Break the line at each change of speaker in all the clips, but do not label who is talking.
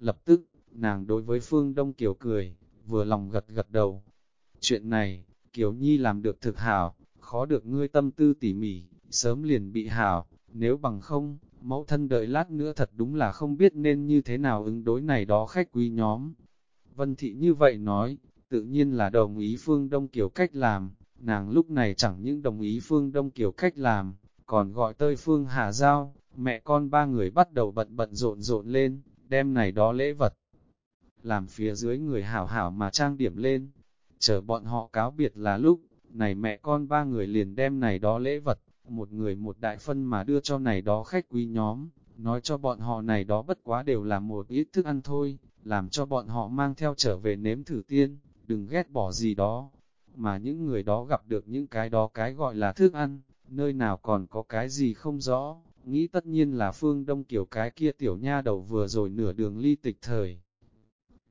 Lập tức, nàng đối với Phương Đông Kiều cười, vừa lòng gật gật đầu. Chuyện này, Kiều Nhi làm được thực hảo, khó được ngươi tâm tư tỉ mỉ, sớm liền bị hảo, nếu bằng không, mẫu thân đợi lát nữa thật đúng là không biết nên như thế nào ứng đối này đó khách quý nhóm. Vân Thị như vậy nói, tự nhiên là đồng ý Phương Đông Kiều cách làm, nàng lúc này chẳng những đồng ý Phương Đông Kiều cách làm, còn gọi tơi Phương Hà Giao, mẹ con ba người bắt đầu bận bận rộn rộn lên, đem này đó lễ vật. Làm phía dưới người hảo hảo mà trang điểm lên, chờ bọn họ cáo biệt là lúc, này mẹ con ba người liền đem này đó lễ vật, một người một đại phân mà đưa cho này đó khách quý nhóm, nói cho bọn họ này đó bất quá đều là một ít thức ăn thôi, làm cho bọn họ mang theo trở về nếm thử tiên, đừng ghét bỏ gì đó. Mà những người đó gặp được những cái đó cái gọi là thức ăn, nơi nào còn có cái gì không rõ, nghĩ tất nhiên là phương đông kiểu cái kia tiểu nha đầu vừa rồi nửa đường ly tịch thời.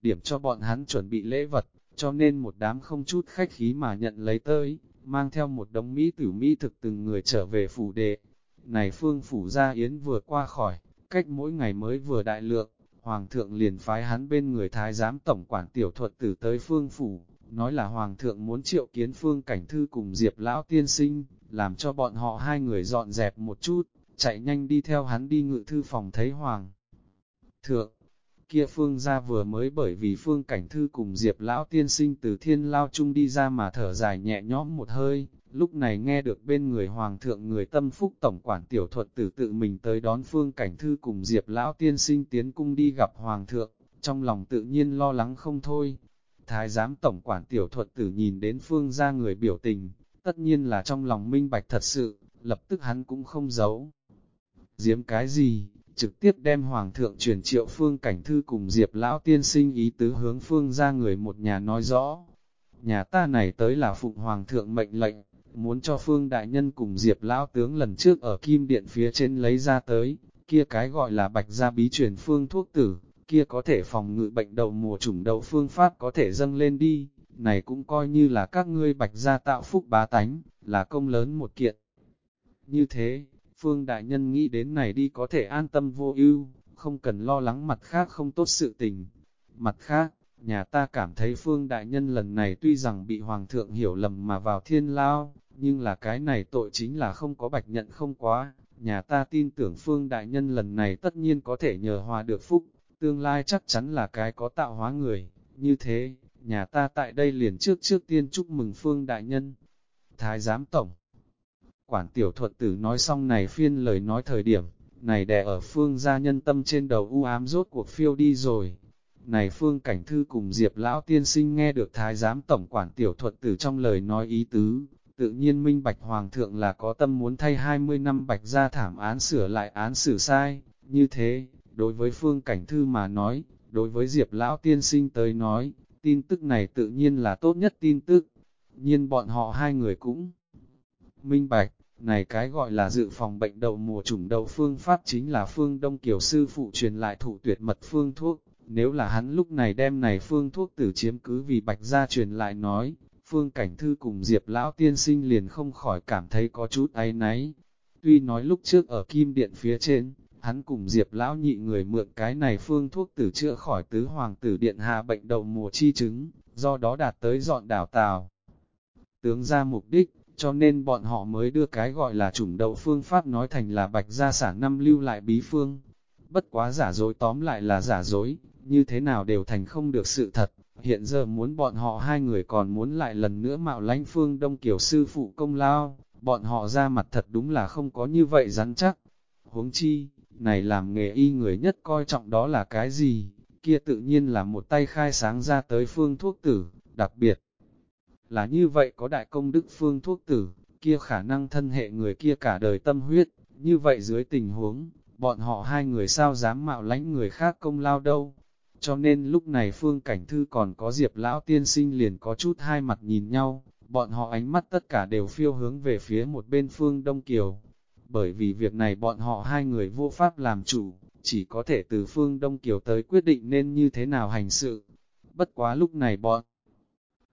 Điểm cho bọn hắn chuẩn bị lễ vật, cho nên một đám không chút khách khí mà nhận lấy tới, mang theo một đống Mỹ tử Mỹ thực từng người trở về phủ đệ. Này phương phủ gia yến vừa qua khỏi, cách mỗi ngày mới vừa đại lượng, Hoàng thượng liền phái hắn bên người thái giám tổng quản tiểu thuật tử tới phương phủ, nói là Hoàng thượng muốn triệu kiến phương cảnh thư cùng Diệp lão tiên sinh, làm cho bọn họ hai người dọn dẹp một chút, chạy nhanh đi theo hắn đi ngự thư phòng thấy Hoàng thượng kia phương gia vừa mới bởi vì phương cảnh thư cùng diệp lão tiên sinh từ thiên lao chung đi ra mà thở dài nhẹ nhõm một hơi, lúc này nghe được bên người hoàng thượng người tâm phúc tổng quản tiểu thuật tử tự mình tới đón phương cảnh thư cùng diệp lão tiên sinh tiến cung đi gặp hoàng thượng, trong lòng tự nhiên lo lắng không thôi. Thái giám tổng quản tiểu thuật tử nhìn đến phương gia người biểu tình, tất nhiên là trong lòng minh bạch thật sự, lập tức hắn cũng không giấu. Diếm cái gì, trực tiếp đem Hoàng thượng truyền triệu phương cảnh thư cùng Diệp Lão tiên sinh ý tứ hướng phương ra người một nhà nói rõ. Nhà ta này tới là Phụng Hoàng thượng mệnh lệnh, muốn cho phương đại nhân cùng Diệp Lão tướng lần trước ở kim điện phía trên lấy ra tới, kia cái gọi là bạch gia bí truyền phương thuốc tử, kia có thể phòng ngự bệnh đầu mùa trùng đầu phương pháp có thể dâng lên đi, này cũng coi như là các ngươi bạch gia tạo phúc bá tánh, là công lớn một kiện. Như thế, Phương Đại Nhân nghĩ đến này đi có thể an tâm vô ưu, không cần lo lắng mặt khác không tốt sự tình. Mặt khác, nhà ta cảm thấy Phương Đại Nhân lần này tuy rằng bị Hoàng thượng hiểu lầm mà vào thiên lao, nhưng là cái này tội chính là không có bạch nhận không quá. Nhà ta tin tưởng Phương Đại Nhân lần này tất nhiên có thể nhờ hòa được phúc, tương lai chắc chắn là cái có tạo hóa người. Như thế, nhà ta tại đây liền trước trước tiên chúc mừng Phương Đại Nhân. Thái giám tổng Quản tiểu thuật tử nói xong này phiên lời nói thời điểm, này đè ở phương gia nhân tâm trên đầu u ám rốt cuộc phiêu đi rồi. Này phương cảnh thư cùng diệp lão tiên sinh nghe được thái giám tổng quản tiểu thuật tử trong lời nói ý tứ, tự nhiên minh bạch hoàng thượng là có tâm muốn thay 20 năm bạch gia thảm án sửa lại án xử sai, như thế, đối với phương cảnh thư mà nói, đối với diệp lão tiên sinh tới nói, tin tức này tự nhiên là tốt nhất tin tức, nhiên bọn họ hai người cũng minh bạch, này cái gọi là dự phòng bệnh đậu mùa trùng đậu phương pháp chính là phương Đông Kiều Sư phụ truyền lại thủ tuyệt mật phương thuốc. Nếu là hắn lúc này đem này phương thuốc tử chiếm cứ vì bạch gia truyền lại nói, phương cảnh thư cùng diệp lão tiên sinh liền không khỏi cảm thấy có chút áy náy. Tuy nói lúc trước ở kim điện phía trên, hắn cùng diệp lão nhị người mượn cái này phương thuốc tử chữa khỏi tứ hoàng tử điện hạ bệnh đậu mùa chi chứng, do đó đạt tới dọn đảo tàu. Tướng ra mục đích, cho nên bọn họ mới đưa cái gọi là chủng đậu phương pháp nói thành là bạch gia sản năm lưu lại bí phương. Bất quá giả dối tóm lại là giả dối, như thế nào đều thành không được sự thật. Hiện giờ muốn bọn họ hai người còn muốn lại lần nữa mạo lánh phương đông kiểu sư phụ công lao, bọn họ ra mặt thật đúng là không có như vậy rắn chắc. Huống chi, này làm nghề y người nhất coi trọng đó là cái gì, kia tự nhiên là một tay khai sáng ra tới phương thuốc tử, đặc biệt là như vậy có đại công đức phương thuốc tử, kia khả năng thân hệ người kia cả đời tâm huyết, như vậy dưới tình huống, bọn họ hai người sao dám mạo lãnh người khác công lao đâu. Cho nên lúc này phương cảnh thư còn có diệp lão tiên sinh liền có chút hai mặt nhìn nhau, bọn họ ánh mắt tất cả đều phiêu hướng về phía một bên phương Đông Kiều. Bởi vì việc này bọn họ hai người vô pháp làm chủ, chỉ có thể từ phương Đông Kiều tới quyết định nên như thế nào hành sự. Bất quá lúc này bọn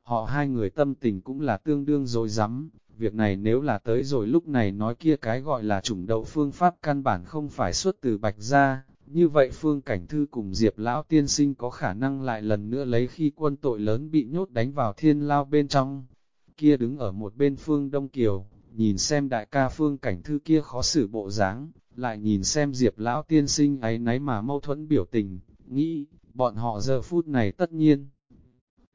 Họ hai người tâm tình cũng là tương đương rồi rắm việc này nếu là tới rồi lúc này nói kia cái gọi là chủng đậu phương pháp căn bản không phải xuất từ bạch ra, Như vậy Phương Cảnh Thư cùng Diệp Lão Tiên Sinh có khả năng lại lần nữa lấy khi quân tội lớn bị nhốt đánh vào thiên lao bên trong. Kia đứng ở một bên Phương Đông Kiều, nhìn xem đại ca Phương Cảnh Thư kia khó xử bộ dáng, lại nhìn xem Diệp Lão Tiên Sinh ấy náy mà mâu thuẫn biểu tình, nghĩ, bọn họ giờ phút này tất nhiên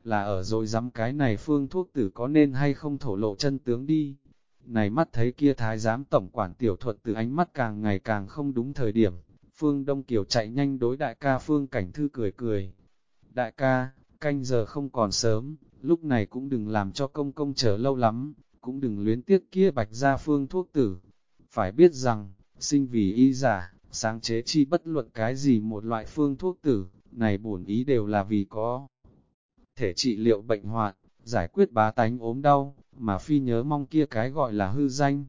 là ở rồi dám cái này phương thuốc tử có nên hay không thổ lộ chân tướng đi. Này mắt thấy kia thái giám tổng quản tiểu thuật từ ánh mắt càng ngày càng không đúng thời điểm, Phương Đông Kiều chạy nhanh đối đại ca Phương Cảnh Thư cười cười. Đại ca, canh giờ không còn sớm, lúc này cũng đừng làm cho công công chờ lâu lắm, cũng đừng luyến tiếc kia bạch ra phương thuốc tử. Phải biết rằng, sinh vì y giả, sáng chế chi bất luận cái gì một loại phương thuốc tử, này bổn ý đều là vì có thể trị liệu bệnh hoạn, giải quyết bá tánh ốm đau, mà phi nhớ mong kia cái gọi là hư danh.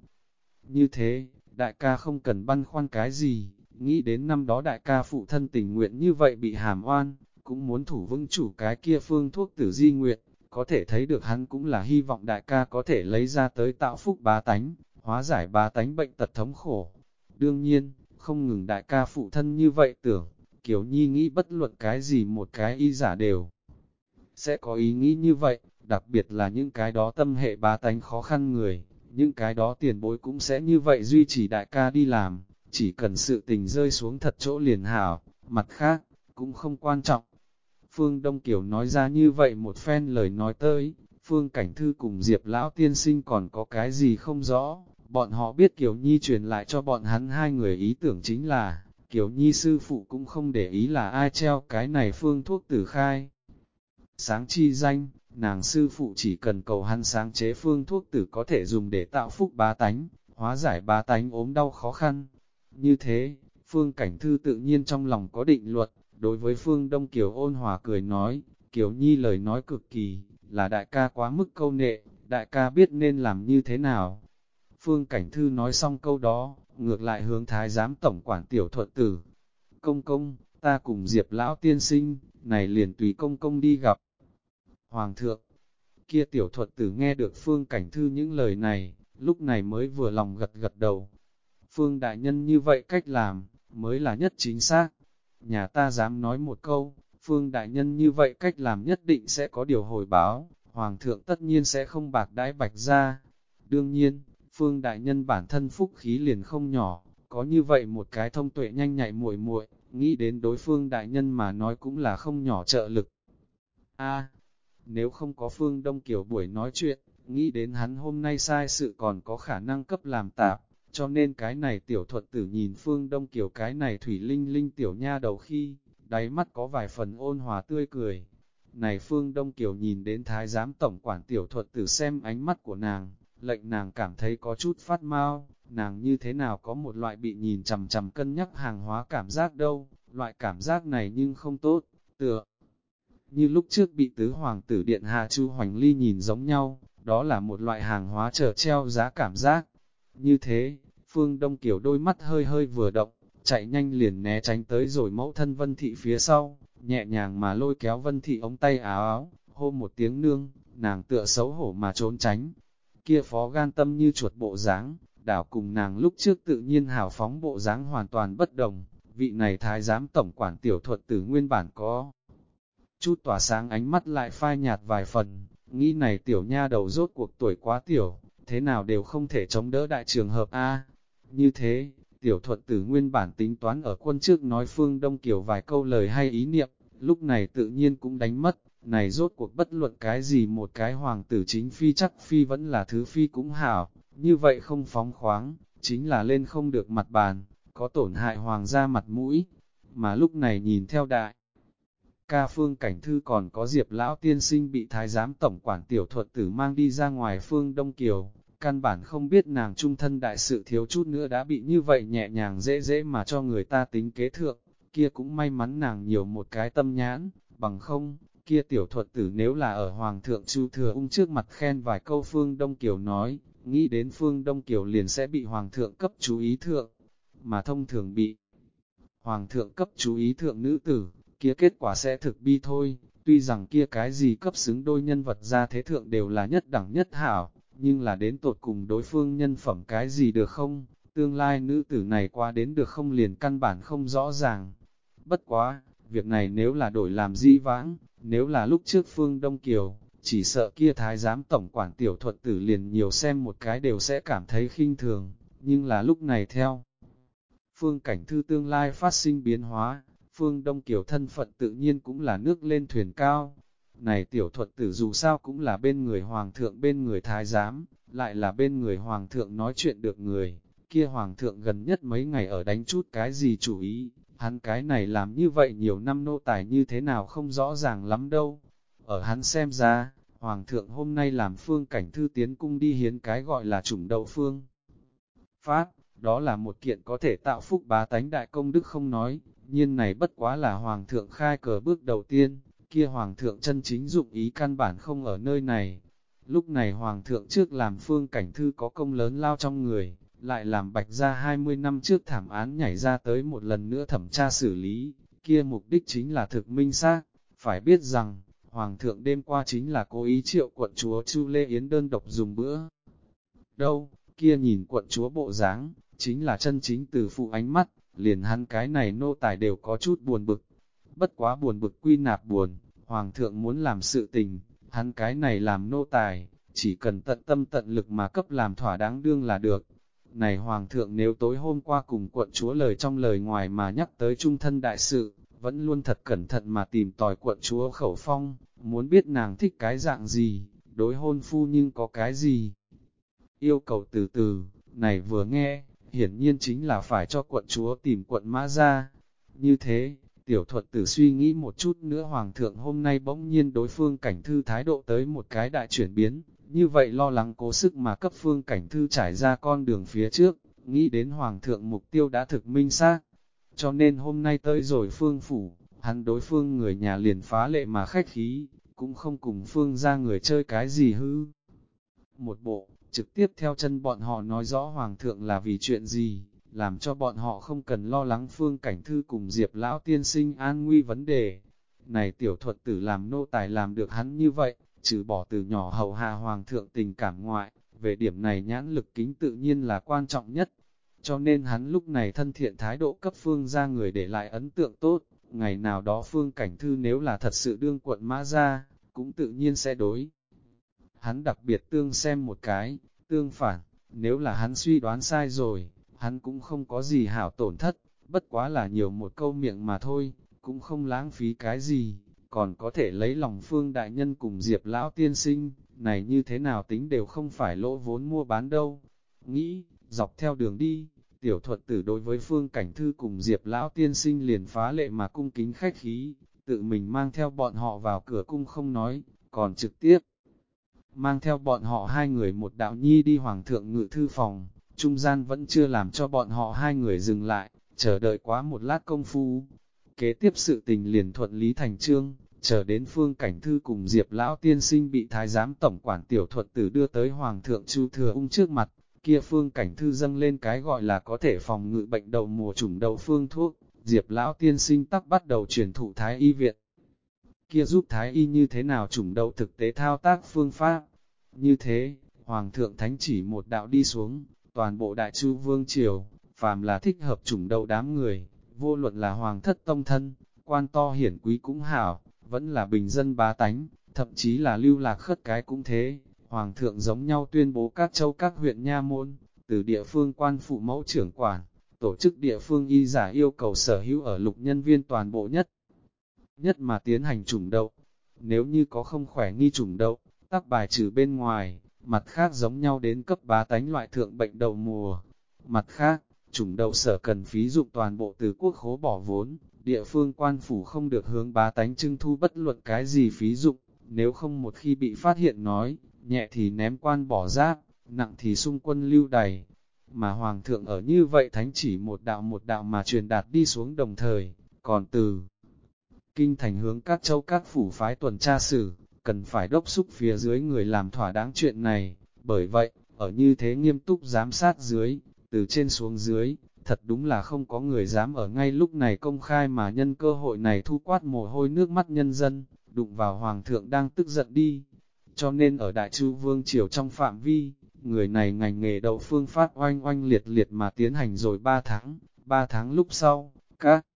Như thế, đại ca không cần băn khoăn cái gì, nghĩ đến năm đó đại ca phụ thân tình nguyện như vậy bị hàm oan, cũng muốn thủ vững chủ cái kia phương thuốc tử di nguyện, có thể thấy được hắn cũng là hy vọng đại ca có thể lấy ra tới tạo phúc bá tánh, hóa giải bá tánh bệnh tật thống khổ. Đương nhiên, không ngừng đại ca phụ thân như vậy tưởng, Kiều Nhi nghĩ bất luận cái gì một cái y giả đều. Sẽ có ý nghĩ như vậy, đặc biệt là những cái đó tâm hệ bá tánh khó khăn người, những cái đó tiền bối cũng sẽ như vậy duy trì đại ca đi làm, chỉ cần sự tình rơi xuống thật chỗ liền hảo, mặt khác, cũng không quan trọng. Phương Đông Kiều nói ra như vậy một phen lời nói tới, Phương Cảnh Thư cùng Diệp Lão Tiên Sinh còn có cái gì không rõ, bọn họ biết Kiều Nhi truyền lại cho bọn hắn hai người ý tưởng chính là, Kiều Nhi sư phụ cũng không để ý là ai treo cái này phương thuốc tử khai. Sáng chi danh, nàng sư phụ chỉ cần cầu hắn sáng chế phương thuốc tử có thể dùng để tạo phúc bá tánh, hóa giải bá tánh ốm đau khó khăn. Như thế, Phương Cảnh Thư tự nhiên trong lòng có định luật, đối với Phương Đông Kiều ôn hòa cười nói, Kiều Nhi lời nói cực kỳ, là đại ca quá mức câu nệ, đại ca biết nên làm như thế nào. Phương Cảnh Thư nói xong câu đó, ngược lại hướng thái giám tổng quản tiểu thuận tử. Công công, ta cùng Diệp lão tiên sinh, này liền tùy công công đi gặp. Hoàng thượng, kia tiểu thuật tử nghe được Phương Cảnh Thư những lời này, lúc này mới vừa lòng gật gật đầu. Phương Đại Nhân như vậy cách làm, mới là nhất chính xác. Nhà ta dám nói một câu, Phương Đại Nhân như vậy cách làm nhất định sẽ có điều hồi báo, Hoàng thượng tất nhiên sẽ không bạc đãi bạch ra. Đương nhiên, Phương Đại Nhân bản thân phúc khí liền không nhỏ, có như vậy một cái thông tuệ nhanh nhạy muội muội nghĩ đến đối phương Đại Nhân mà nói cũng là không nhỏ trợ lực. A, nếu không có Phương Đông Kiều buổi nói chuyện, nghĩ đến hắn hôm nay sai sự còn có khả năng cấp làm tạp, cho nên cái này tiểu thuật tử nhìn Phương Đông Kiều cái này thủy linh linh tiểu nha đầu khi, đáy mắt có vài phần ôn hòa tươi cười. Này Phương Đông Kiều nhìn đến thái giám tổng quản tiểu thuật tử xem ánh mắt của nàng, lệnh nàng cảm thấy có chút phát mau, nàng như thế nào có một loại bị nhìn chằm chằm cân nhắc hàng hóa cảm giác đâu, loại cảm giác này nhưng không tốt, tựa. Như lúc trước bị tứ hoàng tử điện hạ Chu Hoành Ly nhìn giống nhau, đó là một loại hàng hóa chờ treo giá cảm giác. Như thế, Phương Đông Kiều đôi mắt hơi hơi vừa động, chạy nhanh liền né tránh tới rồi mẫu thân Vân Thị phía sau, nhẹ nhàng mà lôi kéo Vân Thị ống tay áo áo, hô một tiếng nương, nàng tựa xấu hổ mà trốn tránh. Kia phó gan tâm như chuột bộ dáng, đảo cùng nàng lúc trước tự nhiên hào phóng bộ dáng hoàn toàn bất đồng, vị này thái giám tổng quản tiểu thuật tử nguyên bản có. Chút tỏa sáng ánh mắt lại phai nhạt vài phần, nghĩ này tiểu nha đầu rốt cuộc tuổi quá tiểu, thế nào đều không thể chống đỡ đại trường hợp A. Như thế, tiểu thuật tử nguyên bản tính toán ở quân trước nói phương Đông Kiều vài câu lời hay ý niệm, lúc này tự nhiên cũng đánh mất, này rốt cuộc bất luận cái gì một cái hoàng tử chính phi chắc phi vẫn là thứ phi cũng hảo, như vậy không phóng khoáng, chính là lên không được mặt bàn, có tổn hại hoàng gia mặt mũi, mà lúc này nhìn theo đại. Ca phương cảnh thư còn có diệp lão tiên sinh bị thái giám tổng quản tiểu thuật tử mang đi ra ngoài phương Đông Kiều, căn bản không biết nàng trung thân đại sự thiếu chút nữa đã bị như vậy nhẹ nhàng dễ dễ mà cho người ta tính kế thượng, kia cũng may mắn nàng nhiều một cái tâm nhãn, bằng không, kia tiểu thuật tử nếu là ở Hoàng thượng Chu Thừa Ung trước mặt khen vài câu Phương Đông Kiều nói, nghĩ đến Phương Đông Kiều liền sẽ bị Hoàng thượng cấp chú ý thượng, mà thông thường bị Hoàng thượng cấp chú ý thượng nữ tử, kia kết quả sẽ thực bi thôi, tuy rằng kia cái gì cấp xứng đôi nhân vật ra thế thượng đều là nhất đẳng nhất hảo, nhưng là đến tột cùng đối phương nhân phẩm cái gì được không, tương lai nữ tử này qua đến được không liền căn bản không rõ ràng. Bất quá, việc này nếu là đổi làm di vãng, nếu là lúc trước phương Đông Kiều, chỉ sợ kia thái giám tổng quản tiểu thuật tử liền nhiều xem một cái đều sẽ cảm thấy khinh thường, nhưng là lúc này theo. Phương cảnh thư tương lai phát sinh biến hóa, phương Đông Kiều thân phận tự nhiên cũng là nước lên thuyền cao. Này tiểu thuật tử dù sao cũng là bên người hoàng thượng bên người thái giám, lại là bên người hoàng thượng nói chuyện được người, kia hoàng thượng gần nhất mấy ngày ở đánh chút cái gì chủ ý, hắn cái này làm như vậy nhiều năm nô tài như thế nào không rõ ràng lắm đâu. Ở hắn xem ra, hoàng thượng hôm nay làm phương cảnh thư tiến cung đi hiến cái gọi là chủng đậu phương. Phát, đó là một kiện có thể tạo phúc bá tánh đại công đức không nói, nhiên này bất quá là hoàng thượng khai cờ bước đầu tiên, kia hoàng thượng chân chính dụng ý căn bản không ở nơi này. Lúc này hoàng thượng trước làm phương cảnh thư có công lớn lao trong người, lại làm bạch ra 20 năm trước thảm án nhảy ra tới một lần nữa thẩm tra xử lý, kia mục đích chính là thực minh xác phải biết rằng, Hoàng thượng đêm qua chính là cố ý triệu quận chúa Chu Lê Yến đơn độc dùng bữa. Đâu, kia nhìn quận chúa bộ dáng chính là chân chính từ phụ ánh mắt, liền hắn cái này nô tài đều có chút buồn bực. Bất quá buồn bực quy nạp buồn, Hoàng thượng muốn làm sự tình, hắn cái này làm nô tài, chỉ cần tận tâm tận lực mà cấp làm thỏa đáng đương là được. Này Hoàng thượng nếu tối hôm qua cùng quận chúa lời trong lời ngoài mà nhắc tới trung thân đại sự, vẫn luôn thật cẩn thận mà tìm tòi quận chúa khẩu phong, muốn biết nàng thích cái dạng gì, đối hôn phu nhưng có cái gì. Yêu cầu từ từ, này vừa nghe, hiển nhiên chính là phải cho quận chúa tìm quận mã ra. Như thế, tiểu thuật tử suy nghĩ một chút nữa hoàng thượng hôm nay bỗng nhiên đối phương cảnh thư thái độ tới một cái đại chuyển biến, như vậy lo lắng cố sức mà cấp phương cảnh thư trải ra con đường phía trước, nghĩ đến hoàng thượng mục tiêu đã thực minh xác cho nên hôm nay tới rồi phương phủ, hắn đối phương người nhà liền phá lệ mà khách khí, cũng không cùng phương ra người chơi cái gì hư. Một bộ, trực tiếp theo chân bọn họ nói rõ hoàng thượng là vì chuyện gì, làm cho bọn họ không cần lo lắng phương cảnh thư cùng diệp lão tiên sinh an nguy vấn đề. Này tiểu thuật tử làm nô tài làm được hắn như vậy, trừ bỏ từ nhỏ hậu hạ hoàng thượng tình cảm ngoại, về điểm này nhãn lực kính tự nhiên là quan trọng nhất. Cho nên hắn lúc này thân thiện thái độ cấp phương ra người để lại ấn tượng tốt, ngày nào đó phương cảnh thư nếu là thật sự đương quận mã ra, cũng tự nhiên sẽ đối. Hắn đặc biệt tương xem một cái, tương phản, nếu là hắn suy đoán sai rồi, hắn cũng không có gì hảo tổn thất, bất quá là nhiều một câu miệng mà thôi, cũng không lãng phí cái gì, còn có thể lấy lòng phương đại nhân cùng diệp lão tiên sinh, này như thế nào tính đều không phải lỗ vốn mua bán đâu. Nghĩ, dọc theo đường đi, tiểu thuật tử đối với phương cảnh thư cùng diệp lão tiên sinh liền phá lệ mà cung kính khách khí, tự mình mang theo bọn họ vào cửa cung không nói, còn trực tiếp mang theo bọn họ hai người một đạo nhi đi hoàng thượng ngự thư phòng, trung gian vẫn chưa làm cho bọn họ hai người dừng lại, chờ đợi quá một lát công phu. Kế tiếp sự tình liền thuận lý thành trương, chờ đến phương cảnh thư cùng diệp lão tiên sinh bị thái giám tổng quản tiểu thuật tử đưa tới hoàng thượng chu thừa ung trước mặt, kia phương cảnh thư dâng lên cái gọi là có thể phòng ngự bệnh đầu mùa trùng đầu phương thuốc, diệp lão tiên sinh tắc bắt đầu truyền thụ thái y viện. Kia giúp thái y như thế nào chủng đậu thực tế thao tác phương pháp. Như thế, Hoàng thượng thánh chỉ một đạo đi xuống, toàn bộ đại chu vương triều, phàm là thích hợp chủng đậu đám người, vô luận là hoàng thất tông thân, quan to hiển quý cũng hảo, vẫn là bình dân bá tánh, thậm chí là lưu lạc khất cái cũng thế, Hoàng thượng giống nhau tuyên bố các châu các huyện nha môn, từ địa phương quan phụ mẫu trưởng quản, tổ chức địa phương y giả yêu cầu sở hữu ở lục nhân viên toàn bộ nhất. Nhất mà tiến hành trùng đậu. Nếu như có không khỏe nghi trùng đậu, tắc bài trừ bên ngoài, mặt khác giống nhau đến cấp bá tánh loại thượng bệnh đầu mùa. Mặt khác, trùng đậu sở cần phí dụng toàn bộ từ quốc khố bỏ vốn, địa phương quan phủ không được hướng bá tánh trưng thu bất luận cái gì phí dụng, nếu không một khi bị phát hiện nói, nhẹ thì ném quan bỏ giáp, nặng thì xung quân lưu đầy. Mà Hoàng thượng ở như vậy thánh chỉ một đạo một đạo mà truyền đạt đi xuống đồng thời, còn từ kinh thành hướng các châu các phủ phái tuần tra xử, cần phải đốc xúc phía dưới người làm thỏa đáng chuyện này. Bởi vậy, ở như thế nghiêm túc giám sát dưới, từ trên xuống dưới, thật đúng là không có người dám ở ngay lúc này công khai mà nhân cơ hội này thu quát mồ hôi nước mắt nhân dân, đụng vào hoàng thượng đang tức giận đi cho nên ở Đại Chu Vương Triều trong phạm vi, người này ngành nghề đậu phương pháp oanh oanh liệt liệt mà tiến hành rồi 3 tháng, 3 tháng lúc sau, các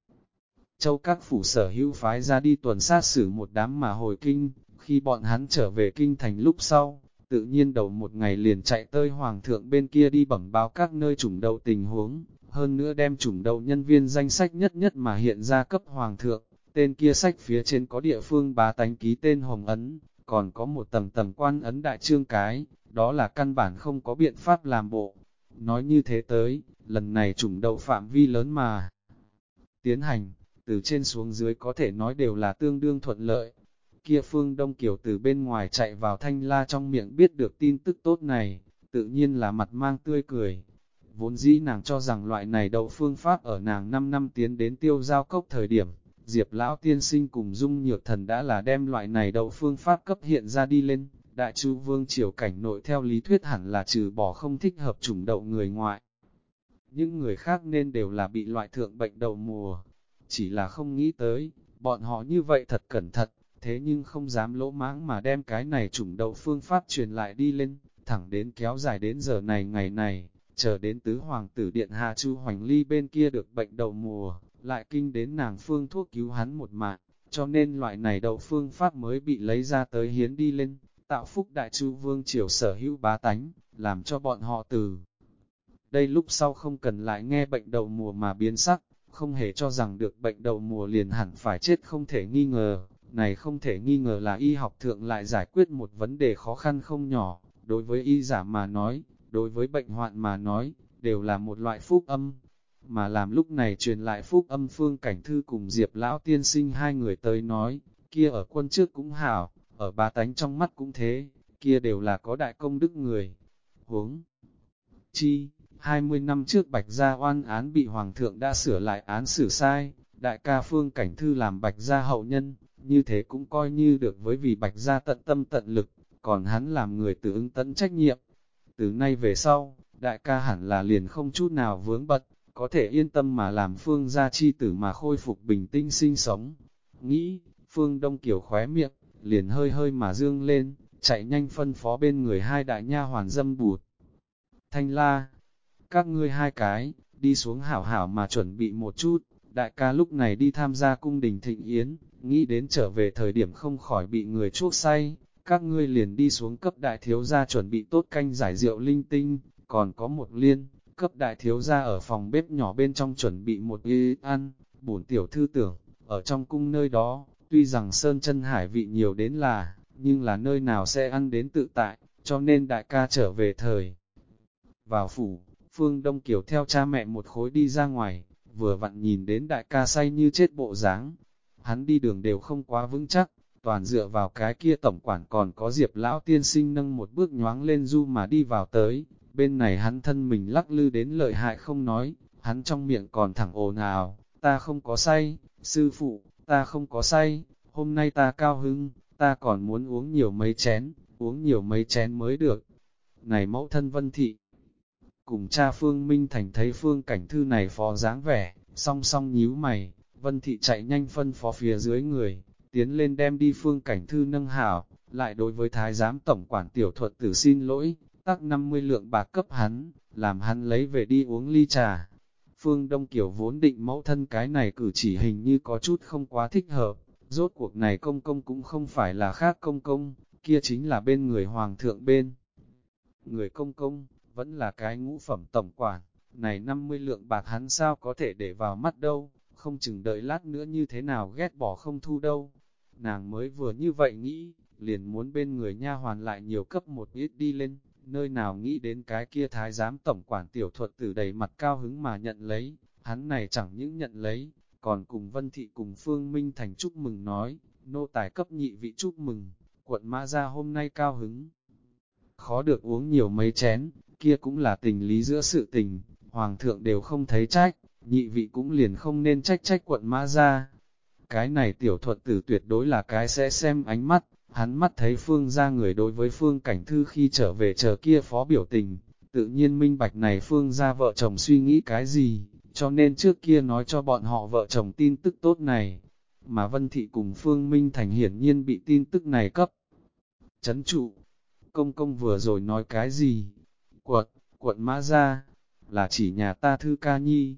châu các phủ sở hữu phái ra đi tuần sát xử một đám mà hồi kinh, khi bọn hắn trở về kinh thành lúc sau, tự nhiên đầu một ngày liền chạy tới hoàng thượng bên kia đi bẩm báo các nơi chủng đầu tình huống, hơn nữa đem chủng đầu nhân viên danh sách nhất nhất mà hiện ra cấp hoàng thượng, tên kia sách phía trên có địa phương bá tánh ký tên hồng ấn, còn có một tầng tầng quan ấn đại trương cái, đó là căn bản không có biện pháp làm bộ. Nói như thế tới, lần này chủng đầu phạm vi lớn mà tiến hành, từ trên xuống dưới có thể nói đều là tương đương thuận lợi. Kia phương Đông Kiều từ bên ngoài chạy vào thanh la trong miệng biết được tin tức tốt này, tự nhiên là mặt mang tươi cười. Vốn dĩ nàng cho rằng loại này đậu phương pháp ở nàng 5 năm tiến đến tiêu giao cốc thời điểm, Diệp Lão Tiên Sinh cùng Dung Nhược Thần đã là đem loại này đậu phương pháp cấp hiện ra đi lên. Đại chu vương triều cảnh nội theo lý thuyết hẳn là trừ bỏ không thích hợp chủng đậu người ngoại. Những người khác nên đều là bị loại thượng bệnh đậu mùa, chỉ là không nghĩ tới, bọn họ như vậy thật cẩn thận, thế nhưng không dám lỗ mãng mà đem cái này chủng đậu phương pháp truyền lại đi lên, thẳng đến kéo dài đến giờ này ngày này, chờ đến tứ hoàng tử điện hạ chu hoành ly bên kia được bệnh đậu mùa, lại kinh đến nàng phương thuốc cứu hắn một mạng, cho nên loại này đậu phương pháp mới bị lấy ra tới hiến đi lên, tạo phúc đại chu vương triều sở hữu bá tánh, làm cho bọn họ từ. Đây lúc sau không cần lại nghe bệnh đậu mùa mà biến sắc, không hề cho rằng được bệnh đầu mùa liền hẳn phải chết không thể nghi ngờ, này không thể nghi ngờ là y học thượng lại giải quyết một vấn đề khó khăn không nhỏ, đối với y giả mà nói, đối với bệnh hoạn mà nói, đều là một loại phúc âm. Mà làm lúc này truyền lại phúc âm phương cảnh thư cùng Diệp Lão tiên sinh hai người tới nói, kia ở quân trước cũng hảo, ở ba tánh trong mắt cũng thế, kia đều là có đại công đức người. Huống chi, 20 năm trước Bạch Gia oan án bị Hoàng thượng đã sửa lại án xử sai, đại ca phương cảnh thư làm Bạch Gia hậu nhân, như thế cũng coi như được với vì Bạch Gia tận tâm tận lực, còn hắn làm người tự ứng tận trách nhiệm. Từ nay về sau, đại ca hẳn là liền không chút nào vướng bật, có thể yên tâm mà làm phương gia chi tử mà khôi phục bình tinh sinh sống. Nghĩ, phương đông kiều khóe miệng, liền hơi hơi mà dương lên, chạy nhanh phân phó bên người hai đại nha hoàn dâm bụt. Thanh la, các ngươi hai cái, đi xuống hảo hảo mà chuẩn bị một chút, đại ca lúc này đi tham gia cung đình thịnh yến, nghĩ đến trở về thời điểm không khỏi bị người chuốc say, các ngươi liền đi xuống cấp đại thiếu gia chuẩn bị tốt canh giải rượu linh tinh, còn có một liên, cấp đại thiếu gia ở phòng bếp nhỏ bên trong chuẩn bị một y ăn, bổn tiểu thư tưởng, ở trong cung nơi đó, tuy rằng sơn chân hải vị nhiều đến là, nhưng là nơi nào sẽ ăn đến tự tại, cho nên đại ca trở về thời. Vào phủ, Phương Đông Kiều theo cha mẹ một khối đi ra ngoài, vừa vặn nhìn đến đại ca say như chết bộ dáng. Hắn đi đường đều không quá vững chắc, toàn dựa vào cái kia tổng quản còn có diệp lão tiên sinh nâng một bước nhoáng lên du mà đi vào tới. Bên này hắn thân mình lắc lư đến lợi hại không nói, hắn trong miệng còn thẳng ồn ào, ta không có say, sư phụ, ta không có say, hôm nay ta cao hứng, ta còn muốn uống nhiều mấy chén, uống nhiều mấy chén mới được. Này mẫu thân vân thị, Cùng cha Phương Minh Thành thấy Phương cảnh thư này phó dáng vẻ, song song nhíu mày, Vân Thị chạy nhanh phân phó phía dưới người, tiến lên đem đi Phương cảnh thư nâng hảo, lại đối với Thái giám tổng quản tiểu thuật tử xin lỗi, tắc 50 lượng bạc cấp hắn, làm hắn lấy về đi uống ly trà. Phương Đông Kiều vốn định mẫu thân cái này cử chỉ hình như có chút không quá thích hợp, rốt cuộc này công công cũng không phải là khác công công, kia chính là bên người hoàng thượng bên. Người công công, vẫn là cái ngũ phẩm tổng quản, này 50 lượng bạc hắn sao có thể để vào mắt đâu, không chừng đợi lát nữa như thế nào ghét bỏ không thu đâu. Nàng mới vừa như vậy nghĩ, liền muốn bên người nha hoàn lại nhiều cấp một ít đi lên, nơi nào nghĩ đến cái kia thái giám tổng quản tiểu thuật từ đầy mặt cao hứng mà nhận lấy, hắn này chẳng những nhận lấy, còn cùng Vân Thị cùng Phương Minh Thành chúc mừng nói, nô tài cấp nhị vị chúc mừng, quận Mã Gia hôm nay cao hứng. Khó được uống nhiều mấy chén, kia cũng là tình lý giữa sự tình, hoàng thượng đều không thấy trách, nhị vị cũng liền không nên trách trách quận mã ra. Cái này tiểu thuật tử tuyệt đối là cái sẽ xem ánh mắt, hắn mắt thấy phương ra người đối với phương cảnh thư khi trở về chờ kia phó biểu tình, tự nhiên minh bạch này phương ra vợ chồng suy nghĩ cái gì, cho nên trước kia nói cho bọn họ vợ chồng tin tức tốt này, mà Vân Thị cùng Phương Minh Thành hiển nhiên bị tin tức này cấp. Chấn trụ, công công vừa rồi nói cái gì, quận, quận Mã Gia, là chỉ nhà ta thư ca nhi.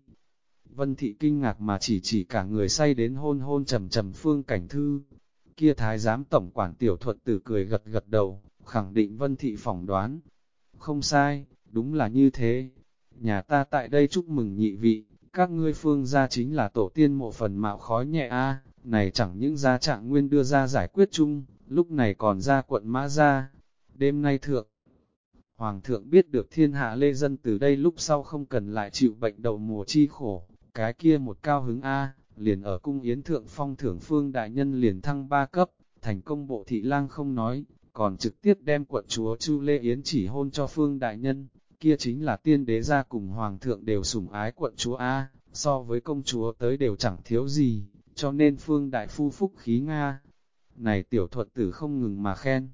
Vân thị kinh ngạc mà chỉ chỉ cả người say đến hôn hôn trầm trầm phương cảnh thư. Kia thái giám tổng quản tiểu thuật tử cười gật gật đầu, khẳng định vân thị phỏng đoán. Không sai, đúng là như thế. Nhà ta tại đây chúc mừng nhị vị, các ngươi phương gia chính là tổ tiên mộ phần mạo khói nhẹ a này chẳng những gia trạng nguyên đưa ra giải quyết chung, lúc này còn ra quận mã ra. Đêm nay thượng, Hoàng thượng biết được thiên hạ lê dân từ đây lúc sau không cần lại chịu bệnh đầu mùa chi khổ, cái kia một cao hứng A, liền ở cung yến thượng phong thưởng phương đại nhân liền thăng ba cấp, thành công bộ thị lang không nói, còn trực tiếp đem quận chúa Chu Lê Yến chỉ hôn cho phương đại nhân, kia chính là tiên đế gia cùng hoàng thượng đều sủng ái quận chúa A, so với công chúa tới đều chẳng thiếu gì, cho nên phương đại phu phúc khí Nga. Này tiểu thuận tử không ngừng mà khen.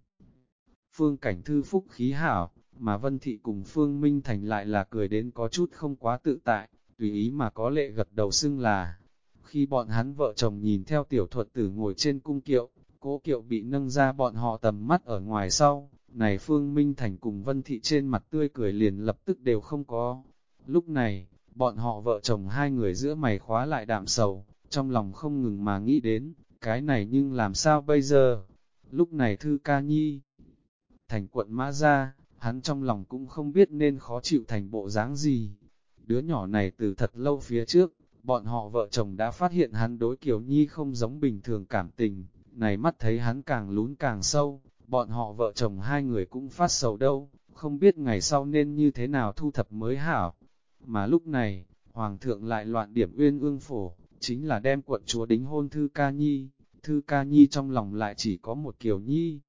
Phương cảnh thư phúc khí hảo, mà Vân Thị cùng Phương Minh Thành lại là cười đến có chút không quá tự tại, tùy ý mà có lệ gật đầu xưng là. Khi bọn hắn vợ chồng nhìn theo tiểu thuật tử ngồi trên cung kiệu, cố kiệu bị nâng ra bọn họ tầm mắt ở ngoài sau, này Phương Minh Thành cùng Vân Thị trên mặt tươi cười liền lập tức đều không có. Lúc này, bọn họ vợ chồng hai người giữa mày khóa lại đạm sầu, trong lòng không ngừng mà nghĩ đến, cái này nhưng làm sao bây giờ? Lúc này Thư Ca Nhi, thành quận Mã Gia, hắn trong lòng cũng không biết nên khó chịu thành bộ dáng gì. Đứa nhỏ này từ thật lâu phía trước, bọn họ vợ chồng đã phát hiện hắn đối Kiều Nhi không giống bình thường cảm tình, này mắt thấy hắn càng lún càng sâu, bọn họ vợ chồng hai người cũng phát sầu đâu, không biết ngày sau nên như thế nào thu thập mới hảo. Mà lúc này, Hoàng thượng lại loạn điểm uyên ương phổ, chính là đem quận chúa đính hôn Thư Ca Nhi, Thư Ca Nhi trong lòng lại chỉ có một Kiều Nhi.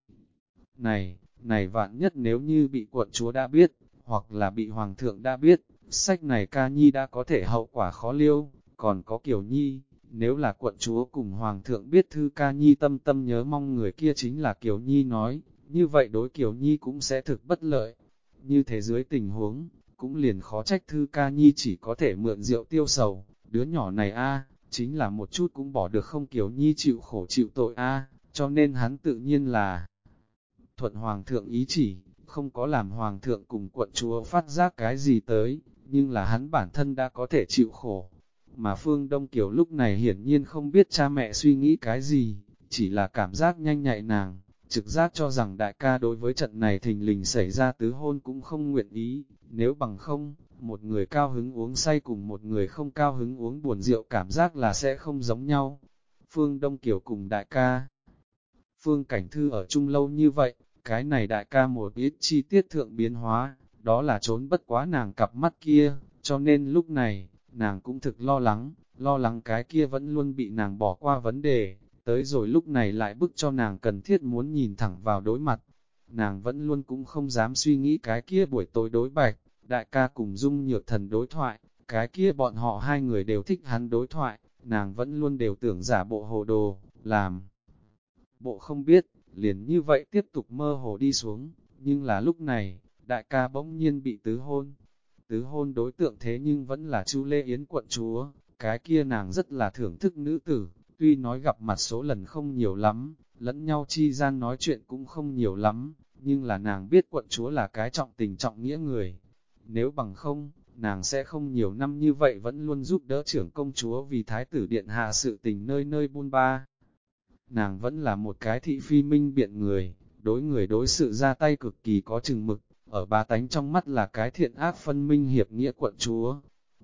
Này, này vạn nhất nếu như bị quận chúa đã biết, hoặc là bị hoàng thượng đã biết, sách này ca nhi đã có thể hậu quả khó liêu, còn có kiểu nhi, nếu là quận chúa cùng hoàng thượng biết thư ca nhi tâm tâm nhớ mong người kia chính là kiểu nhi nói, như vậy đối kiểu nhi cũng sẽ thực bất lợi. Như thế dưới tình huống, cũng liền khó trách thư ca nhi chỉ có thể mượn rượu tiêu sầu, đứa nhỏ này a chính là một chút cũng bỏ được không kiểu nhi chịu khổ chịu tội a cho nên hắn tự nhiên là thuận hoàng thượng ý chỉ, không có làm hoàng thượng cùng quận chúa phát giác cái gì tới, nhưng là hắn bản thân đã có thể chịu khổ. Mà Phương Đông Kiều lúc này hiển nhiên không biết cha mẹ suy nghĩ cái gì, chỉ là cảm giác nhanh nhạy nàng, trực giác cho rằng đại ca đối với trận này thình lình xảy ra tứ hôn cũng không nguyện ý, nếu bằng không, một người cao hứng uống say cùng một người không cao hứng uống buồn rượu cảm giác là sẽ không giống nhau. Phương Đông Kiều cùng đại ca, Phương Cảnh Thư ở chung lâu như vậy, cái này đại ca một ít chi tiết thượng biến hóa, đó là trốn bất quá nàng cặp mắt kia, cho nên lúc này, nàng cũng thực lo lắng, lo lắng cái kia vẫn luôn bị nàng bỏ qua vấn đề, tới rồi lúc này lại bức cho nàng cần thiết muốn nhìn thẳng vào đối mặt. Nàng vẫn luôn cũng không dám suy nghĩ cái kia buổi tối đối bạch, đại ca cùng dung nhược thần đối thoại, cái kia bọn họ hai người đều thích hắn đối thoại, nàng vẫn luôn đều tưởng giả bộ hồ đồ, làm. Bộ không biết, liền như vậy tiếp tục mơ hồ đi xuống, nhưng là lúc này, đại ca bỗng nhiên bị tứ hôn. Tứ hôn đối tượng thế nhưng vẫn là Chu Lê Yến quận chúa, cái kia nàng rất là thưởng thức nữ tử, tuy nói gặp mặt số lần không nhiều lắm, lẫn nhau chi gian nói chuyện cũng không nhiều lắm, nhưng là nàng biết quận chúa là cái trọng tình trọng nghĩa người. Nếu bằng không, nàng sẽ không nhiều năm như vậy vẫn luôn giúp đỡ trưởng công chúa vì thái tử điện hạ sự tình nơi nơi buôn ba nàng vẫn là một cái thị phi minh biện người, đối người đối sự ra tay cực kỳ có chừng mực, ở ba tánh trong mắt là cái thiện ác phân minh hiệp nghĩa quận chúa.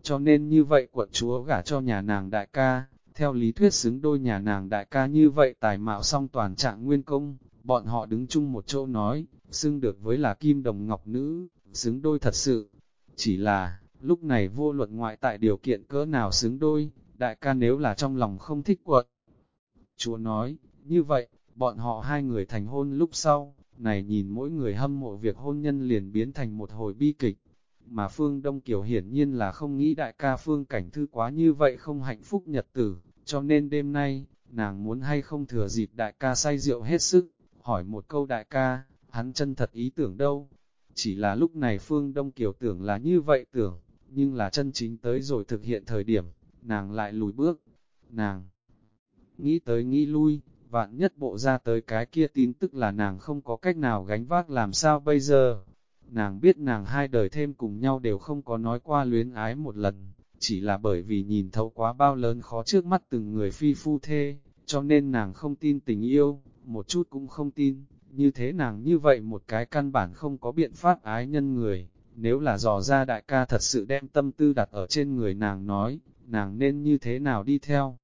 Cho nên như vậy quận chúa gả cho nhà nàng đại ca, theo lý thuyết xứng đôi nhà nàng đại ca như vậy tài mạo song toàn trạng nguyên công, bọn họ đứng chung một chỗ nói, xưng được với là kim đồng ngọc nữ, xứng đôi thật sự. Chỉ là, lúc này vô luận ngoại tại điều kiện cỡ nào xứng đôi, đại ca nếu là trong lòng không thích quận, Chúa nói, như vậy, bọn họ hai người thành hôn lúc sau, này nhìn mỗi người hâm mộ việc hôn nhân liền biến thành một hồi bi kịch. Mà Phương Đông Kiều hiển nhiên là không nghĩ đại ca Phương Cảnh Thư quá như vậy không hạnh phúc nhật tử, cho nên đêm nay, nàng muốn hay không thừa dịp đại ca say rượu hết sức, hỏi một câu đại ca, hắn chân thật ý tưởng đâu. Chỉ là lúc này Phương Đông Kiều tưởng là như vậy tưởng, nhưng là chân chính tới rồi thực hiện thời điểm, nàng lại lùi bước. Nàng nghĩ tới nghĩ lui, vạn nhất bộ ra tới cái kia tin tức là nàng không có cách nào gánh vác làm sao bây giờ. nàng biết nàng hai đời thêm cùng nhau đều không có nói qua luyến ái một lần, chỉ là bởi vì nhìn thấu quá bao lớn khó trước mắt từng người phi phu thê, cho nên nàng không tin tình yêu, một chút cũng không tin, như thế nàng như vậy một cái căn bản không có biện pháp ái nhân người, nếu là dò ra đại ca thật sự đem tâm tư đặt ở trên người nàng nói, nàng nên như thế nào đi theo.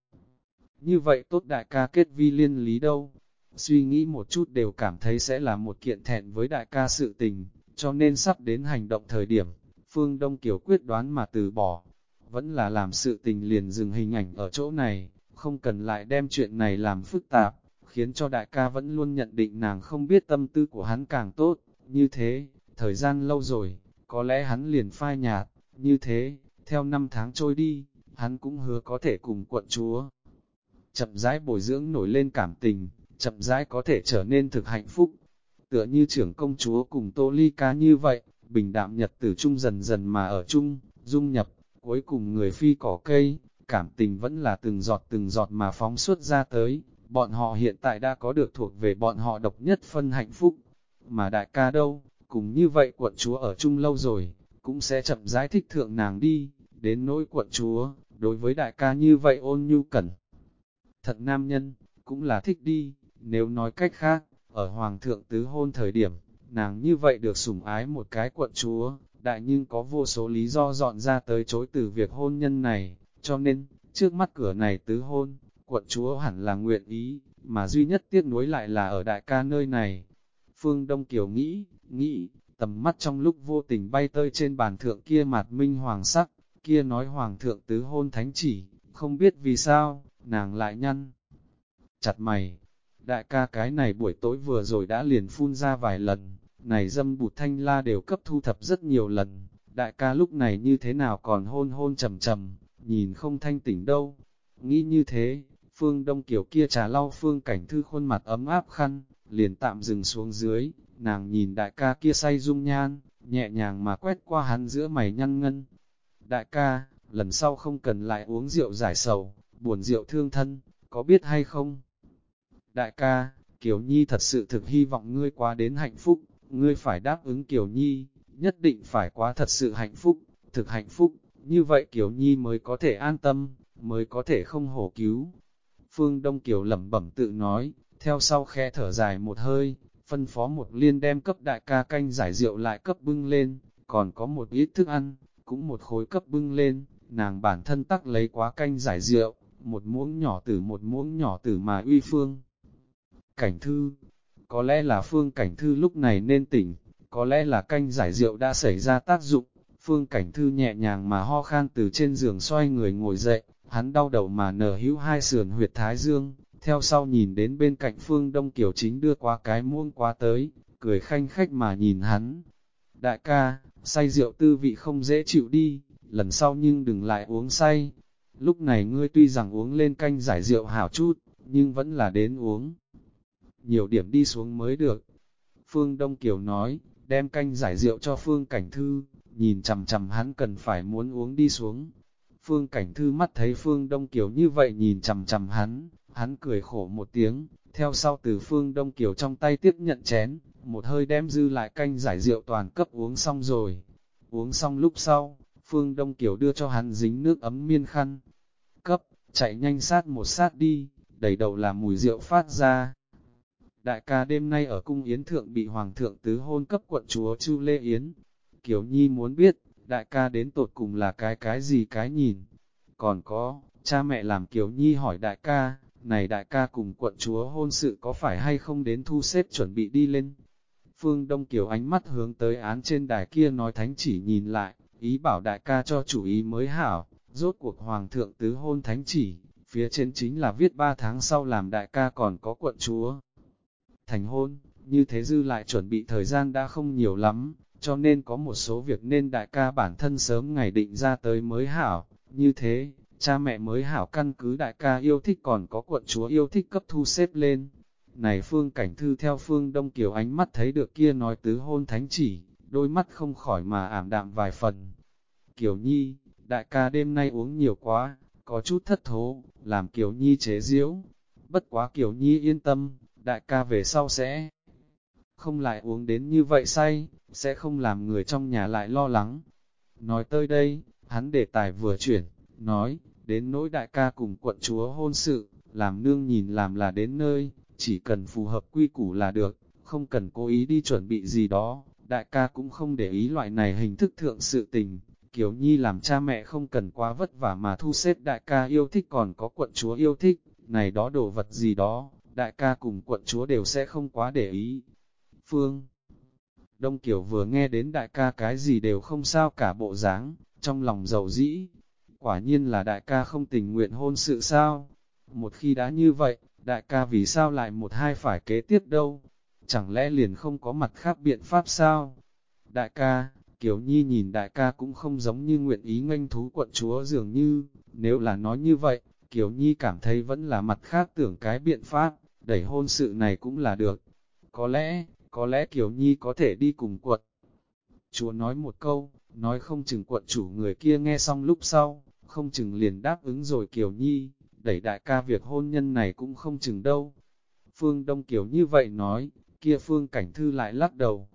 Như vậy tốt đại ca kết vi liên lý đâu, suy nghĩ một chút đều cảm thấy sẽ là một kiện thẹn với đại ca sự tình, cho nên sắp đến hành động thời điểm, Phương Đông Kiều quyết đoán mà từ bỏ, vẫn là làm sự tình liền dừng hình ảnh ở chỗ này, không cần lại đem chuyện này làm phức tạp, khiến cho đại ca vẫn luôn nhận định nàng không biết tâm tư của hắn càng tốt, như thế, thời gian lâu rồi, có lẽ hắn liền phai nhạt, như thế, theo năm tháng trôi đi, hắn cũng hứa có thể cùng quận chúa. Chậm rãi bồi dưỡng nổi lên cảm tình, chậm rãi có thể trở nên thực hạnh phúc, tựa như trưởng công chúa cùng Tô Ly ca như vậy, bình đạm nhật tử chung dần dần mà ở chung, dung nhập, cuối cùng người phi cỏ cây, cảm tình vẫn là từng giọt từng giọt mà phóng xuất ra tới, bọn họ hiện tại đã có được thuộc về bọn họ độc nhất phân hạnh phúc, mà đại ca đâu, cùng như vậy quận chúa ở chung lâu rồi, cũng sẽ chậm rãi thích thượng nàng đi, đến nỗi quận chúa, đối với đại ca như vậy ôn nhu cẩn. Thật nam nhân, cũng là thích đi, nếu nói cách khác, ở Hoàng thượng tứ hôn thời điểm, nàng như vậy được sủng ái một cái quận chúa, đại nhưng có vô số lý do dọn ra tới chối từ việc hôn nhân này, cho nên, trước mắt cửa này tứ hôn, quận chúa hẳn là nguyện ý, mà duy nhất tiếc nuối lại là ở đại ca nơi này. Phương Đông Kiều nghĩ, nghĩ, tầm mắt trong lúc vô tình bay tơi trên bàn thượng kia mặt minh hoàng sắc, kia nói hoàng thượng tứ hôn thánh chỉ, không biết vì sao, nàng lại nhăn. Chặt mày, đại ca cái này buổi tối vừa rồi đã liền phun ra vài lần, này dâm bụt thanh la đều cấp thu thập rất nhiều lần, đại ca lúc này như thế nào còn hôn hôn trầm trầm, nhìn không thanh tỉnh đâu. Nghĩ như thế, phương đông kiểu kia trà lau phương cảnh thư khuôn mặt ấm áp khăn, liền tạm dừng xuống dưới, nàng nhìn đại ca kia say dung nhan, nhẹ nhàng mà quét qua hắn giữa mày nhăn ngân. Đại ca, lần sau không cần lại uống rượu giải sầu, buồn rượu thương thân, có biết hay không? Đại ca, Kiều Nhi thật sự thực hy vọng ngươi quá đến hạnh phúc, ngươi phải đáp ứng Kiều Nhi, nhất định phải quá thật sự hạnh phúc, thực hạnh phúc, như vậy Kiều Nhi mới có thể an tâm, mới có thể không hổ cứu. Phương Đông Kiều lẩm bẩm tự nói, theo sau khe thở dài một hơi, phân phó một liên đem cấp đại ca canh giải rượu lại cấp bưng lên, còn có một ít thức ăn, cũng một khối cấp bưng lên, nàng bản thân tắc lấy quá canh giải rượu, một muỗng nhỏ tử một muỗng nhỏ tử mà uy phương. Cảnh thư, có lẽ là phương cảnh thư lúc này nên tỉnh, có lẽ là canh giải rượu đã xảy ra tác dụng, phương cảnh thư nhẹ nhàng mà ho khan từ trên giường xoay người ngồi dậy, hắn đau đầu mà nở hữu hai sườn huyệt thái dương, theo sau nhìn đến bên cạnh phương đông kiều chính đưa qua cái muỗng qua tới, cười khanh khách mà nhìn hắn. Đại ca, say rượu tư vị không dễ chịu đi, lần sau nhưng đừng lại uống say. Lúc này ngươi tuy rằng uống lên canh giải rượu hảo chút, nhưng vẫn là đến uống nhiều điểm đi xuống mới được. Phương Đông Kiều nói, đem canh giải rượu cho Phương Cảnh Thư, nhìn chầm chầm hắn cần phải muốn uống đi xuống. Phương Cảnh Thư mắt thấy Phương Đông Kiều như vậy nhìn chầm chầm hắn, hắn cười khổ một tiếng, theo sau từ Phương Đông Kiều trong tay tiếp nhận chén, một hơi đem dư lại canh giải rượu toàn cấp uống xong rồi. Uống xong lúc sau, Phương Đông Kiều đưa cho hắn dính nước ấm miên khăn. Chạy nhanh sát một sát đi, đầy đầu là mùi rượu phát ra đại ca đêm nay ở cung yến thượng bị hoàng thượng tứ hôn cấp quận chúa Chu Lê Yến. Kiều Nhi muốn biết, đại ca đến tột cùng là cái cái gì cái nhìn. Còn có, cha mẹ làm Kiều Nhi hỏi đại ca, này đại ca cùng quận chúa hôn sự có phải hay không đến thu xếp chuẩn bị đi lên. Phương Đông Kiều ánh mắt hướng tới án trên đài kia nói thánh chỉ nhìn lại, ý bảo đại ca cho chủ ý mới hảo, rốt cuộc hoàng thượng tứ hôn thánh chỉ, phía trên chính là viết ba tháng sau làm đại ca còn có quận chúa thành hôn, như thế dư lại chuẩn bị thời gian đã không nhiều lắm, cho nên có một số việc nên đại ca bản thân sớm ngày định ra tới mới hảo, như thế, cha mẹ mới hảo căn cứ đại ca yêu thích còn có quận chúa yêu thích cấp thu xếp lên. Này phương cảnh thư theo phương Đông Kiều ánh mắt thấy được kia nói tứ hôn thánh chỉ, đôi mắt không khỏi mà ảm đạm vài phần. Kiều Nhi, đại ca đêm nay uống nhiều quá, có chút thất thố, làm Kiều Nhi chế diễu. Bất quá Kiều Nhi yên tâm, đại ca về sau sẽ không lại uống đến như vậy say, sẽ không làm người trong nhà lại lo lắng. Nói tới đây, hắn đề tài vừa chuyển, nói, đến nỗi đại ca cùng quận chúa hôn sự, làm nương nhìn làm là đến nơi, chỉ cần phù hợp quy củ là được, không cần cố ý đi chuẩn bị gì đó, đại ca cũng không để ý loại này hình thức thượng sự tình. Kiều Nhi làm cha mẹ không cần quá vất vả mà thu xếp đại ca yêu thích còn có quận chúa yêu thích, này đó đồ vật gì đó, đại ca cùng quận chúa đều sẽ không quá để ý. Phương Đông Kiều vừa nghe đến đại ca cái gì đều không sao cả bộ dáng, trong lòng giàu dĩ. Quả nhiên là đại ca không tình nguyện hôn sự sao? Một khi đã như vậy, đại ca vì sao lại một hai phải kế tiếp đâu? Chẳng lẽ liền không có mặt khác biện pháp sao? Đại ca, Kiều Nhi nhìn đại ca cũng không giống như nguyện ý nganh thú quận chúa dường như, nếu là nói như vậy, Kiều Nhi cảm thấy vẫn là mặt khác tưởng cái biện pháp, đẩy hôn sự này cũng là được. Có lẽ, có lẽ Kiều Nhi có thể đi cùng quận. Chúa nói một câu, nói không chừng quận chủ người kia nghe xong lúc sau, không chừng liền đáp ứng rồi Kiều Nhi, đẩy đại ca việc hôn nhân này cũng không chừng đâu. Phương Đông Kiều như vậy nói, kia Phương Cảnh Thư lại lắc đầu.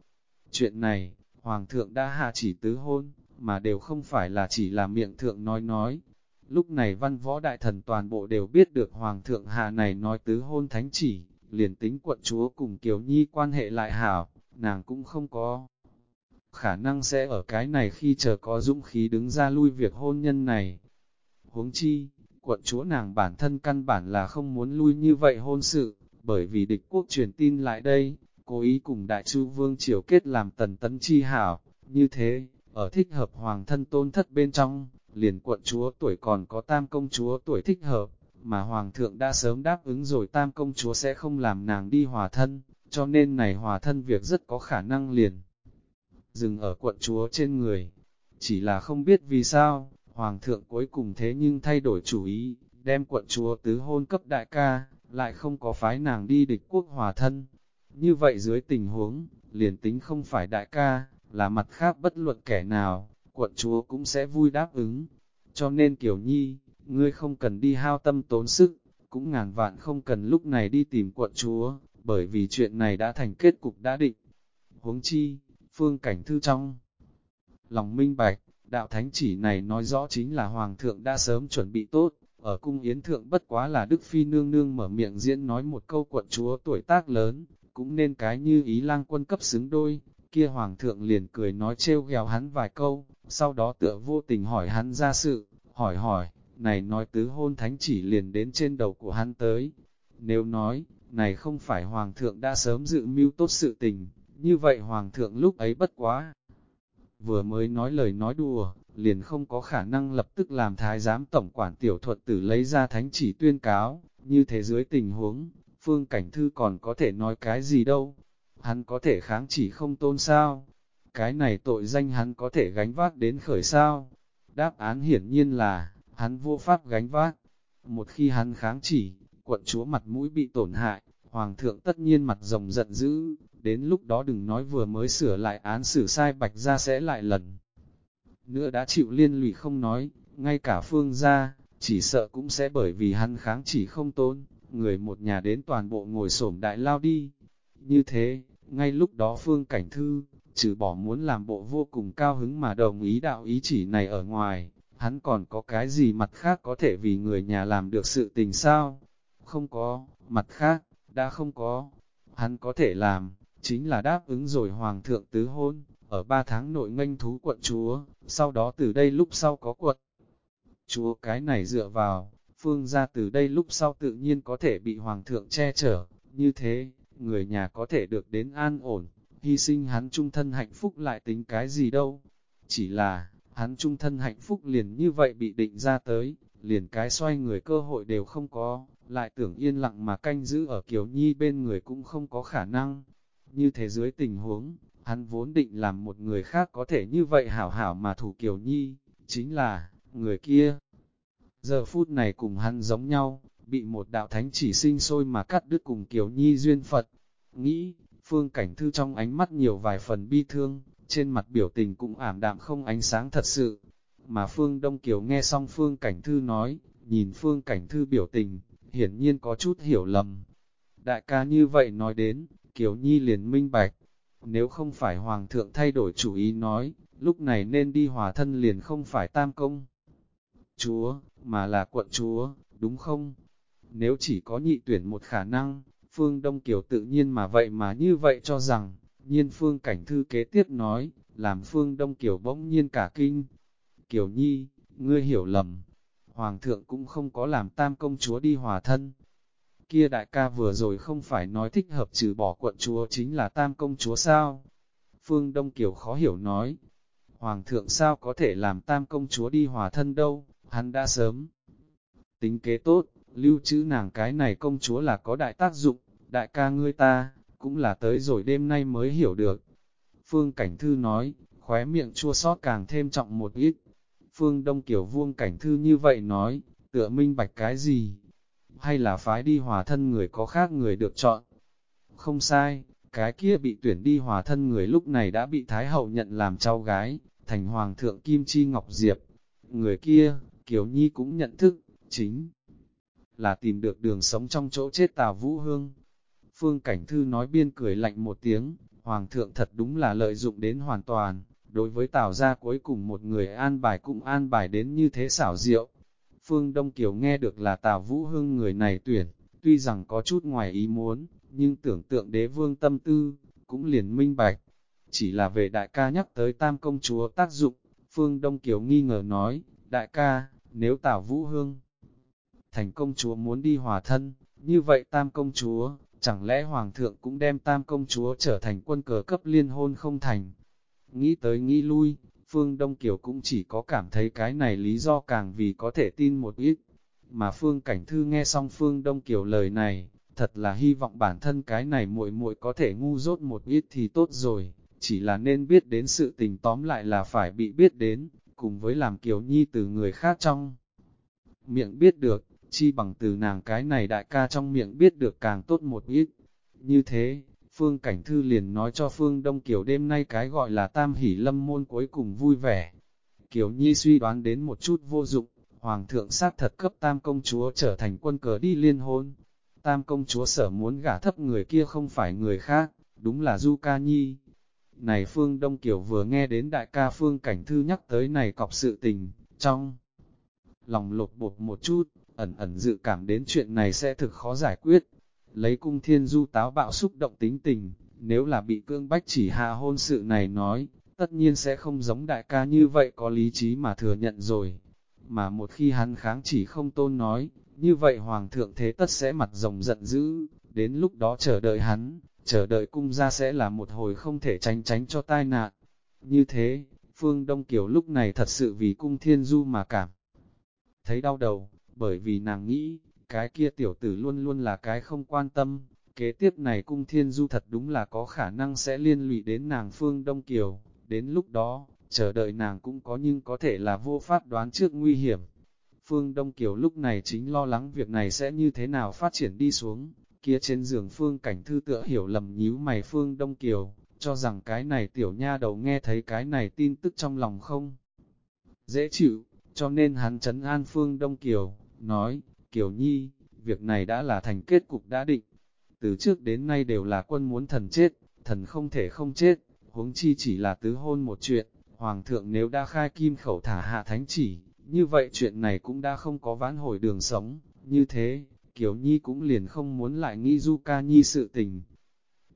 Chuyện này, Hoàng thượng đã hạ chỉ tứ hôn, mà đều không phải là chỉ là miệng thượng nói nói. Lúc này văn võ đại thần toàn bộ đều biết được Hoàng thượng hạ này nói tứ hôn thánh chỉ, liền tính quận chúa cùng Kiều Nhi quan hệ lại hảo, nàng cũng không có. Khả năng sẽ ở cái này khi chờ có dũng khí đứng ra lui việc hôn nhân này. Huống chi, quận chúa nàng bản thân căn bản là không muốn lui như vậy hôn sự, bởi vì địch quốc truyền tin lại đây, cố ý cùng đại chu vương triều kết làm tần tấn chi hảo, như thế, ở thích hợp hoàng thân tôn thất bên trong, liền quận chúa tuổi còn có tam công chúa tuổi thích hợp, mà hoàng thượng đã sớm đáp ứng rồi tam công chúa sẽ không làm nàng đi hòa thân, cho nên này hòa thân việc rất có khả năng liền. Dừng ở quận chúa trên người, chỉ là không biết vì sao, hoàng thượng cuối cùng thế nhưng thay đổi chủ ý, đem quận chúa tứ hôn cấp đại ca, lại không có phái nàng đi địch quốc hòa thân. Như vậy dưới tình huống, liền tính không phải đại ca, là mặt khác bất luận kẻ nào, quận chúa cũng sẽ vui đáp ứng. Cho nên Kiều Nhi, ngươi không cần đi hao tâm tốn sức, cũng ngàn vạn không cần lúc này đi tìm quận chúa, bởi vì chuyện này đã thành kết cục đã định. Huống chi, phương cảnh thư trong. Lòng minh bạch, đạo thánh chỉ này nói rõ chính là Hoàng thượng đã sớm chuẩn bị tốt, ở cung yến thượng bất quá là Đức Phi nương nương mở miệng diễn nói một câu quận chúa tuổi tác lớn, cũng nên cái như ý lang quân cấp xứng đôi, kia Hoàng thượng liền cười nói trêu ghèo hắn vài câu, sau đó tựa vô tình hỏi hắn ra sự, hỏi hỏi, này nói tứ hôn thánh chỉ liền đến trên đầu của hắn tới. Nếu nói, này không phải Hoàng thượng đã sớm dự mưu tốt sự tình, như vậy Hoàng thượng lúc ấy bất quá. Vừa mới nói lời nói đùa, liền không có khả năng lập tức làm thái giám tổng quản tiểu thuật tử lấy ra thánh chỉ tuyên cáo, như thế dưới tình huống, phương cảnh thư còn có thể nói cái gì đâu. Hắn có thể kháng chỉ không tôn sao, cái này tội danh hắn có thể gánh vác đến khởi sao. Đáp án hiển nhiên là, hắn vô pháp gánh vác. Một khi hắn kháng chỉ, quận chúa mặt mũi bị tổn hại, hoàng thượng tất nhiên mặt rồng giận dữ, đến lúc đó đừng nói vừa mới sửa lại án xử sai bạch ra sẽ lại lần. Nữa đã chịu liên lụy không nói, ngay cả phương gia, chỉ sợ cũng sẽ bởi vì hắn kháng chỉ không tôn, người một nhà đến toàn bộ ngồi xổm đại lao đi. Như thế, ngay lúc đó phương cảnh thư, trừ bỏ muốn làm bộ vô cùng cao hứng mà đồng ý đạo ý chỉ này ở ngoài, hắn còn có cái gì mặt khác có thể vì người nhà làm được sự tình sao? Không có, mặt khác, đã không có. Hắn có thể làm, chính là đáp ứng rồi hoàng thượng tứ hôn, ở ba tháng nội nganh thú quận chúa, sau đó từ đây lúc sau có quận. Chúa cái này dựa vào, phương ra từ đây lúc sau tự nhiên có thể bị hoàng thượng che chở, như thế, người nhà có thể được đến an ổn, hy sinh hắn trung thân hạnh phúc lại tính cái gì đâu. Chỉ là, hắn trung thân hạnh phúc liền như vậy bị định ra tới, liền cái xoay người cơ hội đều không có, lại tưởng yên lặng mà canh giữ ở Kiều Nhi bên người cũng không có khả năng. Như thế dưới tình huống, hắn vốn định làm một người khác có thể như vậy hảo hảo mà thủ Kiều Nhi, chính là, người kia. Giờ phút này cùng hắn giống nhau, bị một đạo thánh chỉ sinh sôi mà cắt đứt cùng Kiều Nhi duyên Phật. Nghĩ, phương cảnh thư trong ánh mắt nhiều vài phần bi thương, trên mặt biểu tình cũng ảm đạm không ánh sáng thật sự. Mà Phương Đông Kiều nghe xong Phương Cảnh Thư nói, nhìn Phương Cảnh Thư biểu tình, hiển nhiên có chút hiểu lầm. Đại ca như vậy nói đến, Kiều Nhi liền minh bạch, nếu không phải Hoàng thượng thay đổi chủ ý nói, lúc này nên đi hòa thân liền không phải tam công. Chúa, mà là quận chúa, đúng không? Nếu chỉ có nhị tuyển một khả năng, Phương Đông Kiều tự nhiên mà vậy mà như vậy cho rằng, nhiên Phương Cảnh Thư kế tiếp nói, làm Phương Đông Kiều bỗng nhiên cả kinh. Kiều Nhi, ngươi hiểu lầm, Hoàng thượng cũng không có làm tam công chúa đi hòa thân. Kia đại ca vừa rồi không phải nói thích hợp trừ bỏ quận chúa chính là tam công chúa sao? Phương Đông Kiều khó hiểu nói, Hoàng thượng sao có thể làm tam công chúa đi hòa thân đâu, hắn đã sớm. Tính kế tốt, lưu trữ nàng cái này công chúa là có đại tác dụng, đại ca ngươi ta, cũng là tới rồi đêm nay mới hiểu được. Phương Cảnh Thư nói, khóe miệng chua sót càng thêm trọng một ít. Phương Đông Kiều Vuông Cảnh Thư như vậy nói, tựa minh bạch cái gì? Hay là phái đi hòa thân người có khác người được chọn? Không sai, cái kia bị tuyển đi hòa thân người lúc này đã bị Thái Hậu nhận làm cháu gái, thành Hoàng thượng Kim Chi Ngọc Diệp. Người kia, Kiều Nhi cũng nhận thức, chính là tìm được đường sống trong chỗ chết Tào Vũ Hương. Phương Cảnh Thư nói biên cười lạnh một tiếng, Hoàng thượng thật đúng là lợi dụng đến hoàn toàn, đối với Tào gia cuối cùng một người an bài cũng an bài đến như thế xảo diệu. Phương Đông Kiều nghe được là Tào Vũ Hương người này tuyển, tuy rằng có chút ngoài ý muốn, nhưng tưởng tượng đế vương tâm tư, cũng liền minh bạch. Chỉ là về đại ca nhắc tới tam công chúa tác dụng, Phương Đông Kiều nghi ngờ nói, đại ca, nếu Tào Vũ Hương thành công chúa muốn đi hòa thân, như vậy tam công chúa, chẳng lẽ hoàng thượng cũng đem tam công chúa trở thành quân cờ cấp liên hôn không thành. Nghĩ tới nghĩ lui, Phương Đông Kiều cũng chỉ có cảm thấy cái này lý do càng vì có thể tin một ít. Mà Phương Cảnh Thư nghe xong Phương Đông Kiều lời này, thật là hy vọng bản thân cái này muội muội có thể ngu dốt một ít thì tốt rồi, chỉ là nên biết đến sự tình tóm lại là phải bị biết đến, cùng với làm Kiều Nhi từ người khác trong miệng biết được, chi bằng từ nàng cái này đại ca trong miệng biết được càng tốt một ít. Như thế, Phương Cảnh Thư liền nói cho Phương Đông Kiều đêm nay cái gọi là tam hỷ lâm môn cuối cùng vui vẻ. Kiều Nhi suy đoán đến một chút vô dụng, Hoàng thượng sát thật cấp tam công chúa trở thành quân cờ đi liên hôn. Tam công chúa sở muốn gả thấp người kia không phải người khác, đúng là Du Ca Nhi. Này Phương Đông Kiều vừa nghe đến đại ca Phương Cảnh Thư nhắc tới này cọc sự tình, trong lòng lột bột một chút, ẩn ẩn dự cảm đến chuyện này sẽ thực khó giải quyết. Lấy cung thiên du táo bạo xúc động tính tình, nếu là bị cương bách chỉ hạ hôn sự này nói, tất nhiên sẽ không giống đại ca như vậy có lý trí mà thừa nhận rồi. Mà một khi hắn kháng chỉ không tôn nói, như vậy hoàng thượng thế tất sẽ mặt rồng giận dữ, đến lúc đó chờ đợi hắn, chờ đợi cung ra sẽ là một hồi không thể tránh tránh cho tai nạn. Như thế, Phương Đông Kiều lúc này thật sự vì cung thiên du mà cảm. Thấy đau đầu, bởi vì nàng nghĩ, cái kia tiểu tử luôn luôn là cái không quan tâm, kế tiếp này cung thiên du thật đúng là có khả năng sẽ liên lụy đến nàng Phương Đông Kiều, đến lúc đó, chờ đợi nàng cũng có nhưng có thể là vô pháp đoán trước nguy hiểm. Phương Đông Kiều lúc này chính lo lắng việc này sẽ như thế nào phát triển đi xuống, kia trên giường Phương Cảnh Thư tựa hiểu lầm nhíu mày Phương Đông Kiều, cho rằng cái này tiểu nha đầu nghe thấy cái này tin tức trong lòng không dễ chịu, cho nên hắn chấn an Phương Đông Kiều, nói, Kiều Nhi, việc này đã là thành kết cục đã định. Từ trước đến nay đều là quân muốn thần chết, thần không thể không chết, huống chi chỉ là tứ hôn một chuyện, Hoàng thượng nếu đã khai kim khẩu thả hạ thánh chỉ, như vậy chuyện này cũng đã không có vãn hồi đường sống, như thế, Kiều Nhi cũng liền không muốn lại nghĩ Du Ca Nhi sự tình.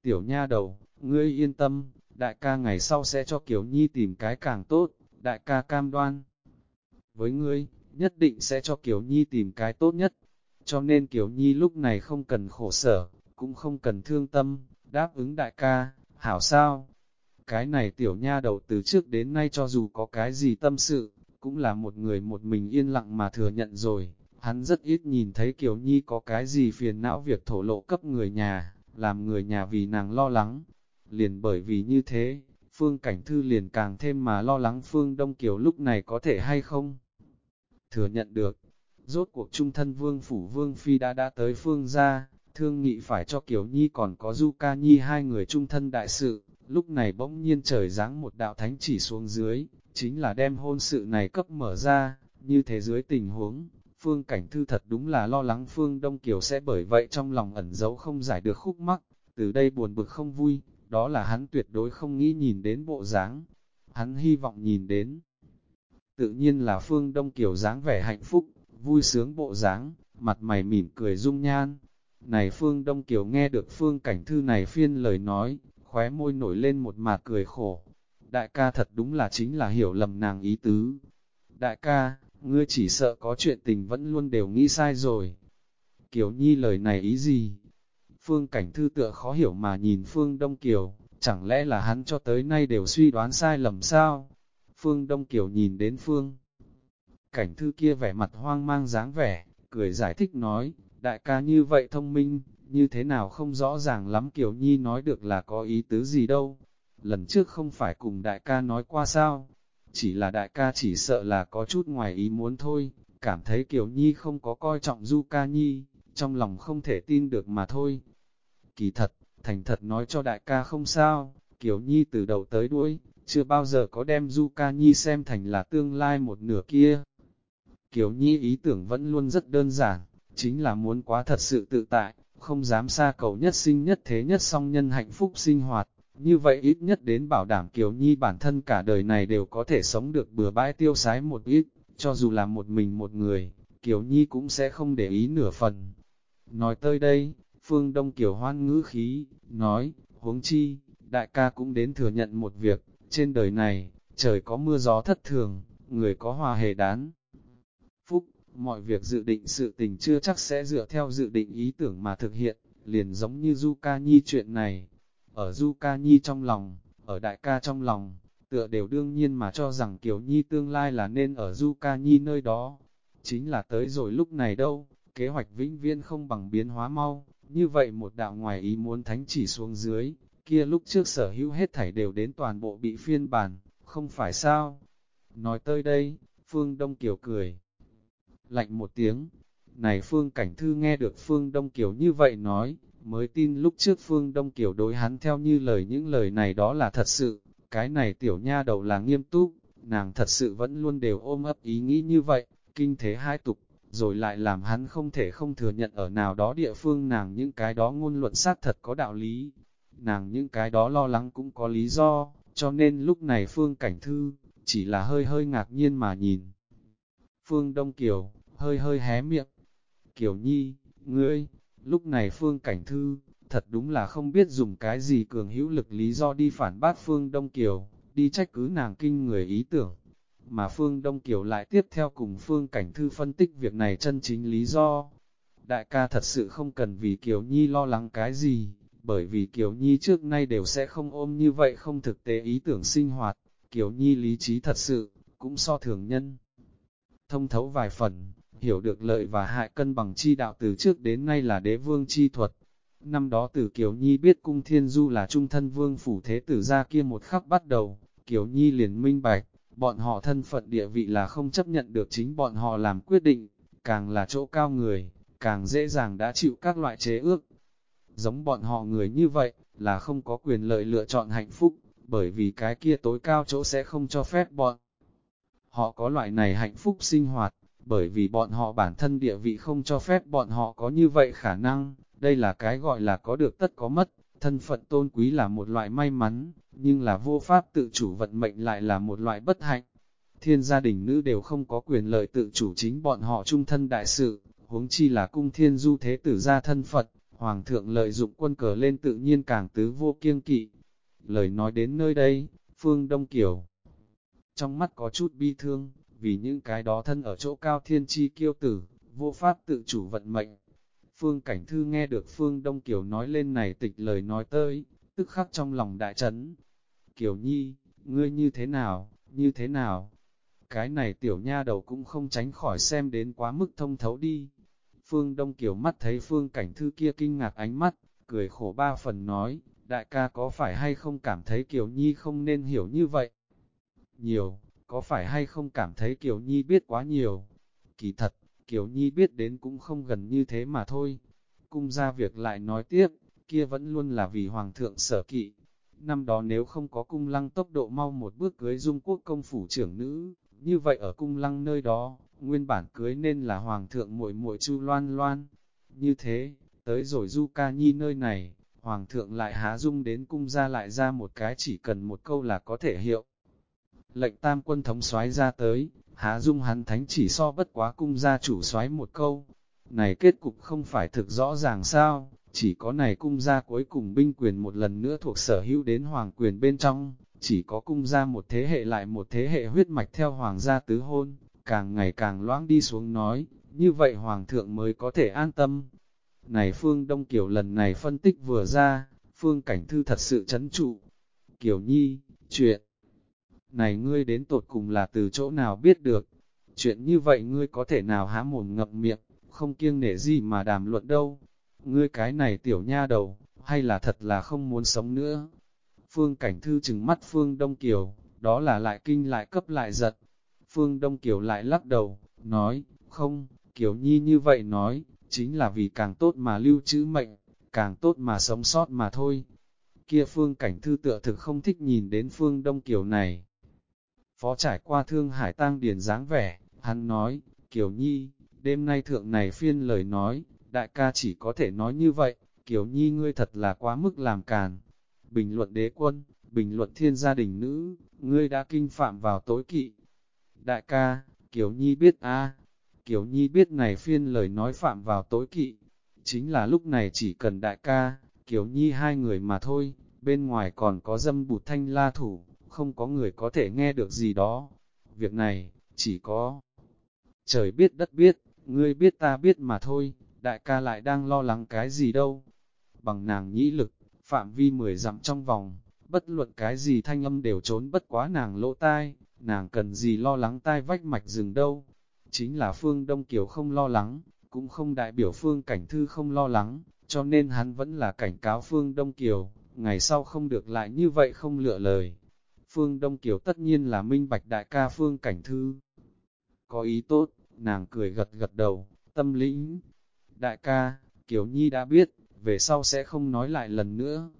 Tiểu nha đầu, ngươi yên tâm, đại ca ngày sau sẽ cho Kiều Nhi tìm cái càng tốt, đại ca cam đoan. Với ngươi, nhất định sẽ cho Kiều Nhi tìm cái tốt nhất. Cho nên Kiều Nhi lúc này không cần khổ sở, cũng không cần thương tâm, đáp ứng đại ca, hảo sao? Cái này tiểu nha đầu từ trước đến nay cho dù có cái gì tâm sự, cũng là một người một mình yên lặng mà thừa nhận rồi. Hắn rất ít nhìn thấy Kiều Nhi có cái gì phiền não việc thổ lộ cấp người nhà, làm người nhà vì nàng lo lắng. Liền bởi vì như thế, Phương Cảnh Thư liền càng thêm mà lo lắng Phương Đông Kiều lúc này có thể hay không thừa nhận được. Rốt cuộc trung thân vương phủ vương phi đã đã tới phương gia, thương nghị phải cho Kiều Nhi còn có Du Ca Nhi hai người trung thân đại sự, lúc này bỗng nhiên trời giáng một đạo thánh chỉ xuống dưới, chính là đem hôn sự này cấp mở ra, như thế dưới tình huống, phương cảnh thư thật đúng là lo lắng phương Đông Kiều sẽ bởi vậy trong lòng ẩn giấu không giải được khúc mắc, từ đây buồn bực không vui, đó là hắn tuyệt đối không nghĩ nhìn đến bộ dáng. Hắn hy vọng nhìn đến. Tự nhiên là Phương Đông Kiều dáng vẻ hạnh phúc, vui sướng bộ dáng, mặt mày mỉm cười dung nhan. Này Phương Đông Kiều nghe được Phương Cảnh Thư này phiên lời nói, khóe môi nổi lên một mạt cười khổ. Đại ca thật đúng là chính là hiểu lầm nàng ý tứ. Đại ca, ngươi chỉ sợ có chuyện tình vẫn luôn đều nghĩ sai rồi. Kiều Nhi lời này ý gì? Phương Cảnh Thư tựa khó hiểu mà nhìn Phương Đông Kiều, chẳng lẽ là hắn cho tới nay đều suy đoán sai lầm sao? Phương Đông Kiều nhìn đến Phương. Cảnh Thư kia vẻ mặt hoang mang dáng vẻ, cười giải thích nói, đại ca như vậy thông minh, như thế nào không rõ ràng lắm Kiều Nhi nói được là có ý tứ gì đâu. Lần trước không phải cùng đại ca nói qua sao, chỉ là đại ca chỉ sợ là có chút ngoài ý muốn thôi, cảm thấy Kiều Nhi không có coi trọng Du Ca Nhi, trong lòng không thể tin được mà thôi. Kỳ thật, thành thật nói cho đại ca không sao, Kiều Nhi từ đầu tới đuôi, chưa bao giờ có đem Du Ca Nhi xem thành là tương lai một nửa kia. Kiều Nhi ý tưởng vẫn luôn rất đơn giản, chính là muốn quá thật sự tự tại, không dám xa cầu nhất sinh nhất thế nhất song nhân hạnh phúc sinh hoạt. Như vậy ít nhất đến bảo đảm Kiều Nhi bản thân cả đời này đều có thể sống được bừa bãi tiêu sái một ít, cho dù là một mình một người, Kiều Nhi cũng sẽ không để ý nửa phần. Nói tới đây, Phương Đông Kiều hoan ngữ khí, nói, huống chi, đại ca cũng đến thừa nhận một việc, trên đời này, trời có mưa gió thất thường, người có hòa hề đán. Phúc, mọi việc dự định sự tình chưa chắc sẽ dựa theo dự định ý tưởng mà thực hiện, liền giống như Du Ca Nhi chuyện này. Ở Du Ca Nhi trong lòng, ở đại ca trong lòng, tựa đều đương nhiên mà cho rằng Kiều Nhi tương lai là nên ở Du Ca Nhi nơi đó. Chính là tới rồi lúc này đâu, kế hoạch vĩnh viễn không bằng biến hóa mau, như vậy một đạo ngoài ý muốn thánh chỉ xuống dưới, kia lúc trước sở hữu hết thảy đều đến toàn bộ bị phiên bản, không phải sao? Nói tới đây, Phương Đông Kiều cười. Lạnh một tiếng, này Phương Cảnh Thư nghe được Phương Đông Kiều như vậy nói, mới tin lúc trước Phương Đông Kiều đối hắn theo như lời những lời này đó là thật sự, cái này tiểu nha đầu là nghiêm túc, nàng thật sự vẫn luôn đều ôm ấp ý nghĩ như vậy, kinh thế hai tục, rồi lại làm hắn không thể không thừa nhận ở nào đó địa phương nàng những cái đó ngôn luận sát thật có đạo lý. Nàng những cái đó lo lắng cũng có lý do, cho nên lúc này Phương Cảnh Thư, chỉ là hơi hơi ngạc nhiên mà nhìn. Phương Đông Kiều, hơi hơi hé miệng. Kiều Nhi, ngươi, lúc này Phương Cảnh Thư, thật đúng là không biết dùng cái gì cường hữu lực lý do đi phản bác Phương Đông Kiều, đi trách cứ nàng kinh người ý tưởng mà Phương Đông Kiều lại tiếp theo cùng Phương Cảnh Thư phân tích việc này chân chính lý do. Đại ca thật sự không cần vì Kiều Nhi lo lắng cái gì, bởi vì Kiều Nhi trước nay đều sẽ không ôm như vậy không thực tế ý tưởng sinh hoạt, Kiều Nhi lý trí thật sự, cũng so thường nhân. Thông thấu vài phần, hiểu được lợi và hại cân bằng chi đạo từ trước đến nay là đế vương chi thuật. Năm đó từ Kiều Nhi biết cung thiên du là trung thân vương phủ thế tử ra kia một khắc bắt đầu, Kiều Nhi liền minh bạch, bọn họ thân phận địa vị là không chấp nhận được chính bọn họ làm quyết định, càng là chỗ cao người, càng dễ dàng đã chịu các loại chế ước. Giống bọn họ người như vậy, là không có quyền lợi lựa chọn hạnh phúc, bởi vì cái kia tối cao chỗ sẽ không cho phép bọn. Họ có loại này hạnh phúc sinh hoạt, bởi vì bọn họ bản thân địa vị không cho phép bọn họ có như vậy khả năng, đây là cái gọi là có được tất có mất, thân phận tôn quý là một loại may mắn, nhưng là vô pháp tự chủ vận mệnh lại là một loại bất hạnh. Thiên gia đình nữ đều không có quyền lợi tự chủ chính bọn họ trung thân đại sự, huống chi là cung thiên du thế tử gia thân phận hoàng thượng lợi dụng quân cờ lên tự nhiên càng tứ vô kiêng kỵ. Lời nói đến nơi đây, phương Đông Kiều, trong mắt có chút bi thương, vì những cái đó thân ở chỗ cao thiên chi kiêu tử, vô pháp tự chủ vận mệnh. Phương Cảnh Thư nghe được Phương Đông Kiều nói lên này tịch lời nói tới, tức khắc trong lòng đại chấn. Kiều Nhi, ngươi như thế nào, như thế nào? Cái này tiểu nha đầu cũng không tránh khỏi xem đến quá mức thông thấu đi. Phương Đông Kiều mắt thấy Phương Cảnh Thư kia kinh ngạc ánh mắt, cười khổ ba phần nói, đại ca có phải hay không cảm thấy Kiều Nhi không nên hiểu như vậy? Nhiều, có phải hay không cảm thấy Kiều Nhi biết quá nhiều? Kỳ thật, Kiều Nhi biết đến cũng không gần như thế mà thôi. Cung ra việc lại nói tiếp, kia vẫn luôn là vì Hoàng thượng sở kỵ. Năm đó nếu không có cung lăng tốc độ mau một bước cưới dung quốc công phủ trưởng nữ, như vậy ở cung lăng nơi đó, nguyên bản cưới nên là Hoàng thượng muội muội chu loan loan. Như thế, tới rồi Du Ca Nhi nơi này, Hoàng thượng lại há dung đến cung ra lại ra một cái chỉ cần một câu là có thể hiệu. Lệnh tam quân thống soái ra tới, há dung hắn thánh chỉ so bất quá cung gia chủ soái một câu. Này kết cục không phải thực rõ ràng sao, chỉ có này cung gia cuối cùng binh quyền một lần nữa thuộc sở hữu đến hoàng quyền bên trong, chỉ có cung gia một thế hệ lại một thế hệ huyết mạch theo hoàng gia tứ hôn, càng ngày càng loãng đi xuống nói, như vậy hoàng thượng mới có thể an tâm. Này Phương Đông Kiều lần này phân tích vừa ra, Phương Cảnh Thư thật sự chấn trụ. Kiều Nhi, chuyện này ngươi đến tột cùng là từ chỗ nào biết được. Chuyện như vậy ngươi có thể nào há mồm ngậm miệng, không kiêng nể gì mà đàm luận đâu. Ngươi cái này tiểu nha đầu, hay là thật là không muốn sống nữa. Phương Cảnh Thư chừng mắt Phương Đông Kiều, đó là lại kinh lại cấp lại giật. Phương Đông Kiều lại lắc đầu, nói, không, Kiều Nhi như vậy nói, chính là vì càng tốt mà lưu trữ mệnh, càng tốt mà sống sót mà thôi. Kia Phương Cảnh Thư tựa thực không thích nhìn đến Phương Đông Kiều này. Phó trải qua thương hải tang điền dáng vẻ, hắn nói, Kiều Nhi, đêm nay thượng này phiên lời nói, đại ca chỉ có thể nói như vậy, Kiều Nhi ngươi thật là quá mức làm càn. Bình luận đế quân, bình luận thiên gia đình nữ, ngươi đã kinh phạm vào tối kỵ. Đại ca, Kiều Nhi biết a Kiều Nhi biết này phiên lời nói phạm vào tối kỵ. Chính là lúc này chỉ cần đại ca, Kiều Nhi hai người mà thôi, bên ngoài còn có dâm bụt thanh la thủ, không có người có thể nghe được gì đó. Việc này, chỉ có trời biết đất biết, ngươi biết ta biết mà thôi, đại ca lại đang lo lắng cái gì đâu. Bằng nàng nhĩ lực, phạm vi mười dặm trong vòng, bất luận cái gì thanh âm đều trốn bất quá nàng lỗ tai, nàng cần gì lo lắng tai vách mạch rừng đâu. Chính là Phương Đông Kiều không lo lắng, cũng không đại biểu Phương Cảnh Thư không lo lắng, cho nên hắn vẫn là cảnh cáo Phương Đông Kiều, ngày sau không được lại như vậy không lựa lời. Phương Đông Kiều tất nhiên là minh bạch đại ca Phương Cảnh Thư. Có ý tốt, nàng cười gật gật đầu, tâm lĩnh. Đại ca, Kiều Nhi đã biết, về sau sẽ không nói lại lần nữa.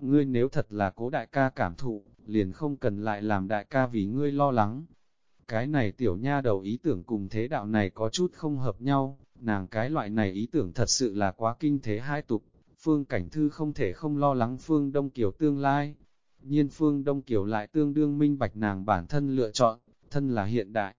Ngươi nếu thật là cố đại ca cảm thụ, liền không cần lại làm đại ca vì ngươi lo lắng. Cái này tiểu nha đầu ý tưởng cùng thế đạo này có chút không hợp nhau, nàng cái loại này ý tưởng thật sự là quá kinh thế hai tục. Phương Cảnh Thư không thể không lo lắng Phương Đông Kiều tương lai, nhiên phương Đông Kiều lại tương đương minh bạch nàng bản thân lựa chọn, thân là hiện đại.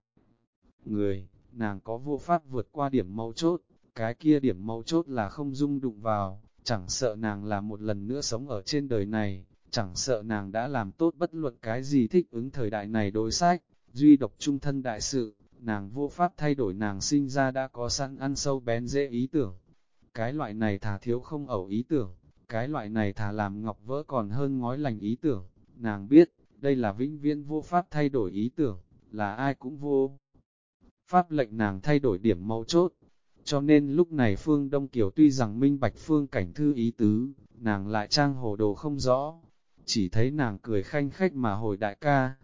Người, nàng có vô pháp vượt qua điểm mấu chốt, cái kia điểm mấu chốt là không dung đụng vào, chẳng sợ nàng là một lần nữa sống ở trên đời này, chẳng sợ nàng đã làm tốt bất luận cái gì thích ứng thời đại này đối sách, duy độc trung thân đại sự, nàng vô pháp thay đổi nàng sinh ra đã có sẵn ăn sâu bén dễ ý tưởng. Cái loại này thà thiếu không ẩu ý tưởng, cái loại này thà làm ngọc vỡ còn hơn ngói lành ý tưởng, nàng biết, đây là vĩnh viễn vô pháp thay đổi ý tưởng, là ai cũng vô. Pháp lệnh nàng thay đổi điểm mấu chốt, cho nên lúc này Phương Đông Kiều tuy rằng minh bạch Phương cảnh thư ý tứ, nàng lại trang hồ đồ không rõ, chỉ thấy nàng cười khanh khách mà hồi đại ca.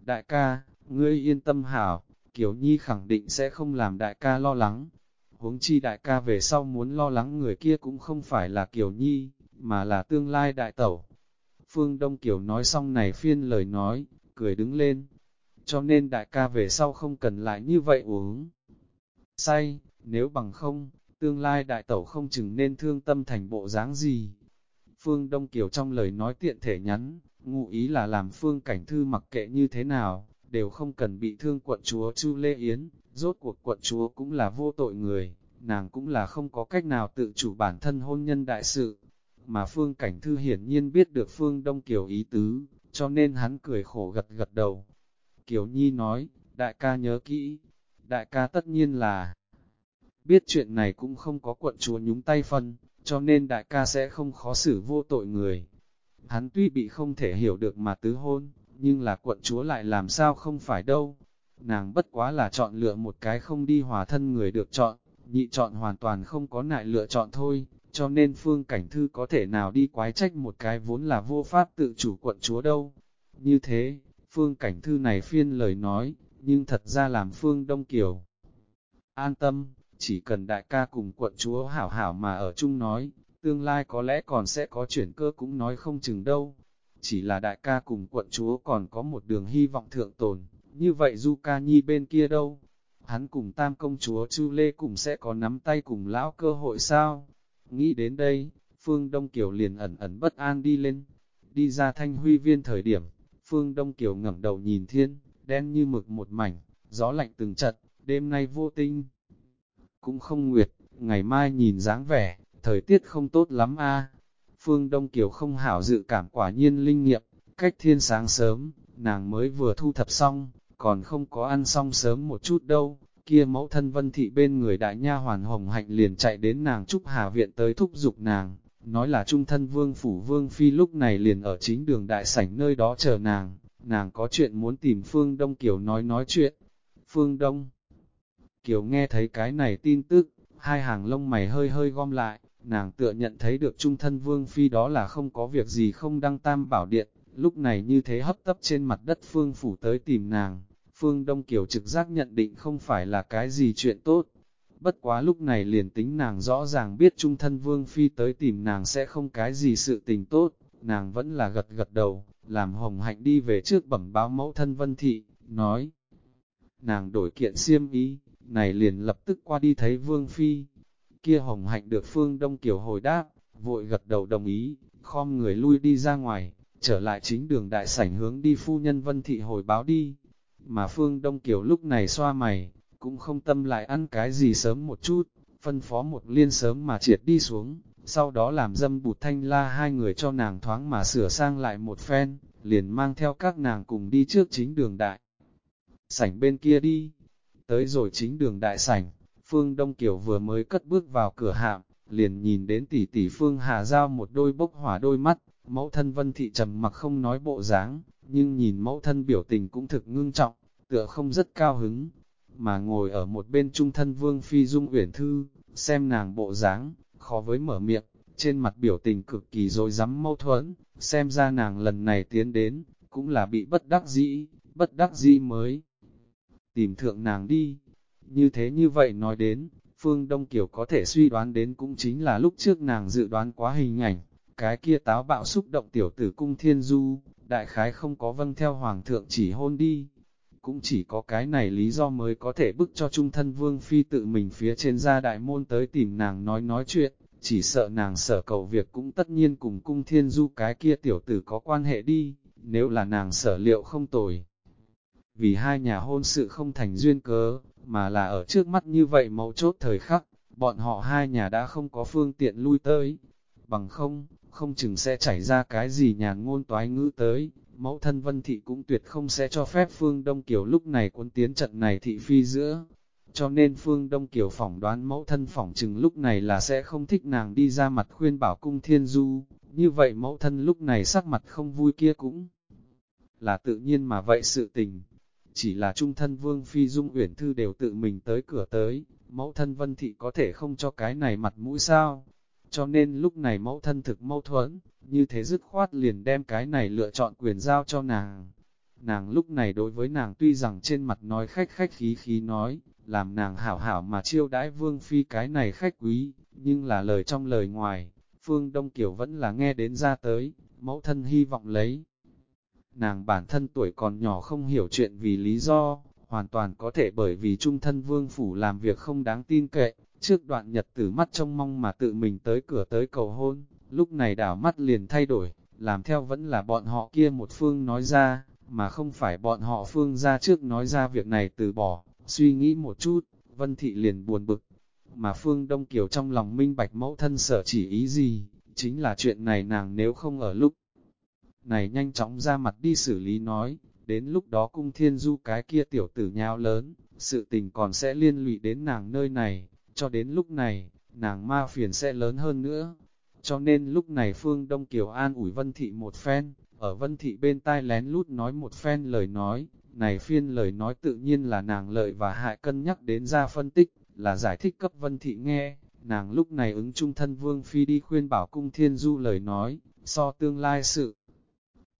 Đại ca, ngươi yên tâm hảo, Kiều Nhi khẳng định sẽ không làm đại ca lo lắng. Huống chi đại ca về sau muốn lo lắng người kia cũng không phải là Kiều Nhi, mà là tương lai đại tẩu. Phương Đông Kiều nói xong này phiên lời nói, cười đứng lên. Cho nên đại ca về sau không cần lại như vậy uống. Say, nếu bằng không, tương lai đại tẩu không chừng nên thương tâm thành bộ dáng gì. Phương Đông Kiều trong lời nói tiện thể nhắn, ngụ ý là làm Phương Cảnh Thư mặc kệ như thế nào, đều không cần bị thương quận chúa Chu Lê Yến, rốt cuộc quận chúa cũng là vô tội người, nàng cũng là không có cách nào tự chủ bản thân hôn nhân đại sự, mà Phương Cảnh Thư hiển nhiên biết được Phương Đông Kiều ý tứ, cho nên hắn cười khổ gật gật đầu. Kiều Nhi nói, đại ca nhớ kỹ, đại ca tất nhiên là biết chuyện này cũng không có quận chúa nhúng tay phân, cho nên đại ca sẽ không khó xử vô tội người. Hắn tuy bị không thể hiểu được mà tứ hôn, nhưng là quận chúa lại làm sao không phải đâu. Nàng bất quá là chọn lựa một cái không đi hòa thân người được chọn, nhị chọn hoàn toàn không có nại lựa chọn thôi cho nên Phương Cảnh Thư có thể nào đi quái trách một cái vốn là vô pháp tự chủ quận chúa đâu. Như thế, Phương Cảnh Thư này phiên lời nói, nhưng thật ra làm Phương Đông Kiều. An tâm, chỉ cần đại ca cùng quận chúa hảo hảo mà ở chung nói, tương lai có lẽ còn sẽ có chuyển cơ cũng nói không chừng đâu. Chỉ là đại ca cùng quận chúa còn có một đường hy vọng thượng tồn, như vậy Du Ca Nhi bên kia đâu? Hắn cùng tam công chúa Chu Lê cùng sẽ có nắm tay cùng lão cơ hội sao? Nghĩ đến đây, Phương Đông Kiều liền ẩn ẩn bất an đi lên, đi ra thanh huy viên thời điểm, Phương Đông Kiều ngẩng đầu nhìn thiên, đen như mực một mảnh, gió lạnh từng chật, đêm nay vô tinh. Cũng không nguyệt, ngày mai nhìn dáng vẻ, thời tiết không tốt lắm a. Phương Đông Kiều không hảo dự cảm quả nhiên linh nghiệm, cách thiên sáng sớm, nàng mới vừa thu thập xong, còn không có ăn xong sớm một chút đâu, kia mẫu thân vân thị bên người đại nha hoàn hồng hạnh liền chạy đến nàng Trúc Hà Viện tới thúc giục nàng, nói là trung thân vương phủ vương phi lúc này liền ở chính đường đại sảnh nơi đó chờ nàng, nàng có chuyện muốn tìm Phương Đông Kiều nói nói chuyện. Phương Đông Kiều nghe thấy cái này tin tức, hai hàng lông mày hơi hơi gom lại, nàng tựa nhận thấy được trung thân vương phi đó là không có việc gì không đăng tam bảo điện, lúc này như thế hấp tấp trên mặt đất phương phủ tới tìm nàng, phương đông kiều trực giác nhận định không phải là cái gì chuyện tốt. Bất quá lúc này liền tính nàng rõ ràng biết trung thân vương phi tới tìm nàng sẽ không cái gì sự tình tốt, nàng vẫn là gật gật đầu, làm hồng hạnh đi về trước bẩm báo mẫu thân vân thị, nói. Nàng đổi kiện xiêm ý, này liền lập tức qua đi thấy vương phi, kia hồng hạnh được phương đông kiều hồi đáp, vội gật đầu đồng ý, khom người lui đi ra ngoài, trở lại chính đường đại sảnh hướng đi phu nhân vân thị hồi báo đi. Mà phương đông kiều lúc này xoa mày, cũng không tâm lại ăn cái gì sớm một chút, phân phó một liên sớm mà triệt đi xuống, sau đó làm dâm bụt thanh la hai người cho nàng thoáng mà sửa sang lại một phen, liền mang theo các nàng cùng đi trước chính đường đại. Sảnh bên kia đi, tới rồi chính đường đại sảnh, Phương Đông Kiều vừa mới cất bước vào cửa hạm, liền nhìn đến tỷ tỷ Phương Hà Giao một đôi bốc hỏa đôi mắt, mẫu thân Vân Thị trầm mặc không nói bộ dáng, nhưng nhìn mẫu thân biểu tình cũng thực ngưng trọng, tựa không rất cao hứng, mà ngồi ở một bên trung thân Vương Phi Dung Uyển Thư, xem nàng bộ dáng, khó với mở miệng, trên mặt biểu tình cực kỳ rồi rắm mâu thuẫn, xem ra nàng lần này tiến đến, cũng là bị bất đắc dĩ, bất đắc dĩ mới tìm thượng nàng đi. Như thế như vậy nói đến, Phương Đông Kiều có thể suy đoán đến cũng chính là lúc trước nàng dự đoán quá hình ảnh, cái kia táo bạo xúc động tiểu tử cung thiên du, đại khái không có vâng theo hoàng thượng chỉ hôn đi. Cũng chỉ có cái này lý do mới có thể bức cho trung thân vương phi tự mình phía trên gia đại môn tới tìm nàng nói nói chuyện, chỉ sợ nàng sở cầu việc cũng tất nhiên cùng cung thiên du cái kia tiểu tử có quan hệ đi, nếu là nàng sở liệu không tồi. Vì hai nhà hôn sự không thành duyên cớ, mà là ở trước mắt như vậy mấu chốt thời khắc, bọn họ hai nhà đã không có phương tiện lui tới. Bằng không, không chừng sẽ chảy ra cái gì nhàn ngôn toái ngữ tới, mẫu thân vân thị cũng tuyệt không sẽ cho phép phương Đông Kiều lúc này quân tiến trận này thị phi giữa. Cho nên phương Đông Kiều phỏng đoán mẫu thân phỏng chừng lúc này là sẽ không thích nàng đi ra mặt khuyên bảo cung thiên du, như vậy mẫu thân lúc này sắc mặt không vui kia cũng là tự nhiên mà vậy sự tình chỉ là trung thân vương phi dung uyển thư đều tự mình tới cửa tới, mẫu thân vân thị có thể không cho cái này mặt mũi sao. Cho nên lúc này mẫu thân thực mâu thuẫn, như thế dứt khoát liền đem cái này lựa chọn quyền giao cho nàng. Nàng lúc này đối với nàng tuy rằng trên mặt nói khách khách khí khí nói, làm nàng hảo hảo mà chiêu đãi vương phi cái này khách quý, nhưng là lời trong lời ngoài, phương Đông Kiều vẫn là nghe đến ra tới, mẫu thân hy vọng lấy nàng bản thân tuổi còn nhỏ không hiểu chuyện vì lý do, hoàn toàn có thể bởi vì trung thân vương phủ làm việc không đáng tin cậy, trước đoạn nhật tử mắt trông mong mà tự mình tới cửa tới cầu hôn, lúc này đảo mắt liền thay đổi, làm theo vẫn là bọn họ kia một phương nói ra, mà không phải bọn họ phương ra trước nói ra việc này từ bỏ, suy nghĩ một chút, vân thị liền buồn bực, mà phương Đông Kiều trong lòng minh bạch mẫu thân sở chỉ ý gì, chính là chuyện này nàng nếu không ở lúc này nhanh chóng ra mặt đi xử lý nói, đến lúc đó cung thiên du cái kia tiểu tử nhao lớn, sự tình còn sẽ liên lụy đến nàng nơi này, cho đến lúc này, nàng ma phiền sẽ lớn hơn nữa. Cho nên lúc này Phương Đông Kiều an ủi Vân Thị một phen, ở Vân Thị bên tai lén lút nói một phen lời nói, này phiên lời nói tự nhiên là nàng lợi và hại cân nhắc đến ra phân tích, là giải thích cấp Vân Thị nghe, nàng lúc này ứng trung thân Vương Phi đi khuyên bảo cung thiên du lời nói, so tương lai sự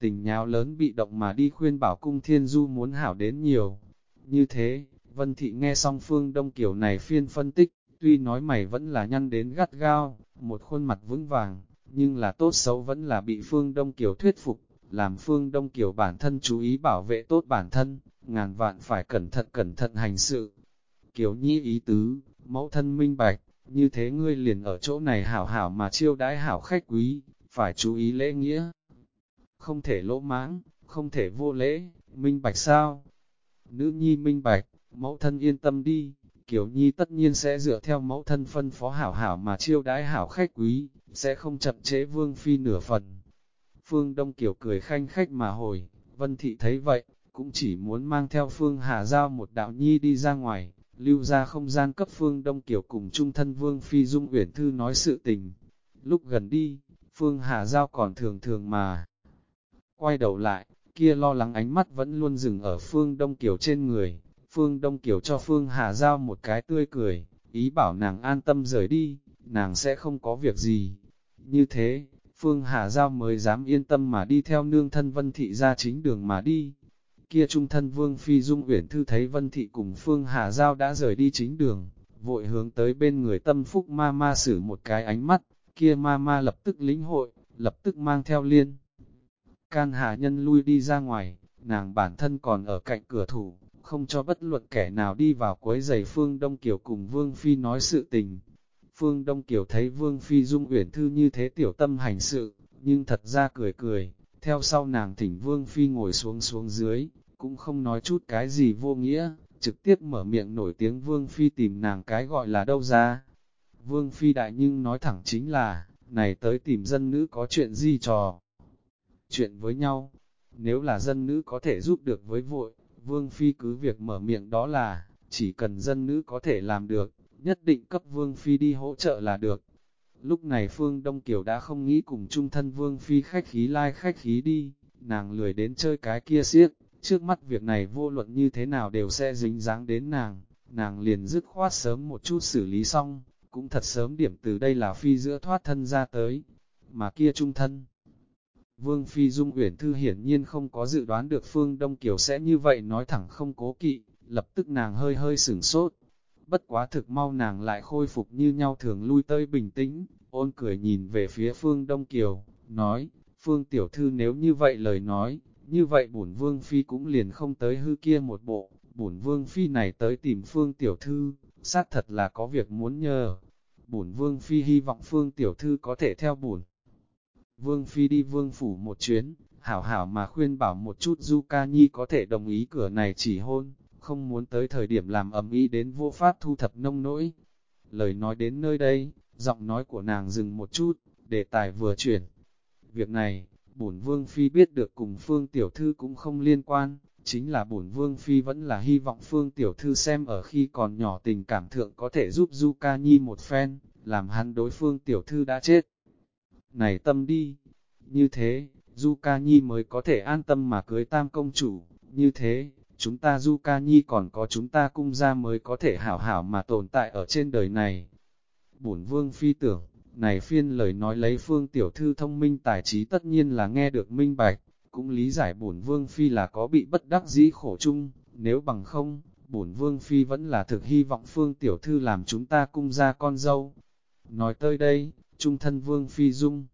tình nháo lớn bị động mà đi khuyên bảo cung thiên du muốn hảo đến nhiều. Như thế, Vân Thị nghe xong phương đông Kiều này phiên phân tích, tuy nói mày vẫn là nhăn đến gắt gao, một khuôn mặt vững vàng, nhưng là tốt xấu vẫn là bị phương đông Kiều thuyết phục, làm phương đông Kiều bản thân chú ý bảo vệ tốt bản thân, ngàn vạn phải cẩn thận cẩn thận hành sự. Kiều nhi ý tứ, mẫu thân minh bạch, như thế ngươi liền ở chỗ này hảo hảo mà chiêu đãi hảo khách quý, phải chú ý lễ nghĩa. Không thể lỗ mãng, không thể vô lễ, minh bạch sao? Nữ nhi minh bạch, mẫu thân yên tâm đi, Kiều Nhi tất nhiên sẽ dựa theo mẫu thân phân phó hảo hảo mà chiêu đãi hảo khách quý, sẽ không chậm chế vương phi nửa phần. Phương Đông Kiều cười khanh khách mà hồi, Vân Thị thấy vậy, cũng chỉ muốn mang theo Phương Hà Giao một đạo nhi đi ra ngoài, lưu ra không gian cấp Phương Đông Kiều cùng trung thân Vương Phi Dung Uyển Thư nói sự tình. Lúc gần đi, Phương Hà Giao còn thường thường mà quay đầu lại, kia lo lắng ánh mắt vẫn luôn dừng ở Phương Đông Kiều trên người. Phương Đông Kiều cho Phương Hà Giao một cái tươi cười, ý bảo nàng an tâm rời đi, nàng sẽ không có việc gì. Như thế, Phương Hà Giao mới dám yên tâm mà đi theo nương thân Vân Thị ra chính đường mà đi. Kia trung thân Vương Phi Dung Uyển Thư thấy Vân Thị cùng Phương Hà Giao đã rời đi chính đường, vội hướng tới bên người tâm phúc ma ma xử một cái ánh mắt, kia ma ma lập tức lĩnh hội, lập tức mang theo liên. Can Hà Nhân lui đi ra ngoài, nàng bản thân còn ở cạnh cửa thủ, không cho bất luận kẻ nào đi vào quấy giày Phương Đông Kiều cùng Vương Phi nói sự tình. Phương Đông Kiều thấy Vương Phi Dung Uyển Thư như thế tiểu tâm hành sự, nhưng thật ra cười cười, theo sau nàng thỉnh Vương Phi ngồi xuống xuống dưới, cũng không nói chút cái gì vô nghĩa, trực tiếp mở miệng nổi tiếng Vương Phi tìm nàng cái gọi là đâu ra. Vương Phi đại nhưng nói thẳng chính là, này tới tìm dân nữ có chuyện gì trò. Chuyện với nhau, nếu là dân nữ có thể giúp được với vội, Vương Phi cứ việc mở miệng đó là, chỉ cần dân nữ có thể làm được, nhất định cấp Vương Phi đi hỗ trợ là được. Lúc này Phương Đông Kiều đã không nghĩ cùng trung thân Vương Phi khách khí lai khách khí đi, nàng lười đến chơi cái kia siếc, trước mắt việc này vô luận như thế nào đều sẽ dính dáng đến nàng, nàng liền dứt khoát sớm một chút xử lý xong, cũng thật sớm điểm từ đây là Phi giữa thoát thân ra tới, mà kia trung thân. Vương Phi Dung Uyển Thư hiển nhiên không có dự đoán được Phương Đông Kiều sẽ như vậy nói thẳng không cố kỵ, lập tức nàng hơi hơi sửng sốt. Bất quá thực mau nàng lại khôi phục như nhau thường lui tới bình tĩnh, ôn cười nhìn về phía Phương Đông Kiều, nói, Phương Tiểu Thư nếu như vậy lời nói, như vậy bổn Vương Phi cũng liền không tới hư kia một bộ, bổn Vương Phi này tới tìm Phương Tiểu Thư, xác thật là có việc muốn nhờ. Bổn Vương Phi hy vọng Phương Tiểu Thư có thể theo bổn. Vương Phi đi vương phủ một chuyến, hảo hảo mà khuyên bảo một chút Du Ca Nhi có thể đồng ý cửa này chỉ hôn, không muốn tới thời điểm làm ấm ý đến vô pháp thu thập nông nỗi. Lời nói đến nơi đây, giọng nói của nàng dừng một chút, đề tài vừa chuyển. Việc này, bổn Vương Phi biết được cùng Phương Tiểu Thư cũng không liên quan, chính là bổn Vương Phi vẫn là hy vọng Phương Tiểu Thư xem ở khi còn nhỏ tình cảm thượng có thể giúp Du Ca Nhi một phen, làm hắn đối phương Tiểu Thư đã chết này tâm đi. Như thế, Du Ca Nhi mới có thể an tâm mà cưới tam công chủ, như thế, chúng ta Du Ca Nhi còn có chúng ta cung gia mới có thể hảo hảo mà tồn tại ở trên đời này. Bổn vương phi tưởng, này phiên lời nói lấy phương tiểu thư thông minh tài trí tất nhiên là nghe được minh bạch, cũng lý giải bổn vương phi là có bị bất đắc dĩ khổ chung, nếu bằng không, bổn vương phi vẫn là thực hy vọng phương tiểu thư làm chúng ta cung gia con dâu. Nói tới đây, trung thân vương phi dung.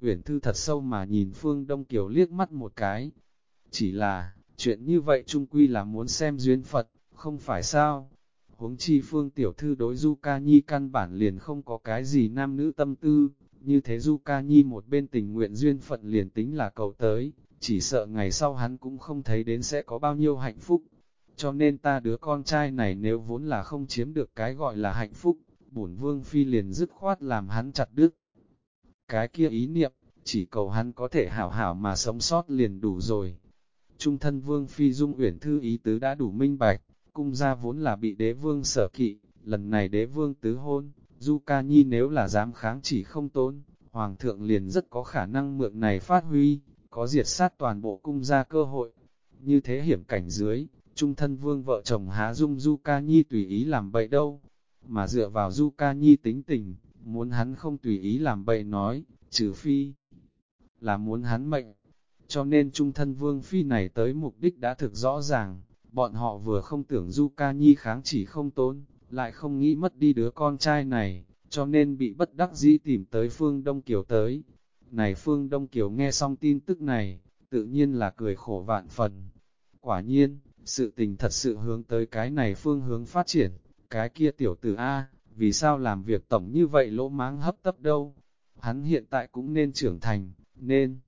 Uyển Thư thật sâu mà nhìn Phương Đông Kiều liếc mắt một cái. Chỉ là, chuyện như vậy trung quy là muốn xem duyên Phật, không phải sao? Huống chi Phương Tiểu Thư đối Du Ca Nhi căn bản liền không có cái gì nam nữ tâm tư, như thế Du Ca Nhi một bên tình nguyện duyên phận liền tính là cầu tới, chỉ sợ ngày sau hắn cũng không thấy đến sẽ có bao nhiêu hạnh phúc. Cho nên ta đứa con trai này nếu vốn là không chiếm được cái gọi là hạnh phúc, bổn vương phi liền dứt khoát làm hắn chặt đứt. Cái kia ý niệm, chỉ cầu hắn có thể hảo hảo mà sống sót liền đủ rồi. Trung thân vương phi dung uyển thư ý tứ đã đủ minh bạch, cung gia vốn là bị đế vương sở kỵ, lần này đế vương tứ hôn, du ca nhi nếu là dám kháng chỉ không tốn, hoàng thượng liền rất có khả năng mượn này phát huy, có diệt sát toàn bộ cung gia cơ hội. Như thế hiểm cảnh dưới, trung thân vương vợ chồng há dung du ca nhi tùy ý làm bậy đâu, mà dựa vào Du Ca Nhi tính tình, muốn hắn không tùy ý làm bậy nói, trừ phi là muốn hắn mệnh. Cho nên trung thân vương phi này tới mục đích đã thực rõ ràng, bọn họ vừa không tưởng Du Ca Nhi kháng chỉ không tốn, lại không nghĩ mất đi đứa con trai này, cho nên bị bất đắc dĩ tìm tới Phương Đông Kiều tới. Này Phương Đông Kiều nghe xong tin tức này, tự nhiên là cười khổ vạn phần. Quả nhiên, sự tình thật sự hướng tới cái này phương hướng phát triển, cái kia tiểu tử A, vì sao làm việc tổng như vậy lỗ máng hấp tấp đâu, hắn hiện tại cũng nên trưởng thành, nên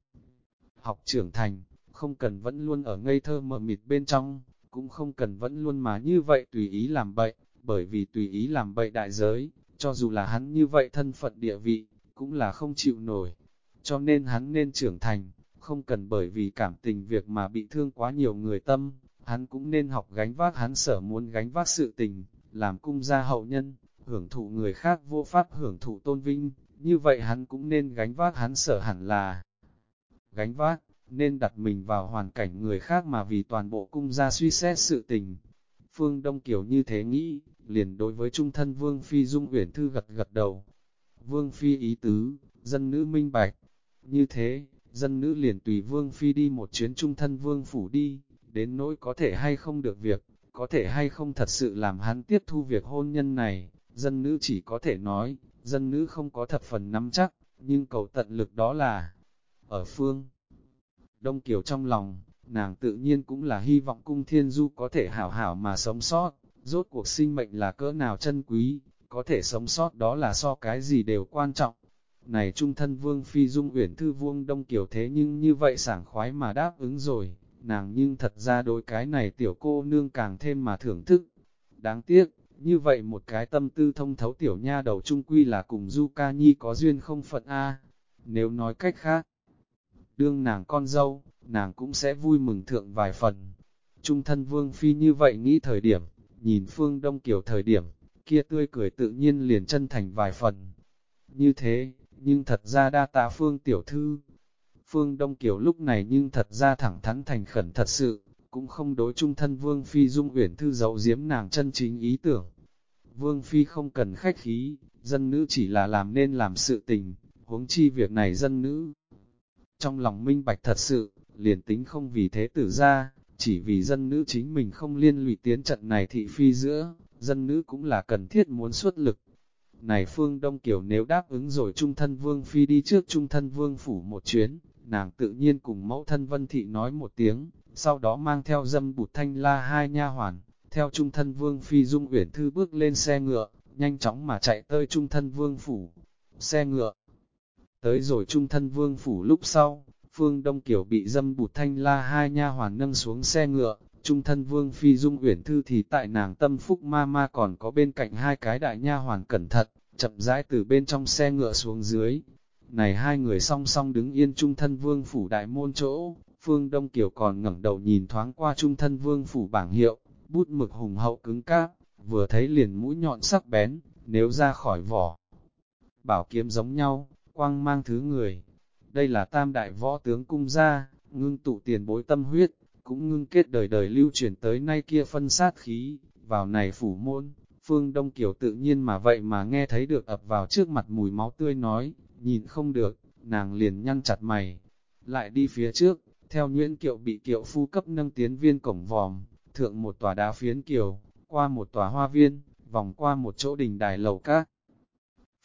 học trưởng thành, không cần vẫn luôn ở ngây thơ mờ mịt bên trong, cũng không cần vẫn luôn mà như vậy tùy ý làm bậy, bởi vì tùy ý làm bậy đại giới, cho dù là hắn như vậy thân phận địa vị, cũng là không chịu nổi, cho nên hắn nên trưởng thành, không cần bởi vì cảm tình việc mà bị thương quá nhiều người tâm, hắn cũng nên học gánh vác hắn sở muốn gánh vác sự tình, làm cung gia hậu nhân, hưởng thụ người khác vô pháp hưởng thụ tôn vinh, như vậy hắn cũng nên gánh vác hắn sở hẳn là gánh vác, nên đặt mình vào hoàn cảnh người khác mà vì toàn bộ cung gia suy xét sự tình. Phương Đông Kiều như thế nghĩ, liền đối với trung thân Vương Phi Dung Uyển Thư gật gật đầu. Vương Phi ý tứ, dân nữ minh bạch. Như thế, dân nữ liền tùy Vương Phi đi một chuyến trung thân Vương Phủ đi, đến nỗi có thể hay không được việc, có thể hay không thật sự làm hắn tiếp thu việc hôn nhân này, dân nữ chỉ có thể nói, dân nữ không có thập phần nắm chắc, nhưng cầu tận lực đó là ở phương. Đông Kiều trong lòng, nàng tự nhiên cũng là hy vọng cung thiên du có thể hảo hảo mà sống sót, rốt cuộc sinh mệnh là cỡ nào chân quý, có thể sống sót đó là so cái gì đều quan trọng. Này trung thân vương phi dung uyển thư vuông Đông Kiều thế nhưng như vậy sảng khoái mà đáp ứng rồi, nàng nhưng thật ra đối cái này tiểu cô nương càng thêm mà thưởng thức. Đáng tiếc, như vậy một cái tâm tư thông thấu tiểu nha đầu trung quy là cùng Du Ca Nhi có duyên không phận A. Nếu nói cách khác, đương nàng con dâu, nàng cũng sẽ vui mừng thượng vài phần. Trung thân Vương Phi như vậy nghĩ thời điểm, nhìn Phương Đông Kiều thời điểm, kia tươi cười tự nhiên liền chân thành vài phần. Như thế, nhưng thật ra đa tạ Phương Tiểu Thư. Phương Đông Kiều lúc này nhưng thật ra thẳng thắn thành khẩn thật sự, cũng không đối trung thân Vương Phi Dung Uyển Thư giấu giếm nàng chân chính ý tưởng. Vương Phi không cần khách khí, dân nữ chỉ là làm nên làm sự tình, huống chi việc này dân nữ. Trong lòng minh bạch thật sự, liền tính không vì thế tử ra, chỉ vì dân nữ chính mình không liên lụy tiến trận này thị phi giữa, dân nữ cũng là cần thiết muốn xuất lực. Này Phương Đông Kiều nếu đáp ứng rồi trung thân Vương Phi đi trước trung thân Vương Phủ một chuyến, nàng tự nhiên cùng mẫu thân Vân Thị nói một tiếng, sau đó mang theo dâm bụt thanh la hai nha hoàn, theo trung thân Vương Phi Dung Uyển Thư bước lên xe ngựa, nhanh chóng mà chạy tới trung thân Vương Phủ. Xe ngựa tới rồi trung thân Vương Phủ lúc sau, Phương Đông Kiều bị dâm bụt thanh la hai nha hoàn nâng xuống xe ngựa, trung thân Vương Phi Dung Uyển Thư thì tại nàng tâm phúc ma ma còn có bên cạnh hai cái đại nha hoàn cẩn thận, chậm rãi từ bên trong xe ngựa xuống dưới. Này hai người song song đứng yên trung thân Vương Phủ đại môn chỗ, Phương Đông Kiều còn ngẩng đầu nhìn thoáng qua trung thân Vương Phủ bảng hiệu, bút mực hùng hậu cứng cáp, vừa thấy liền mũi nhọn sắc bén, nếu ra khỏi vỏ. Bảo kiếm giống nhau, quang mang thứ người, đây là tam đại võ tướng cung gia, ngưng tụ tiền bối tâm huyết, cũng ngưng kết đời đời lưu truyền tới nay kia phân sát khí, vào này phủ môn, phương Đông Kiều tự nhiên mà vậy mà nghe thấy được ập vào trước mặt mùi máu tươi nói, nhìn không được, nàng liền nhăn chặt mày, lại đi phía trước, theo Nguyễn Kiệu bị Kiệu phu cấp nâng tiến viên cổng vòm, thượng một tòa đá phiến kiều, qua một tòa hoa viên, vòng qua một chỗ đình đài lầu các.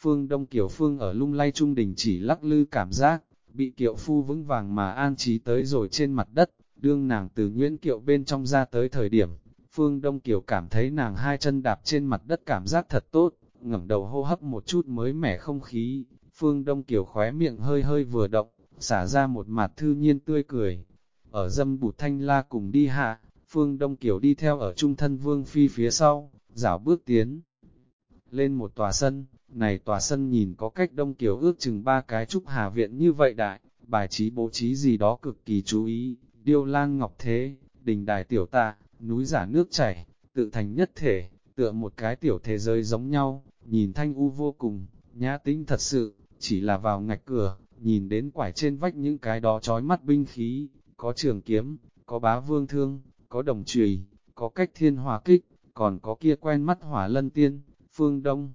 Phương Đông Kiều Phương ở lung lay trung đình chỉ lắc lư cảm giác, bị kiệu phu vững vàng mà an trí tới rồi trên mặt đất, đương nàng từ Nguyễn Kiệu bên trong ra tới thời điểm, Phương Đông Kiều cảm thấy nàng hai chân đạp trên mặt đất cảm giác thật tốt, ngẩng đầu hô hấp một chút mới mẻ không khí, Phương Đông Kiều khóe miệng hơi hơi vừa động, xả ra một mặt thư nhiên tươi cười. Ở dâm bụt thanh la cùng đi hạ, Phương Đông Kiều đi theo ở trung thân Vương Phi phía sau, dạo bước tiến. Lên một tòa sân, này tòa sân nhìn có cách Đông Kiều ước chừng ba cái trúc hà viện như vậy đại, bài trí bố trí gì đó cực kỳ chú ý, điêu lang ngọc thế, đình đài tiểu tạ, núi giả nước chảy, tự thành nhất thể, tựa một cái tiểu thế giới giống nhau, nhìn thanh u vô cùng, nhã tĩnh thật sự, chỉ là vào ngạch cửa, nhìn đến quải trên vách những cái đó trói mắt binh khí, có trường kiếm, có bá vương thương, có đồng trùy, có cách thiên hòa kích, còn có kia quen mắt hỏa lân tiên, phương đông.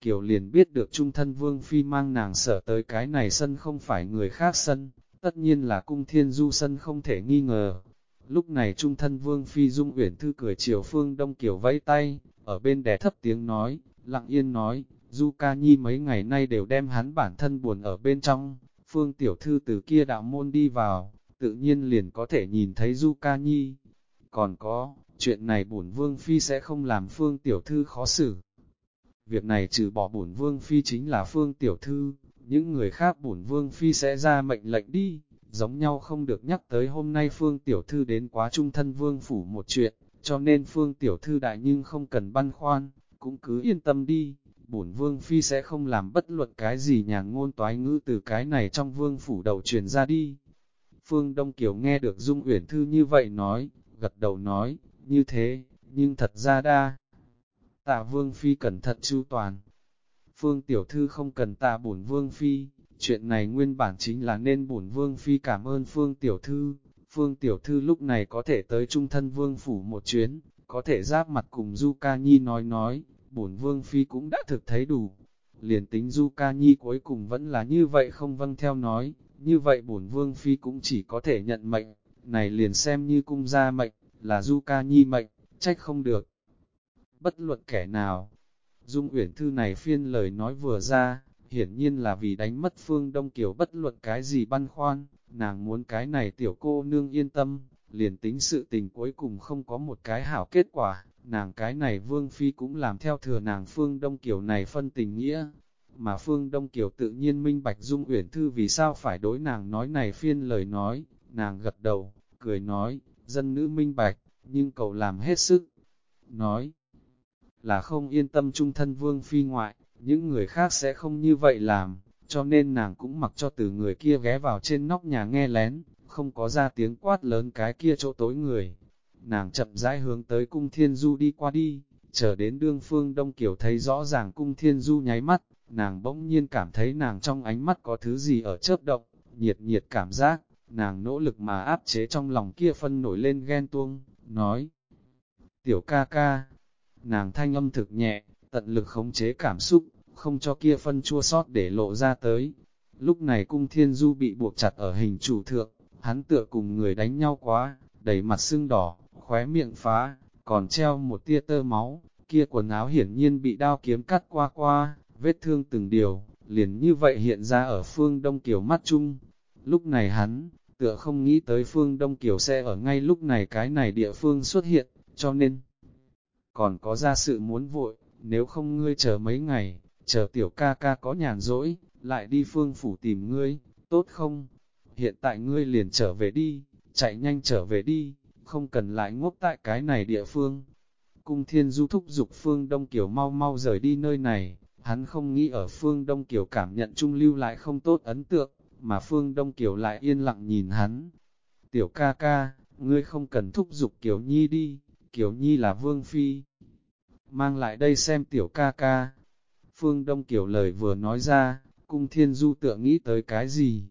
Kiều liền biết được trung thân vương phi mang nàng sở tới cái này sân không phải người khác sân, tất nhiên là cung thiên du sân không thể nghi ngờ. Lúc này trung thân vương phi dung uyển thư cười chiều phương đông kiều vẫy tay, ở bên đè thấp tiếng nói, lặng yên nói, du ca nhi mấy ngày nay đều đem hắn bản thân buồn ở bên trong, phương tiểu thư từ kia đạo môn đi vào, tự nhiên liền có thể nhìn thấy du ca nhi. Còn có, chuyện này bổn vương phi sẽ không làm phương tiểu thư khó xử. việc này trừ bỏ bổn vương phi chính là phương tiểu thư, những người khác bổn vương phi sẽ ra mệnh lệnh đi, giống nhau không được nhắc tới hôm nay phương tiểu thư đến quá trung thân vương phủ một chuyện, cho nên phương tiểu thư đại nhưng không cần băn khoăn, cũng cứ yên tâm đi, bổn vương phi sẽ không làm bất luận cái gì nhà ngôn toái ngữ từ cái này trong vương phủ đầu truyền ra đi. Phương Đông Kiều nghe được Dung Uyển Thư như vậy nói, gật đầu nói, như thế, nhưng thật ra đa. Tạ Vương Phi cẩn thận chu toàn. Phương Tiểu Thư không cần tạ bổn Vương Phi, chuyện này nguyên bản chính là nên bổn Vương Phi cảm ơn Phương Tiểu Thư. Phương Tiểu Thư lúc này có thể tới trung thân Vương Phủ một chuyến, có thể giáp mặt cùng Du Ca Nhi nói nói, bổn Vương Phi cũng đã thực thấy đủ. Liền tính Du Ca Nhi cuối cùng vẫn là như vậy không vâng theo nói, như vậy bổn Vương Phi cũng chỉ có thể nhận mệnh, này liền xem như cung gia mệnh, là Du Ca Nhi mệnh, trách không được. Bất luận kẻ nào, Dung Uyển Thư này phiên lời nói vừa ra, hiển nhiên là vì đánh mất Phương Đông Kiều bất luận cái gì băn khoăn, nàng muốn cái này tiểu cô nương yên tâm, liền tính sự tình cuối cùng không có một cái hảo kết quả, nàng cái này Vương Phi cũng làm theo thừa nàng Phương Đông Kiều này phân tình nghĩa. Mà Phương Đông Kiều tự nhiên minh bạch Dung Uyển Thư vì sao phải đối nàng nói này phiên lời nói, nàng gật đầu, cười nói, dân nữ minh bạch, nhưng cậu làm hết sức. Nói, là không yên tâm trung thân vương phi ngoại, những người khác sẽ không như vậy làm, cho nên nàng cũng mặc cho từ người kia ghé vào trên nóc nhà nghe lén, không có ra tiếng quát lớn cái kia chỗ tối người. Nàng chậm rãi hướng tới cung thiên du đi qua đi, chờ đến đương phương đông kiểu thấy rõ ràng cung thiên du nháy mắt, nàng bỗng nhiên cảm thấy nàng trong ánh mắt có thứ gì ở chớp động, nhiệt nhiệt cảm giác, nàng nỗ lực mà áp chế trong lòng kia phân nổi lên ghen tuông, nói, tiểu ca ca, nàng thanh âm thực nhẹ, tận lực khống chế cảm xúc, không cho kia phân chua sót để lộ ra tới. Lúc này cung thiên du bị buộc chặt ở hình chủ thượng, hắn tựa cùng người đánh nhau quá, đầy mặt sưng đỏ, khóe miệng phá, còn treo một tia tơ máu, kia quần áo hiển nhiên bị đao kiếm cắt qua qua, vết thương từng điều, liền như vậy hiện ra ở phương đông kiều mắt chung. Lúc này hắn, tựa không nghĩ tới phương đông kiều sẽ ở ngay lúc này cái này địa phương xuất hiện, cho nên còn có ra sự muốn vội, nếu không ngươi chờ mấy ngày, chờ tiểu ca ca có nhàn rỗi, lại đi phương phủ tìm ngươi, tốt không? Hiện tại ngươi liền trở về đi, chạy nhanh trở về đi, không cần lại ngốc tại cái này địa phương. Cung thiên du thúc dục phương Đông Kiều mau mau rời đi nơi này, hắn không nghĩ ở phương Đông Kiều cảm nhận trung lưu lại không tốt ấn tượng, mà phương Đông Kiều lại yên lặng nhìn hắn. Tiểu ca ca, ngươi không cần thúc dục Kiều Nhi đi, Kiều Nhi là vương phi. Mang lại đây xem tiểu ca ca. Phương Đông Kiều lời vừa nói ra, cung thiên du tựa nghĩ tới cái gì?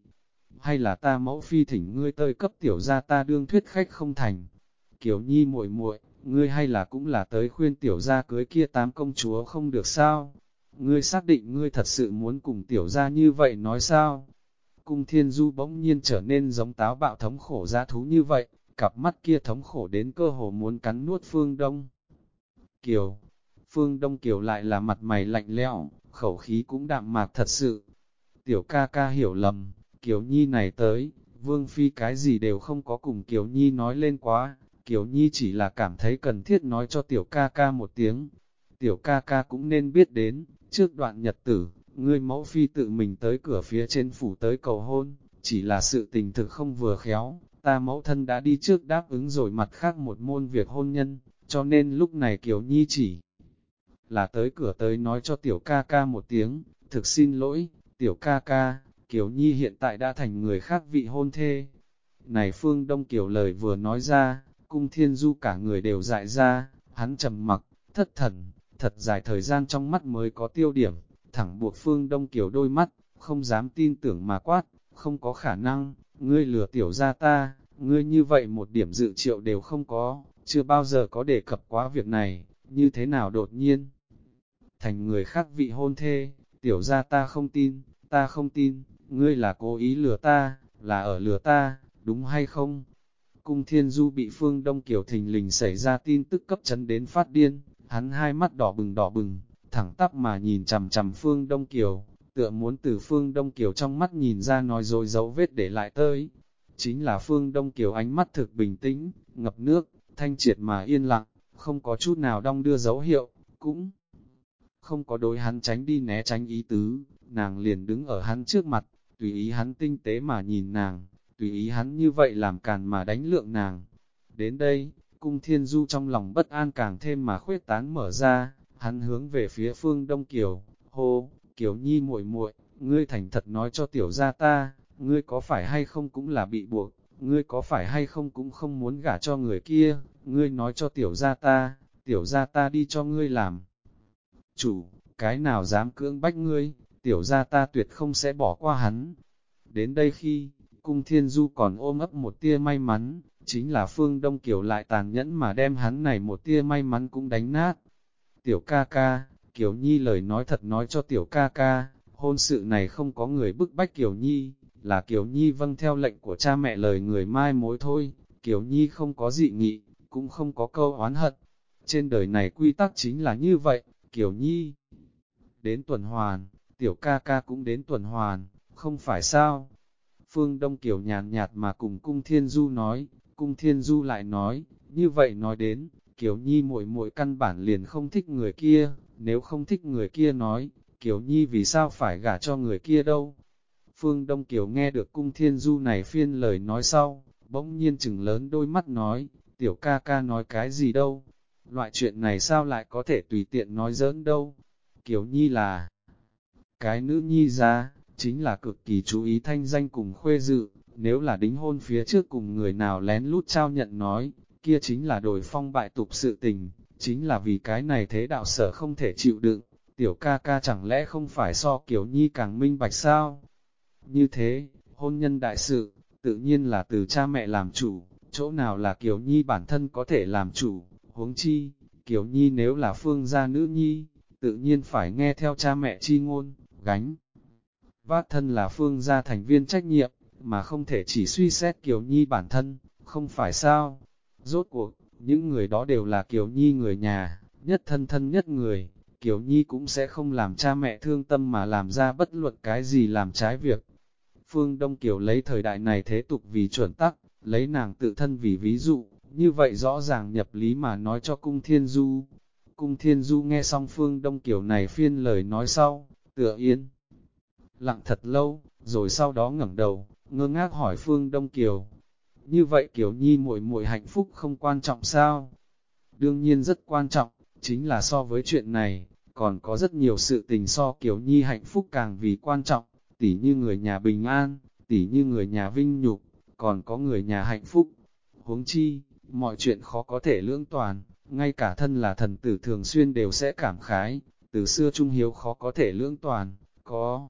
Hay là ta mẫu phi thỉnh ngươi tới cấp tiểu gia ta đương thuyết khách không thành? Kiều Nhi muội muội, ngươi hay là cũng là tới khuyên tiểu gia cưới kia tám công chúa không được sao? Ngươi xác định ngươi thật sự muốn cùng tiểu gia như vậy nói sao? Cung thiên du bỗng nhiên trở nên giống táo bạo thống khổ gia thú như vậy, cặp mắt kia thống khổ đến cơ hồ muốn cắn nuốt phương đông. Kiều, phương đông kiều lại là mặt mày lạnh lẽo, khẩu khí cũng đạm mạc thật sự. Tiểu ca ca hiểu lầm, Kiều Nhi này tới, Vương Phi cái gì đều không có cùng Kiều Nhi nói lên quá, Kiều Nhi chỉ là cảm thấy cần thiết nói cho tiểu ca ca một tiếng. Tiểu ca ca cũng nên biết đến, trước đoạn nhật tử, ngươi mẫu Phi tự mình tới cửa phía trên phủ tới cầu hôn, chỉ là sự tình thực không vừa khéo, ta mẫu thân đã đi trước đáp ứng rồi mặt khác một môn việc hôn nhân, cho nên lúc này Kiều Nhi chỉ là tới cửa tới nói cho tiểu ca ca một tiếng, thực xin lỗi, tiểu ca ca, Kiều Nhi hiện tại đã thành người khác vị hôn thê. Này Phương Đông Kiều lời vừa nói ra, cung thiên du cả người đều dại ra, hắn trầm mặc, thất thần, thật dài thời gian trong mắt mới có tiêu điểm, thẳng buộc Phương Đông Kiều đôi mắt, không dám tin tưởng mà quát, không có khả năng, ngươi lừa tiểu ra ta, ngươi như vậy một điểm dự triệu đều không có, chưa bao giờ có đề cập quá việc này, như thế nào đột nhiên. Thành người khác vị hôn thê, tiểu ra ta không tin, ta không tin, ngươi là cố ý lừa ta, là ở lừa ta, đúng hay không? Cung thiên du bị phương đông Kiều thình lình xảy ra tin tức cấp chấn đến phát điên, hắn hai mắt đỏ bừng đỏ bừng, thẳng tắp mà nhìn chằm chằm phương đông kiều, tựa muốn từ phương đông kiều trong mắt nhìn ra nói rồi dấu vết để lại tới. Chính là phương đông kiều ánh mắt thực bình tĩnh, ngập nước, thanh triệt mà yên lặng, không có chút nào đong đưa dấu hiệu, cũng không có đối hắn tránh đi né tránh ý tứ, nàng liền đứng ở hắn trước mặt, tùy ý hắn tinh tế mà nhìn nàng, tùy ý hắn như vậy làm càn mà đánh lượng nàng. Đến đây, cung thiên du trong lòng bất an càng thêm mà khuyết tán mở ra, hắn hướng về phía phương Đông Kiều, hô, Kiều Nhi muội muội, ngươi thành thật nói cho tiểu gia ta, ngươi có phải hay không cũng là bị buộc, ngươi có phải hay không cũng không muốn gả cho người kia, ngươi nói cho tiểu gia ta, tiểu gia ta đi cho ngươi làm. Chủ, cái nào dám cưỡng bách ngươi, tiểu gia ta tuyệt không sẽ bỏ qua hắn. Đến đây khi, cung thiên du còn ôm ấp một tia may mắn, chính là phương Đông Kiều lại tàn nhẫn mà đem hắn này một tia may mắn cũng đánh nát. Tiểu ca ca, Kiều Nhi lời nói thật nói cho tiểu ca ca, hôn sự này không có người bức bách Kiều Nhi, là Kiều Nhi vâng theo lệnh của cha mẹ lời người mai mối thôi, Kiều Nhi không có dị nghị, cũng không có câu oán hận. Trên đời này quy tắc chính là như vậy, Kiều Nhi đến tuần hoàn, tiểu ca ca cũng đến tuần hoàn, không phải sao? Phương Đông Kiều nhàn nhạt mà cùng Cung Thiên Du nói, Cung Thiên Du lại nói, như vậy nói đến, Kiều Nhi muội muội căn bản liền không thích người kia, nếu không thích người kia nói, Kiều Nhi vì sao phải gả cho người kia đâu? Phương Đông Kiều nghe được Cung Thiên Du này phiên lời nói sau, bỗng nhiên chừng lớn đôi mắt nói, tiểu ca ca nói cái gì đâu? Loại chuyện này sao lại có thể tùy tiện nói giỡn đâu? Kiều Nhi là cái nữ nhi ra, chính là cực kỳ chú ý thanh danh cùng khuê dự, nếu là đính hôn phía trước cùng người nào lén lút trao nhận nói, kia chính là đổi phong bại tục sự tình, chính là vì cái này thế đạo sở không thể chịu đựng, tiểu ca ca chẳng lẽ không phải so kiểu Nhi càng minh bạch sao? Như thế, hôn nhân đại sự, tự nhiên là từ cha mẹ làm chủ, chỗ nào là kiểu Nhi bản thân có thể làm chủ, huống chi, kiểu Nhi nếu là phương gia nữ nhi, tự nhiên phải nghe theo cha mẹ chi ngôn, gánh. Vác thân là phương gia thành viên trách nhiệm, mà không thể chỉ suy xét Kiều Nhi bản thân, không phải sao. Rốt cuộc, những người đó đều là Kiều Nhi người nhà, nhất thân thân nhất người, Kiều Nhi cũng sẽ không làm cha mẹ thương tâm mà làm ra bất luận cái gì làm trái việc. Phương Đông Kiều lấy thời đại này thế tục vì chuẩn tắc, lấy nàng tự thân vì ví dụ, như vậy rõ ràng nhập lý mà nói cho cung thiên du. Cung thiên du nghe xong Phương Đông Kiều này phiên lời nói sau, tựa yên. Lặng thật lâu, rồi sau đó ngẩng đầu, ngơ ngác hỏi Phương Đông Kiều. Như vậy Kiều Nhi muội muội hạnh phúc không quan trọng sao? Đương nhiên rất quan trọng, chính là so với chuyện này, còn có rất nhiều sự tình so Kiều Nhi hạnh phúc càng vì quan trọng, tỉ như người nhà bình an, tỉ như người nhà vinh nhục, còn có người nhà hạnh phúc. Huống chi, mọi chuyện khó có thể lưỡng toàn, ngay cả thân là thần tử thường xuyên đều sẽ cảm khái, từ xưa trung hiếu khó có thể lưỡng toàn, có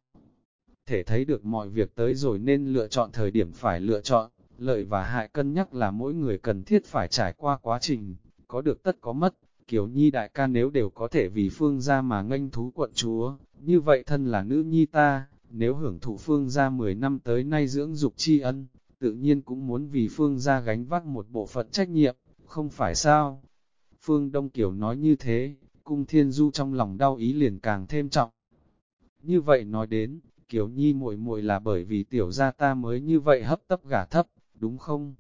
thể thấy được mọi việc tới rồi nên lựa chọn thời điểm phải lựa chọn, lợi và hại cân nhắc là mỗi người cần thiết phải trải qua quá trình, có được tất có mất, kiểu Nhi đại ca nếu đều có thể vì phương gia mà nganh thú quận chúa, như vậy thân là nữ nhi ta, nếu hưởng thụ phương gia 10 năm tới nay dưỡng dục tri ân, tự nhiên cũng muốn vì phương gia gánh vác một bộ phận trách nhiệm, không phải sao? Phương Đông Kiều nói như thế, cung thiên du trong lòng đau ý liền càng thêm trọng. Như vậy nói đến, Kiều Nhi muội muội là bởi vì tiểu gia ta mới như vậy hấp tấp gả thấp, đúng không?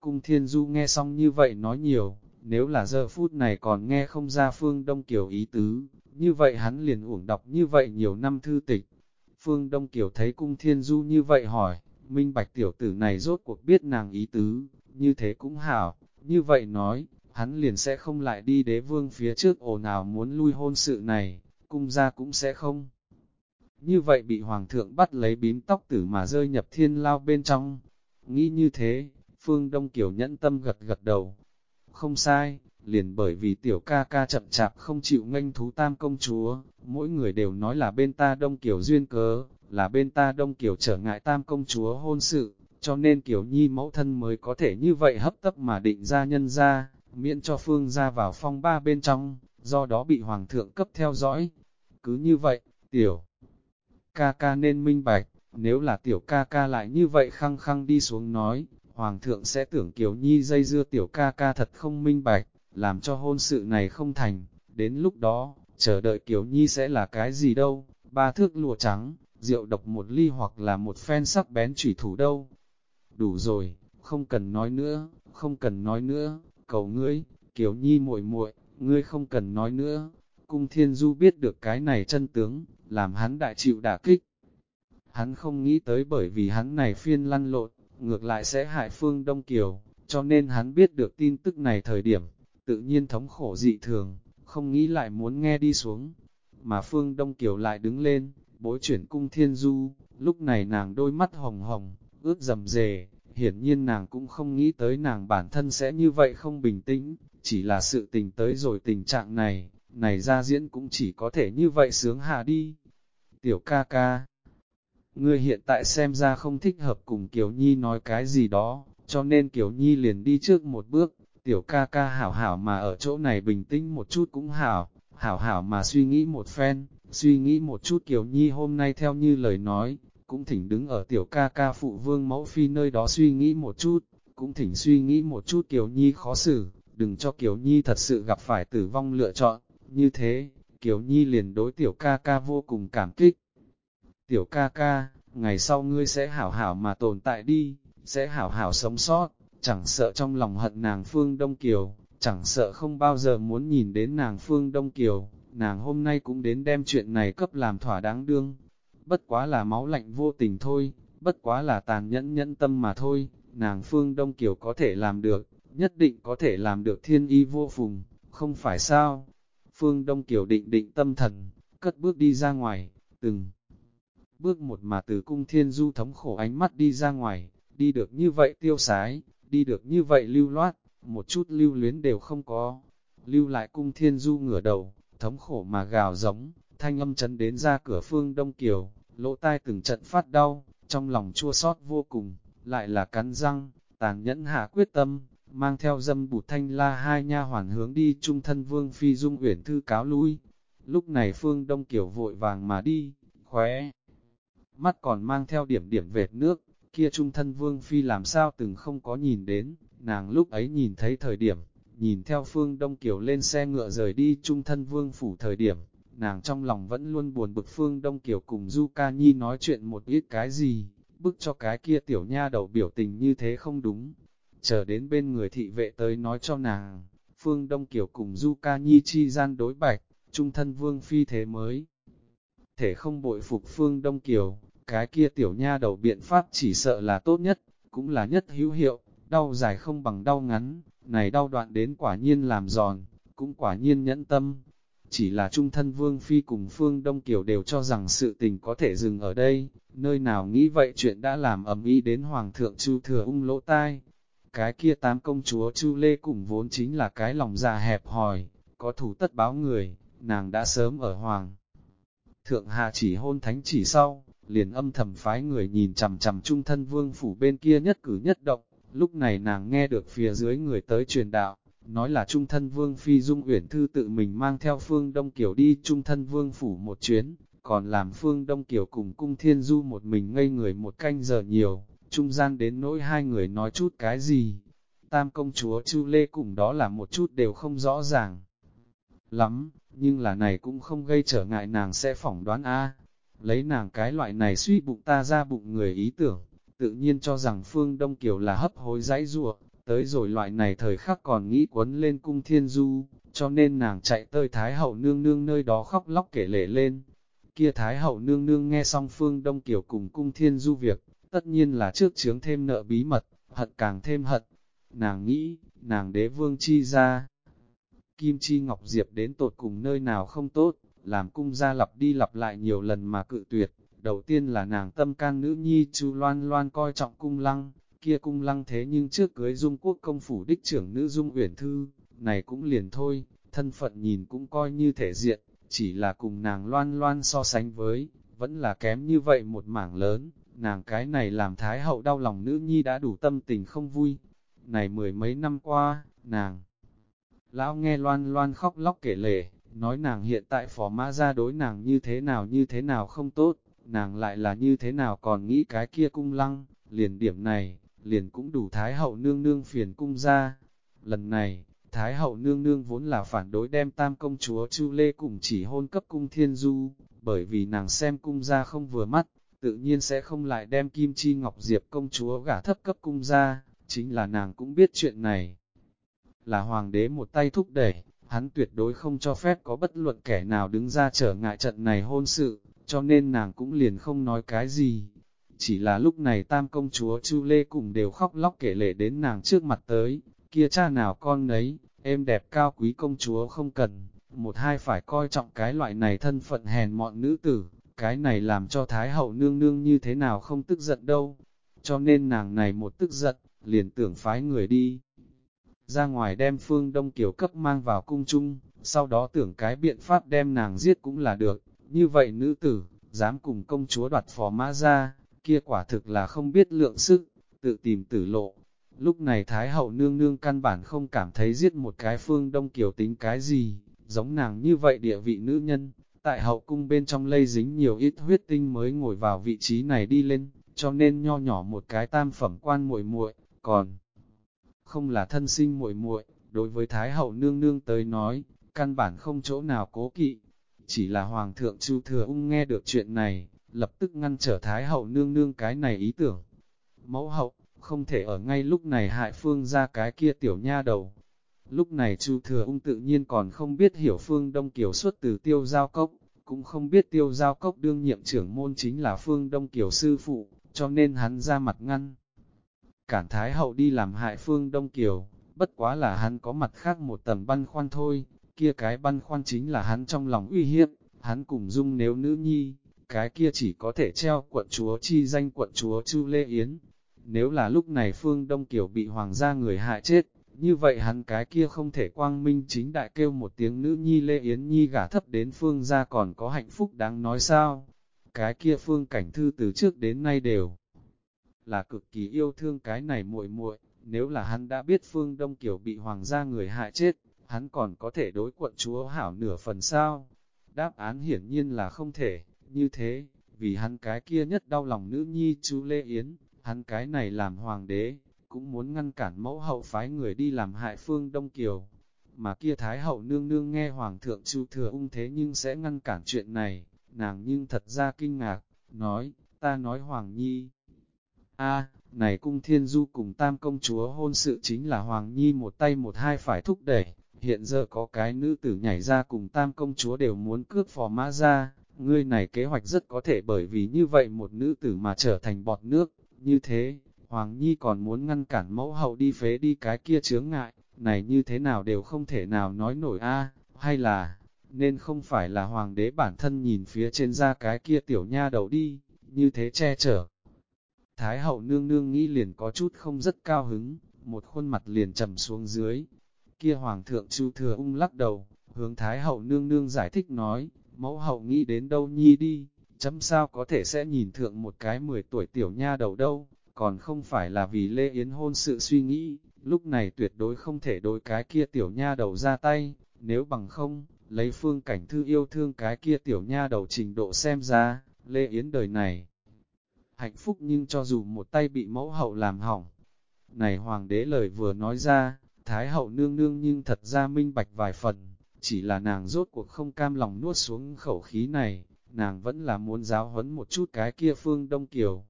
Cung thiên du nghe xong như vậy nói nhiều, nếu là giờ phút này còn nghe không ra Phương Đông Kiều ý tứ, như vậy hắn liền uổng đọc như vậy nhiều năm thư tịch. Phương Đông Kiều thấy cung thiên du như vậy hỏi, minh bạch tiểu tử này rốt cuộc biết nàng ý tứ, như thế cũng hảo, như vậy nói, hắn liền sẽ không lại đi đế vương phía trước ồ nào muốn lui hôn sự này, cung ra cũng sẽ không. Như vậy bị hoàng thượng bắt lấy bím tóc tử mà rơi nhập thiên lao bên trong. Nghĩ như thế, phương đông kiểu nhẫn tâm gật gật đầu. Không sai, liền bởi vì tiểu ca ca chậm chạp không chịu nghênh thú tam công chúa, mỗi người đều nói là bên ta đông kiểu duyên cớ, là bên ta đông kiểu trở ngại tam công chúa hôn sự, cho nên kiểu nhi mẫu thân mới có thể như vậy hấp tấp mà định ra nhân ra, miễn cho phương ra vào phong ba bên trong, do đó bị hoàng thượng cấp theo dõi. Cứ như vậy, tiểu ca ca nên minh bạch, nếu là tiểu ca ca lại như vậy khăng khăng đi xuống nói, hoàng thượng sẽ tưởng Kiều Nhi dây dưa tiểu ca ca thật không minh bạch, làm cho hôn sự này không thành, đến lúc đó, chờ đợi Kiều Nhi sẽ là cái gì đâu, ba thước lụa trắng, rượu độc một ly hoặc là một phen sắc bén chủy thủ đâu. Đủ rồi, không cần nói nữa, không cần nói nữa, cầu ngươi, Kiều Nhi muội muội, ngươi không cần nói nữa. cung thiên du biết được cái này chân tướng, làm hắn đại chịu đả kích. Hắn không nghĩ tới bởi vì hắn này phiên lăn lộn, ngược lại sẽ hại phương Đông Kiều, cho nên hắn biết được tin tức này thời điểm, tự nhiên thống khổ dị thường, không nghĩ lại muốn nghe đi xuống. Mà phương Đông Kiều lại đứng lên, bối chuyển cung thiên du, lúc này nàng đôi mắt hồng hồng, ướt dầm dề, hiển nhiên nàng cũng không nghĩ tới nàng bản thân sẽ như vậy không bình tĩnh, chỉ là sự tình tới rồi tình trạng này, này ra diễn cũng chỉ có thể như vậy sướng hạ đi. Tiểu ca ca, ngươi hiện tại xem ra không thích hợp cùng Kiều Nhi nói cái gì đó, cho nên Kiều Nhi liền đi trước một bước, tiểu ca ca hảo hảo mà ở chỗ này bình tĩnh một chút cũng hảo, hảo hảo mà suy nghĩ một phen, suy nghĩ một chút Kiều Nhi hôm nay theo như lời nói, cũng thỉnh đứng ở tiểu ca ca phụ vương mẫu phi nơi đó suy nghĩ một chút, cũng thỉnh suy nghĩ một chút Kiều Nhi khó xử, đừng cho Kiều Nhi thật sự gặp phải tử vong lựa chọn, như thế, Kiều Nhi liền đối tiểu ca ca vô cùng cảm kích. Tiểu ca ca, ngày sau ngươi sẽ hảo hảo mà tồn tại đi, sẽ hảo hảo sống sót, chẳng sợ trong lòng hận nàng Phương Đông Kiều, chẳng sợ không bao giờ muốn nhìn đến nàng Phương Đông Kiều, nàng hôm nay cũng đến đem chuyện này cấp làm thỏa đáng đương. Bất quá là máu lạnh vô tình thôi, bất quá là tàn nhẫn nhẫn tâm mà thôi, nàng Phương Đông Kiều có thể làm được, nhất định có thể làm được thiên y vô phùng, không phải sao? Phương Đông Kiều định định tâm thần, cất bước đi ra ngoài, từng bước một mà từ cung thiên du thống khổ ánh mắt đi ra ngoài, đi được như vậy tiêu sái, đi được như vậy lưu loát, một chút lưu luyến đều không có. Lưu lại cung thiên du ngửa đầu, thống khổ mà gào giống, thanh âm chấn đến ra cửa phương Đông Kiều, lỗ tai từng trận phát đau, trong lòng chua xót vô cùng, lại là cắn răng, tàn nhẫn hạ quyết tâm, mang theo dâm bụt thanh la hai nha hoàn hướng đi trung thân vương phi dung uyển thư cáo lui. Lúc này phương Đông Kiều vội vàng mà đi, khóe, mắt còn mang theo điểm điểm vệt nước, kia trung thân vương phi làm sao từng không có nhìn đến, nàng lúc ấy nhìn thấy thời điểm, nhìn theo phương Đông Kiều lên xe ngựa rời đi trung thân vương phủ thời điểm, nàng trong lòng vẫn luôn buồn bực phương Đông Kiều cùng Du Ca Nhi nói chuyện một ít cái gì, bức cho cái kia tiểu nha đầu biểu tình như thế không đúng. Chờ đến bên người thị vệ tới nói cho nàng, phương Đông Kiều cùng Du Ca Nhi chi gian đối bạch, trung thân vương phi thế mới. Thể không bội phục phương Đông Kiều, cái kia tiểu nha đầu biện pháp chỉ sợ là tốt nhất, cũng là nhất hữu hiệu, đau dài không bằng đau ngắn, này đau đoạn đến quả nhiên làm giòn, cũng quả nhiên nhẫn tâm. Chỉ là trung thân Vương Phi cùng Phương Đông Kiều đều cho rằng sự tình có thể dừng ở đây, nơi nào nghĩ vậy chuyện đã làm ầm ĩ đến Hoàng thượng Chu Thừa ung lỗ tai. Cái kia tám công chúa Chu Lê cùng vốn chính là cái lòng già hẹp hòi, có thủ tất báo người, nàng đã sớm ở Hoàng. Thượng Hà chỉ hôn thánh chỉ sau, liền âm thầm phái người nhìn chằm chằm trung thân vương phủ bên kia nhất cử nhất động, lúc này nàng nghe được phía dưới người tới truyền đạo, nói là trung thân vương phi dung uyển thư tự mình mang theo phương Đông Kiều đi trung thân vương phủ một chuyến, còn làm phương Đông Kiều cùng cung thiên du một mình ngây người một canh giờ nhiều, trung gian đến nỗi hai người nói chút cái gì. Tam công chúa Chu Lê cùng đó là một chút đều không rõ ràng. Lắm, nhưng là này cũng không gây trở ngại nàng sẽ phỏng đoán a. Lấy nàng cái loại này suy bụng ta ra bụng người ý tưởng, tự nhiên cho rằng Phương Đông Kiều là hấp hối dãy rùa, tới rồi loại này thời khắc còn nghĩ quấn lên cung thiên du, cho nên nàng chạy tới Thái Hậu Nương Nương nơi đó khóc lóc kể lệ lên. Kia Thái Hậu Nương Nương nghe xong Phương Đông Kiều cùng cung thiên du việc, tất nhiên là trước chướng thêm nợ bí mật, hận càng thêm hận. Nàng nghĩ, nàng đế vương chi ra. Kim Chi Ngọc Diệp đến tột cùng nơi nào không tốt, làm cung gia lặp đi lặp lại nhiều lần mà cự tuyệt. Đầu tiên là nàng tâm can nữ nhi chu loan loan coi trọng cung lăng, kia cung lăng thế nhưng trước cưới dung quốc công phủ đích trưởng nữ dung uyển thư, này cũng liền thôi, thân phận nhìn cũng coi như thể diện, chỉ là cùng nàng loan loan so sánh với, vẫn là kém như vậy một mảng lớn, nàng cái này làm thái hậu đau lòng nữ nhi đã đủ tâm tình không vui. Này mười mấy năm qua, nàng, lão nghe loan loan khóc lóc kể lể, nói nàng hiện tại phó mã ra đối nàng như thế nào như thế nào không tốt, nàng lại là như thế nào còn nghĩ cái kia cung lăng, liền điểm này, liền cũng đủ Thái hậu nương nương phiền cung ra. Lần này, Thái hậu nương nương vốn là phản đối đem tam công chúa Chu Lê cùng chỉ hôn cấp cung thiên du, bởi vì nàng xem cung ra không vừa mắt, tự nhiên sẽ không lại đem Kim Chi Ngọc Diệp công chúa gả thấp cấp cung ra, chính là nàng cũng biết chuyện này. Là hoàng đế một tay thúc đẩy, hắn tuyệt đối không cho phép có bất luận kẻ nào đứng ra trở ngại trận này hôn sự, cho nên nàng cũng liền không nói cái gì. Chỉ là lúc này tam công chúa Chu Lê cùng đều khóc lóc kể lệ đến nàng trước mặt tới, kia cha nào con nấy, em đẹp cao quý công chúa không cần, một hai phải coi trọng cái loại này thân phận hèn mọn nữ tử, cái này làm cho Thái hậu nương nương như thế nào không tức giận đâu. Cho nên nàng này một tức giận, liền tưởng phái người đi. Ra ngoài đem phương đông kiều cấp mang vào cung chung, sau đó tưởng cái biện pháp đem nàng giết cũng là được. Như vậy nữ tử, dám cùng công chúa đoạt phò mã ra, kia quả thực là không biết lượng sức, tự tìm tử lộ. Lúc này Thái hậu nương nương căn bản không cảm thấy giết một cái phương đông kiểu tính cái gì, giống nàng như vậy địa vị nữ nhân, tại hậu cung bên trong lây dính nhiều ít huyết tinh mới ngồi vào vị trí này đi lên, cho nên nho nhỏ một cái tam phẩm quan muội muội còn không là thân sinh muội muội đối với Thái hậu nương nương tới nói, căn bản không chỗ nào cố kỵ. Chỉ là Hoàng thượng Chu Thừa Ung nghe được chuyện này, lập tức ngăn trở Thái hậu nương nương cái này ý tưởng. Mẫu hậu, không thể ở ngay lúc này hại phương ra cái kia tiểu nha đầu. Lúc này Chu Thừa Ung tự nhiên còn không biết hiểu phương Đông Kiều xuất từ tiêu giao cốc, cũng không biết tiêu giao cốc đương nhiệm trưởng môn chính là phương Đông Kiều sư phụ, cho nên hắn ra mặt ngăn. Cản Thái Hậu đi làm hại phương Đông Kiều, bất quá là hắn có mặt khác một tầng băn khoăn thôi, kia cái băn khoăn chính là hắn trong lòng uy hiếp, hắn cùng dung nếu nữ nhi, cái kia chỉ có thể treo quận chúa chi danh quận chúa Chu Lê Yến. Nếu là lúc này phương Đông Kiều bị hoàng gia người hại chết, như vậy hắn cái kia không thể quang minh chính đại kêu một tiếng nữ nhi Lê Yến Nhi gả thấp đến phương gia còn có hạnh phúc đáng nói sao. Cái kia phương cảnh thư từ trước đến nay đều là cực kỳ yêu thương cái này muội muội nếu là hắn đã biết phương Đông Kiều bị hoàng gia người hại chết, hắn còn có thể đối quận chúa hảo nửa phần sao? Đáp án hiển nhiên là không thể, như thế, vì hắn cái kia nhất đau lòng nữ nhi chú Lê Yến, hắn cái này làm hoàng đế, cũng muốn ngăn cản mẫu hậu phái người đi làm hại phương Đông Kiều. Mà kia Thái hậu nương nương nghe Hoàng thượng Chu thừa ung thế nhưng sẽ ngăn cản chuyện này, nàng nhưng thật ra kinh ngạc, nói, ta nói Hoàng Nhi. a này cung thiên du cùng tam công chúa hôn sự chính là Hoàng Nhi một tay một hai phải thúc đẩy, hiện giờ có cái nữ tử nhảy ra cùng tam công chúa đều muốn cướp phò mã ra, ngươi này kế hoạch rất có thể bởi vì như vậy một nữ tử mà trở thành bọt nước, như thế, Hoàng Nhi còn muốn ngăn cản mẫu hậu đi phế đi cái kia chướng ngại, này như thế nào đều không thể nào nói nổi a. Hay là, nên không phải là hoàng đế bản thân nhìn phía trên ra cái kia tiểu nha đầu đi, như thế che chở. Thái hậu nương nương nghĩ liền có chút không rất cao hứng, một khuôn mặt liền trầm xuống dưới. Kia hoàng thượng chu thừa ung lắc đầu, hướng Thái hậu nương nương giải thích nói, mẫu hậu nghĩ đến đâu nhi đi, chấm sao có thể sẽ nhìn thượng một cái 10 tuổi tiểu nha đầu đâu, còn không phải là vì Lê Yến hôn sự suy nghĩ, lúc này tuyệt đối không thể đối cái kia tiểu nha đầu ra tay, nếu bằng không, lấy phương cảnh thư yêu thương cái kia tiểu nha đầu trình độ xem ra, Lê Yến đời này. Hạnh phúc nhưng cho dù một tay bị mẫu hậu làm hỏng. Này hoàng đế lời vừa nói ra, thái hậu nương nương nhưng thật ra minh bạch vài phần, chỉ là nàng rốt cuộc không cam lòng nuốt xuống khẩu khí này, nàng vẫn là muốn giáo huấn một chút cái kia phương Đông Kiều.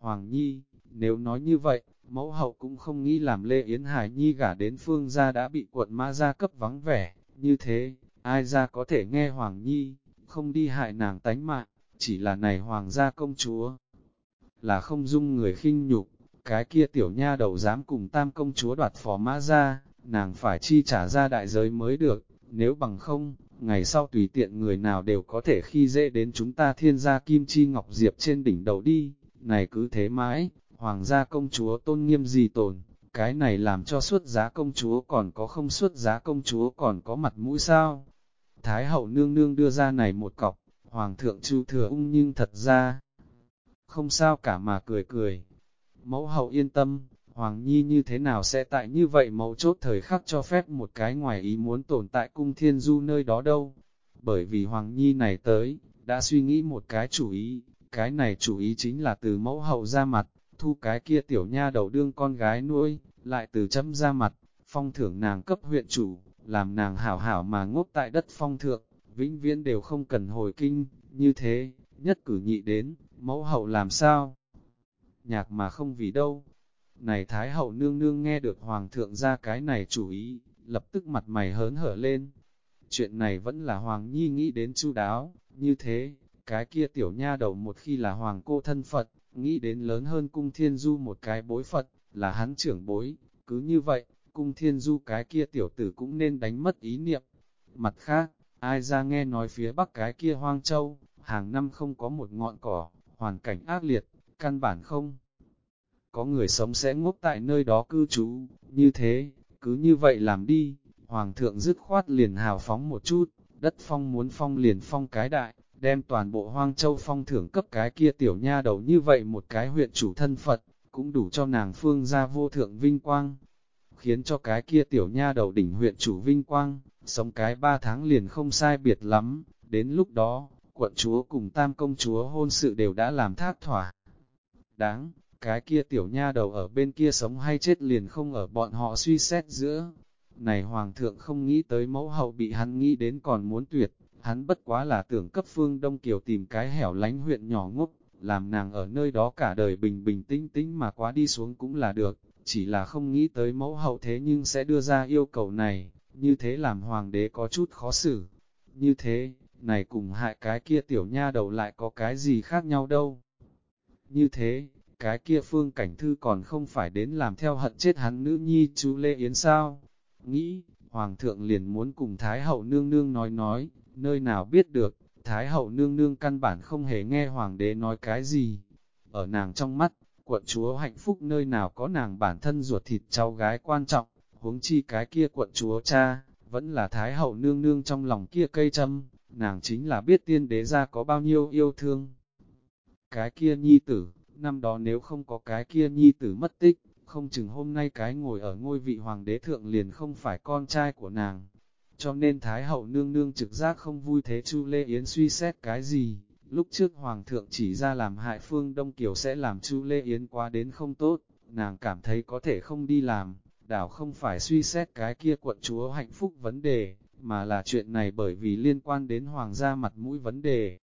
Hoàng Nhi, nếu nói như vậy, mẫu hậu cũng không nghĩ làm Lê Yến Hải Nhi gả đến phương gia đã bị quận ma gia cấp vắng vẻ, như thế, ai ra có thể nghe Hoàng Nhi, không đi hại nàng tánh mạng, chỉ là này Hoàng gia công chúa. Là không dung người khinh nhục, cái kia tiểu nha đầu dám cùng tam công chúa đoạt phó mã ra, nàng phải chi trả ra đại giới mới được, nếu bằng không, ngày sau tùy tiện người nào đều có thể khi dễ đến chúng ta thiên gia kim chi ngọc diệp trên đỉnh đầu đi, này cứ thế mãi, hoàng gia công chúa tôn nghiêm gì tồn, cái này làm cho xuất giá công chúa còn có không xuất giá công chúa còn có mặt mũi sao. Thái hậu nương nương đưa ra này một cọc, hoàng thượng chu thừa ung nhưng thật ra, không sao cả mà cười cười. Mẫu hậu yên tâm, Hoàng Nhi như thế nào sẽ tại như vậy mẫu chốt thời khắc cho phép một cái ngoài ý muốn tồn tại cung thiên du nơi đó đâu. Bởi vì Hoàng Nhi này tới, đã suy nghĩ một cái chủ ý, cái này chủ ý chính là từ mẫu hậu ra mặt, thu cái kia tiểu nha đầu đương con gái nuôi, lại từ chấm ra mặt, phong thưởng nàng cấp huyện chủ, làm nàng hảo hảo mà ngốc tại đất phong thượng, vĩnh viễn đều không cần hồi kinh, như thế, nhất cử nhị đến, mẫu hậu làm sao? Nhạc mà không vì đâu. Này Thái hậu nương nương nghe được hoàng thượng ra cái này chủ ý, lập tức mặt mày hớn hở lên. Chuyện này vẫn là Hoàng Nhi nghĩ đến chu đáo, như thế, cái kia tiểu nha đầu một khi là Hoàng cô thân Phật, nghĩ đến lớn hơn cung thiên du một cái bối Phật, là hắn trưởng bối, cứ như vậy, cung thiên du cái kia tiểu tử cũng nên đánh mất ý niệm. Mặt khác, ai ra nghe nói phía bắc cái kia hoang châu, hàng năm không có một ngọn cỏ, hoàn cảnh ác liệt, căn bản không. Có người sống sẽ ngốc tại nơi đó cư trú, như thế, cứ như vậy làm đi, hoàng thượng dứt khoát liền hào phóng một chút, đất phong muốn phong liền phong cái đại, đem toàn bộ hoang châu phong thưởng cấp cái kia tiểu nha đầu như vậy một cái huyện chủ thân Phật, cũng đủ cho nàng phương ra vô thượng vinh quang, khiến cho cái kia tiểu nha đầu đỉnh huyện chủ vinh quang, sống cái ba tháng liền không sai biệt lắm, đến lúc đó, quận chúa cùng tam công chúa hôn sự đều đã làm thác thỏa. Đáng, cái kia tiểu nha đầu ở bên kia sống hay chết liền không ở bọn họ suy xét giữa. Này hoàng thượng không nghĩ tới mẫu hậu bị hắn nghĩ đến còn muốn tuyệt, hắn bất quá là tưởng cấp phương Đông Kiều tìm cái hẻo lánh huyện nhỏ ngốc, làm nàng ở nơi đó cả đời bình bình tĩnh tĩnh mà quá đi xuống cũng là được, chỉ là không nghĩ tới mẫu hậu thế nhưng sẽ đưa ra yêu cầu này, như thế làm hoàng đế có chút khó xử. Như thế, này cùng hại cái kia tiểu nha đầu lại có cái gì khác nhau đâu. Như thế, cái kia phương cảnh thư còn không phải đến làm theo hận chết hắn nữ nhi chú Lê Yến sao? Nghĩ, Hoàng thượng liền muốn cùng Thái hậu nương nương nói nói, nơi nào biết được, Thái hậu nương nương căn bản không hề nghe Hoàng đế nói cái gì. Ở nàng trong mắt, quận chúa hạnh phúc nơi nào có nàng bản thân ruột thịt cháu gái quan trọng, huống chi cái kia quận chúa cha, vẫn là Thái hậu nương nương trong lòng kia cây châm, nàng chính là biết tiên đế ra có bao nhiêu yêu thương. Cái kia nhi tử, năm đó nếu không có cái kia nhi tử mất tích, không chừng hôm nay cái ngồi ở ngôi vị hoàng đế thượng liền không phải con trai của nàng. Cho nên Thái hậu nương nương trực giác không vui thế Chu Lê Yến suy xét cái gì. Lúc trước Hoàng thượng chỉ ra làm hại phương Đông Kiều sẽ làm Chu Lê Yến quá đến không tốt, nàng cảm thấy có thể không đi làm, đảo không phải suy xét cái kia quận chúa hạnh phúc vấn đề, mà là chuyện này bởi vì liên quan đến Hoàng gia mặt mũi vấn đề.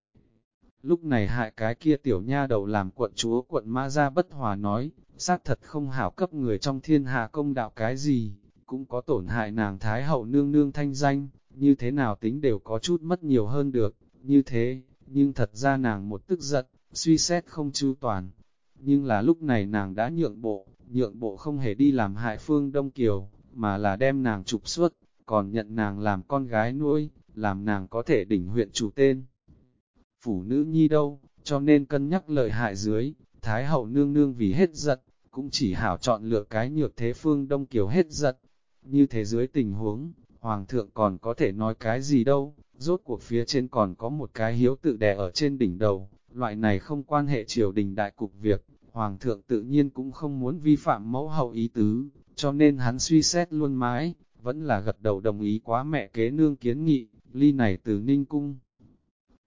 Lúc này hại cái kia tiểu nha đầu làm quận chúa quận ma ra bất hòa nói, xác thật không hảo cấp người trong thiên hạ công đạo cái gì, cũng có tổn hại nàng thái hậu nương nương thanh danh, như thế nào tính đều có chút mất nhiều hơn được, như thế, nhưng thật ra nàng một tức giận, suy xét không chu toàn. Nhưng là lúc này nàng đã nhượng bộ, nhượng bộ không hề đi làm hại phương Đông Kiều, mà là đem nàng trục xuất, còn nhận nàng làm con gái nuôi, làm nàng có thể đỉnh huyện chủ tên phủ nữ nhi đâu, cho nên cân nhắc lợi hại dưới, Thái hậu nương nương vì hết giận, cũng chỉ hảo chọn lựa cái nhược thế phương Đông Kiều hết giận. Như thế dưới tình huống, Hoàng thượng còn có thể nói cái gì đâu, rốt cuộc phía trên còn có một cái hiếu tự đè ở trên đỉnh đầu, loại này không quan hệ triều đình đại cục việc, Hoàng thượng tự nhiên cũng không muốn vi phạm mẫu hậu ý tứ, cho nên hắn suy xét luôn mãi, vẫn là gật đầu đồng ý quá mẹ kế nương kiến nghị, ly này từ Ninh Cung.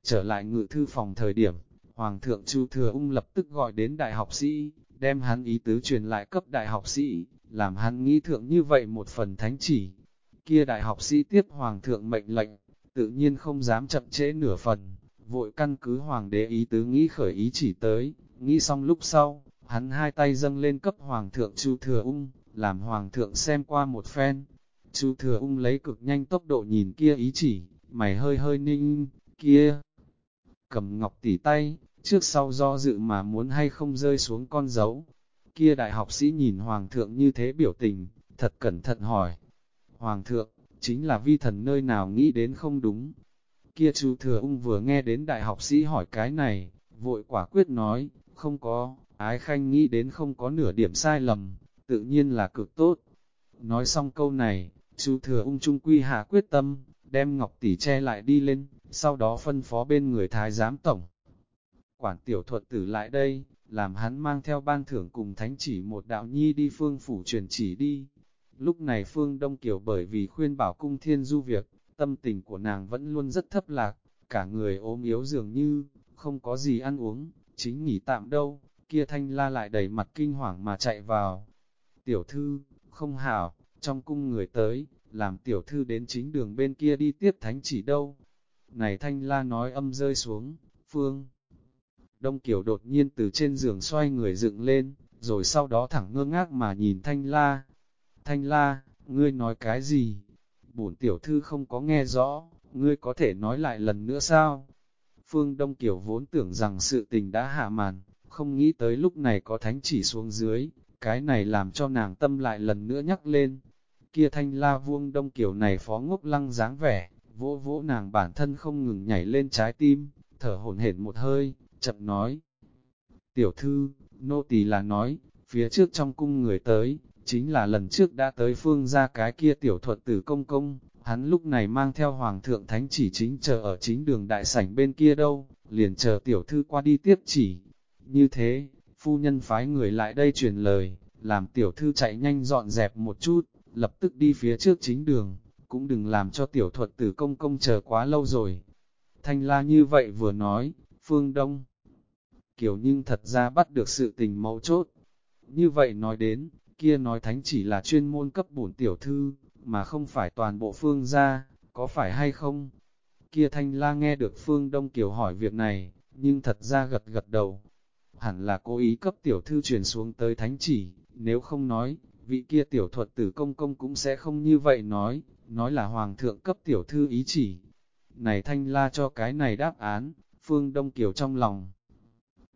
Trở lại ngự thư phòng thời điểm, Hoàng thượng Chu Thừa Ung lập tức gọi đến đại học sĩ, đem hắn ý tứ truyền lại cấp đại học sĩ, làm hắn nghĩ thượng như vậy một phần thánh chỉ. Kia đại học sĩ tiếp Hoàng thượng mệnh lệnh, tự nhiên không dám chậm trễ nửa phần, vội căn cứ Hoàng đế ý tứ nghĩ khởi ý chỉ tới, nghĩ xong lúc sau, hắn hai tay dâng lên cấp Hoàng thượng Chu Thừa Ung, làm Hoàng thượng xem qua một phen. Chu Thừa Ung lấy cực nhanh tốc độ nhìn kia ý chỉ, mày hơi hơi ninh, kia cầm ngọc tỉ tay, trước sau do dự mà muốn hay không rơi xuống con dấu. Kia đại học sĩ nhìn Hoàng thượng như thế biểu tình, thật cẩn thận hỏi. Hoàng thượng, chính là vi thần nơi nào nghĩ đến không đúng. Kia chú thừa ung vừa nghe đến đại học sĩ hỏi cái này, vội quả quyết nói, không có, ái khanh nghĩ đến không có nửa điểm sai lầm, tự nhiên là cực tốt. Nói xong câu này, chú thừa ung trung quy hạ quyết tâm, đem ngọc tỷ che lại đi lên, sau đó phân phó bên người thái giám tổng. Quản tiểu thuật tử lại đây, làm hắn mang theo ban thưởng cùng thánh chỉ một đạo nhi đi phương phủ truyền chỉ đi. Lúc này phương Đông Kiều bởi vì khuyên bảo cung thiên du việc, tâm tình của nàng vẫn luôn rất thấp lạc, cả người ốm yếu dường như, không có gì ăn uống, chính nghỉ tạm đâu, kia thanh la lại đầy mặt kinh hoàng mà chạy vào. Tiểu thư, không hảo, trong cung người tới, làm tiểu thư đến chính đường bên kia đi tiếp thánh chỉ đâu. Này thanh la nói âm rơi xuống, phương. Đông Kiều đột nhiên từ trên giường xoay người dựng lên, rồi sau đó thẳng ngơ ngác mà nhìn thanh la. Thanh la, ngươi nói cái gì, bổn tiểu thư không có nghe rõ, ngươi có thể nói lại lần nữa sao? Phương Đông Kiều vốn tưởng rằng sự tình đã hạ màn, không nghĩ tới lúc này có thánh chỉ xuống dưới, cái này làm cho nàng tâm lại lần nữa nhắc lên. Kia thanh la vuông Đông Kiều này phó ngốc lăng dáng vẻ, vỗ vỗ nàng bản thân không ngừng nhảy lên trái tim, thở hổn hển một hơi, chậm nói. Tiểu thư, nô tỳ là nói, phía trước trong cung người tới, chính là lần trước đã tới phương ra cái kia tiểu thuật tử công công, hắn lúc này mang theo hoàng thượng thánh chỉ chính chờ ở chính đường đại sảnh bên kia đâu, liền chờ tiểu thư qua đi tiếp chỉ. Như thế, phu nhân phái người lại đây truyền lời, làm tiểu thư chạy nhanh dọn dẹp một chút, lập tức đi phía trước chính đường, cũng đừng làm cho tiểu thuật tử công công chờ quá lâu rồi. Thanh la như vậy vừa nói, phương đông, kiểu nhưng thật ra bắt được sự tình mấu chốt. Như vậy nói đến, kia nói thánh chỉ là chuyên môn cấp bổn tiểu thư, mà không phải toàn bộ phương gia, có phải hay không? Kia thanh la nghe được phương đông kiều hỏi việc này, nhưng thật ra gật gật đầu. Hẳn là cố ý cấp tiểu thư truyền xuống tới thánh chỉ, nếu không nói, vị kia tiểu thuật tử công công cũng sẽ không như vậy nói, nói là hoàng thượng cấp tiểu thư ý chỉ. Này thanh la cho cái này đáp án, phương đông kiều trong lòng.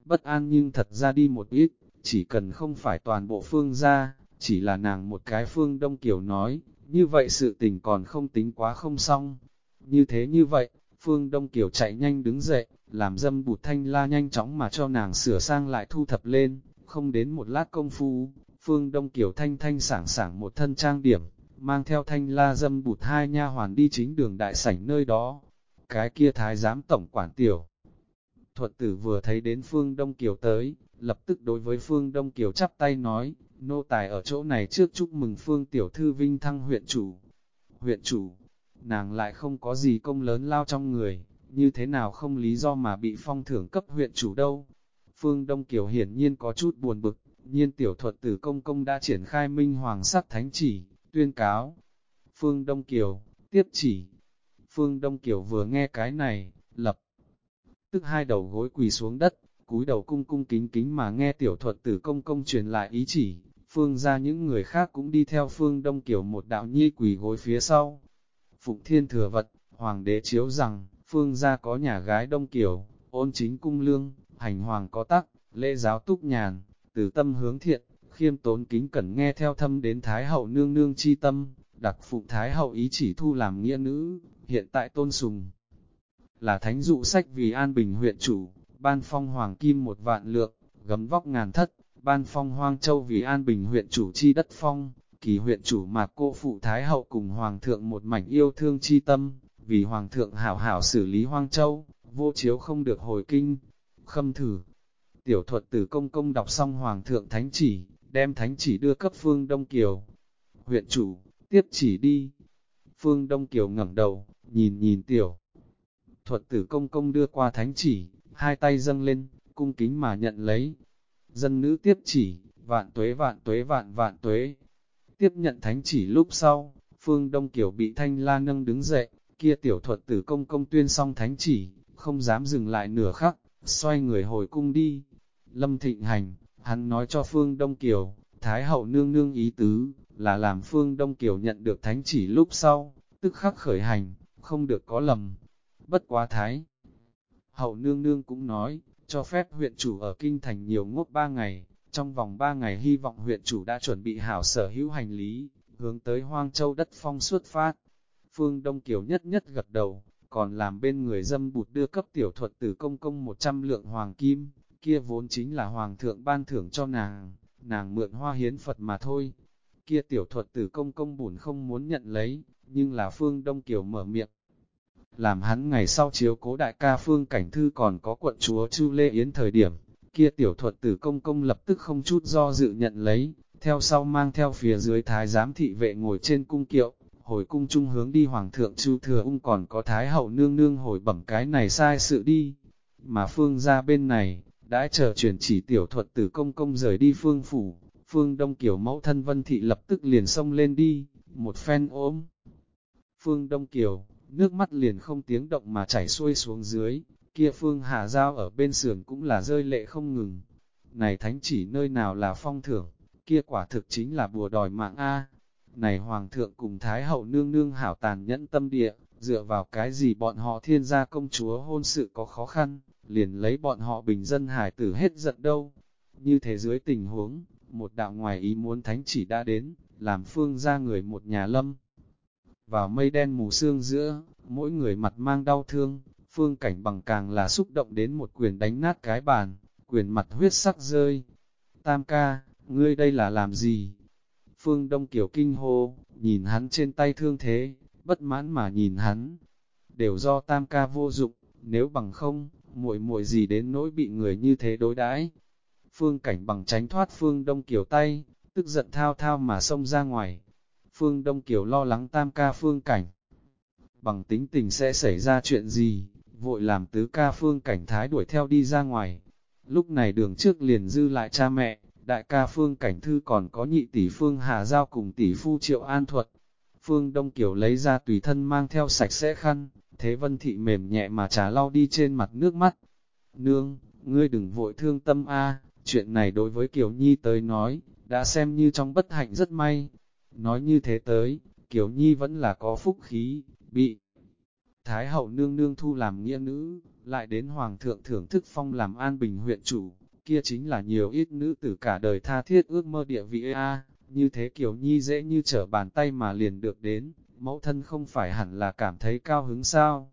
Bất an nhưng thật ra đi một ít, chỉ cần không phải toàn bộ phương ra, chỉ là nàng một cái phương đông kiều nói, như vậy sự tình còn không tính quá không xong. Như thế như vậy, phương đông kiều chạy nhanh đứng dậy, làm dâm bụt thanh la nhanh chóng mà cho nàng sửa sang lại thu thập lên, không đến một lát công phu, phương đông kiều thanh thanh sảng sảng một thân trang điểm, mang theo thanh la dâm bụt hai nha hoàn đi chính đường đại sảnh nơi đó. Cái kia thái giám tổng quản tiểu. Thuật tử vừa thấy đến phương Đông Kiều tới, lập tức đối với phương Đông Kiều chắp tay nói, nô tài ở chỗ này trước chúc mừng phương tiểu thư vinh thăng huyện chủ. Huyện chủ, nàng lại không có gì công lớn lao trong người, như thế nào không lý do mà bị phong thưởng cấp huyện chủ đâu. Phương Đông Kiều hiển nhiên có chút buồn bực, nhiên tiểu thuật tử công công đã triển khai minh hoàng sắc thánh chỉ, tuyên cáo. Phương Đông Kiều, tiếp chỉ. Phương Đông Kiều vừa nghe cái này, lập tức hai đầu gối quỳ xuống đất, cúi đầu cung cung kính kính mà nghe tiểu thuật tử công công truyền lại ý chỉ, phương ra những người khác cũng đi theo phương Đông Kiều một đạo nhi quỳ gối phía sau. Phụng thiên thừa vật, hoàng đế chiếu rằng, phương gia có nhà gái Đông Kiều, ôn chính cung lương, hành hoàng có tắc, lễ giáo túc nhàn, từ tâm hướng thiện, khiêm tốn kính cẩn nghe theo thâm đến Thái hậu nương nương chi tâm, đặc phụng Thái hậu ý chỉ thu làm nghĩa nữ, hiện tại tôn sùng. Là thánh dụ sách vì an bình huyện chủ, ban phong hoàng kim một vạn lượng, gấm vóc ngàn thất, ban phong hoang châu vì an bình huyện chủ chi đất phong, kỳ huyện chủ mà cô phụ Thái hậu cùng hoàng thượng một mảnh yêu thương chi tâm, vì hoàng thượng hảo hảo xử lý hoang châu, vô chiếu không được hồi kinh. Khâm thử, tiểu thuật tử công công đọc xong hoàng thượng thánh chỉ, đem thánh chỉ đưa cấp phương Đông Kiều. Huyện chủ, tiếp chỉ đi. Phương Đông Kiều ngẩng đầu, nhìn nhìn tiểu. Thuật tử công công đưa qua thánh chỉ, hai tay dâng lên, cung kính mà nhận lấy. Dân nữ tiếp chỉ, vạn tuế vạn tuế vạn vạn tuế. Tiếp nhận thánh chỉ lúc sau, Phương Đông Kiều bị thanh la nâng đứng dậy, kia tiểu thuật tử công công tuyên xong thánh chỉ, không dám dừng lại nửa khắc, xoay người hồi cung đi. Lâm Thịnh Hành, hắn nói cho Phương Đông Kiều, Thái hậu nương nương ý tứ, là làm Phương Đông Kiều nhận được thánh chỉ lúc sau, tức khắc khởi hành, không được có lầm. Bất quá Thái hậu nương nương cũng nói, cho phép huyện chủ ở Kinh Thành nhiều ngốc ba ngày, trong vòng ba ngày hy vọng huyện chủ đã chuẩn bị hảo sở hữu hành lý, hướng tới Hoang Châu đất phong xuất phát. Phương Đông Kiều nhất nhất gật đầu, còn làm bên người dâm bụt đưa cấp tiểu thuật tử công công 100 lượng hoàng kim, kia vốn chính là hoàng thượng ban thưởng cho nàng, nàng mượn hoa hiến Phật mà thôi. Kia tiểu thuật tử công công bùn không muốn nhận lấy, nhưng là Phương Đông Kiều mở miệng. Làm hắn ngày sau chiếu cố đại ca Phương Cảnh Thư còn có quận chúa Chu Lê Yến thời điểm, kia tiểu thuật tử công công lập tức không chút do dự nhận lấy, theo sau mang theo phía dưới thái giám thị vệ ngồi trên cung kiệu, hồi cung trung hướng đi hoàng thượng chu thừa ung còn có thái hậu nương nương hồi bẩm cái này sai sự đi. Mà phương ra bên này, đã chờ chuyển chỉ tiểu thuật tử công công rời đi phương phủ, phương đông Kiều mẫu thân vân thị lập tức liền xông lên đi, một phen ốm. Phương đông kiều, nước mắt liền không tiếng động mà chảy xuôi xuống dưới, kia phương hà giao ở bên sườn cũng là rơi lệ không ngừng. Này thánh chỉ nơi nào là phong thưởng, kia quả thực chính là bùa đòi mạng A. này Hoàng thượng cùng Thái hậu nương nương hảo tàn nhẫn tâm địa, dựa vào cái gì bọn họ thiên gia công chúa hôn sự có khó khăn, liền lấy bọn họ bình dân hải tử hết giận đâu. Như thế dưới tình huống, một đạo ngoài ý muốn thánh chỉ đã đến, làm phương ra người một nhà lâm. Vào mây đen mù sương giữa, mỗi người mặt mang đau thương, phương cảnh bằng càng là xúc động đến một quyền đánh nát cái bàn, quyền mặt huyết sắc rơi. Tam ca, ngươi đây là làm gì? Phương Đông Kiều kinh hô, nhìn hắn trên tay thương thế, bất mãn mà nhìn hắn. Đều do tam ca vô dụng, nếu bằng không, muội muội gì đến nỗi bị người như thế đối đãi. Phương cảnh bằng tránh thoát Phương Đông Kiều tay, tức giận thao thao mà xông ra ngoài. Phương Đông Kiều lo lắng tam ca Phương cảnh. Bằng tính tình sẽ xảy ra chuyện gì, vội làm tứ ca Phương cảnh thái đuổi theo đi ra ngoài. Lúc này đường trước liền dư lại cha mẹ, đại ca Phương cảnh thư còn có nhị tỷ Phương Hà Giao cùng tỷ phu Triệu An Thuật. Phương Đông Kiều lấy ra tùy thân mang theo sạch sẽ khăn, thế vân thị mềm nhẹ mà trà lau đi trên mặt nước mắt. Nương, ngươi đừng vội thương tâm a chuyện này đối với Kiều Nhi tới nói, đã xem như trong bất hạnh rất may. Nói như thế tới, Kiều Nhi vẫn là có phúc khí, bị Thái hậu nương nương thu làm nghĩa nữ, lại đến Hoàng thượng thưởng thức phong làm an bình huyện chủ, kia chính là nhiều ít nữ tử cả đời tha thiết ước mơ địa vị A, như thế Kiều Nhi dễ như trở bàn tay mà liền được đến, mẫu thân không phải hẳn là cảm thấy cao hứng sao.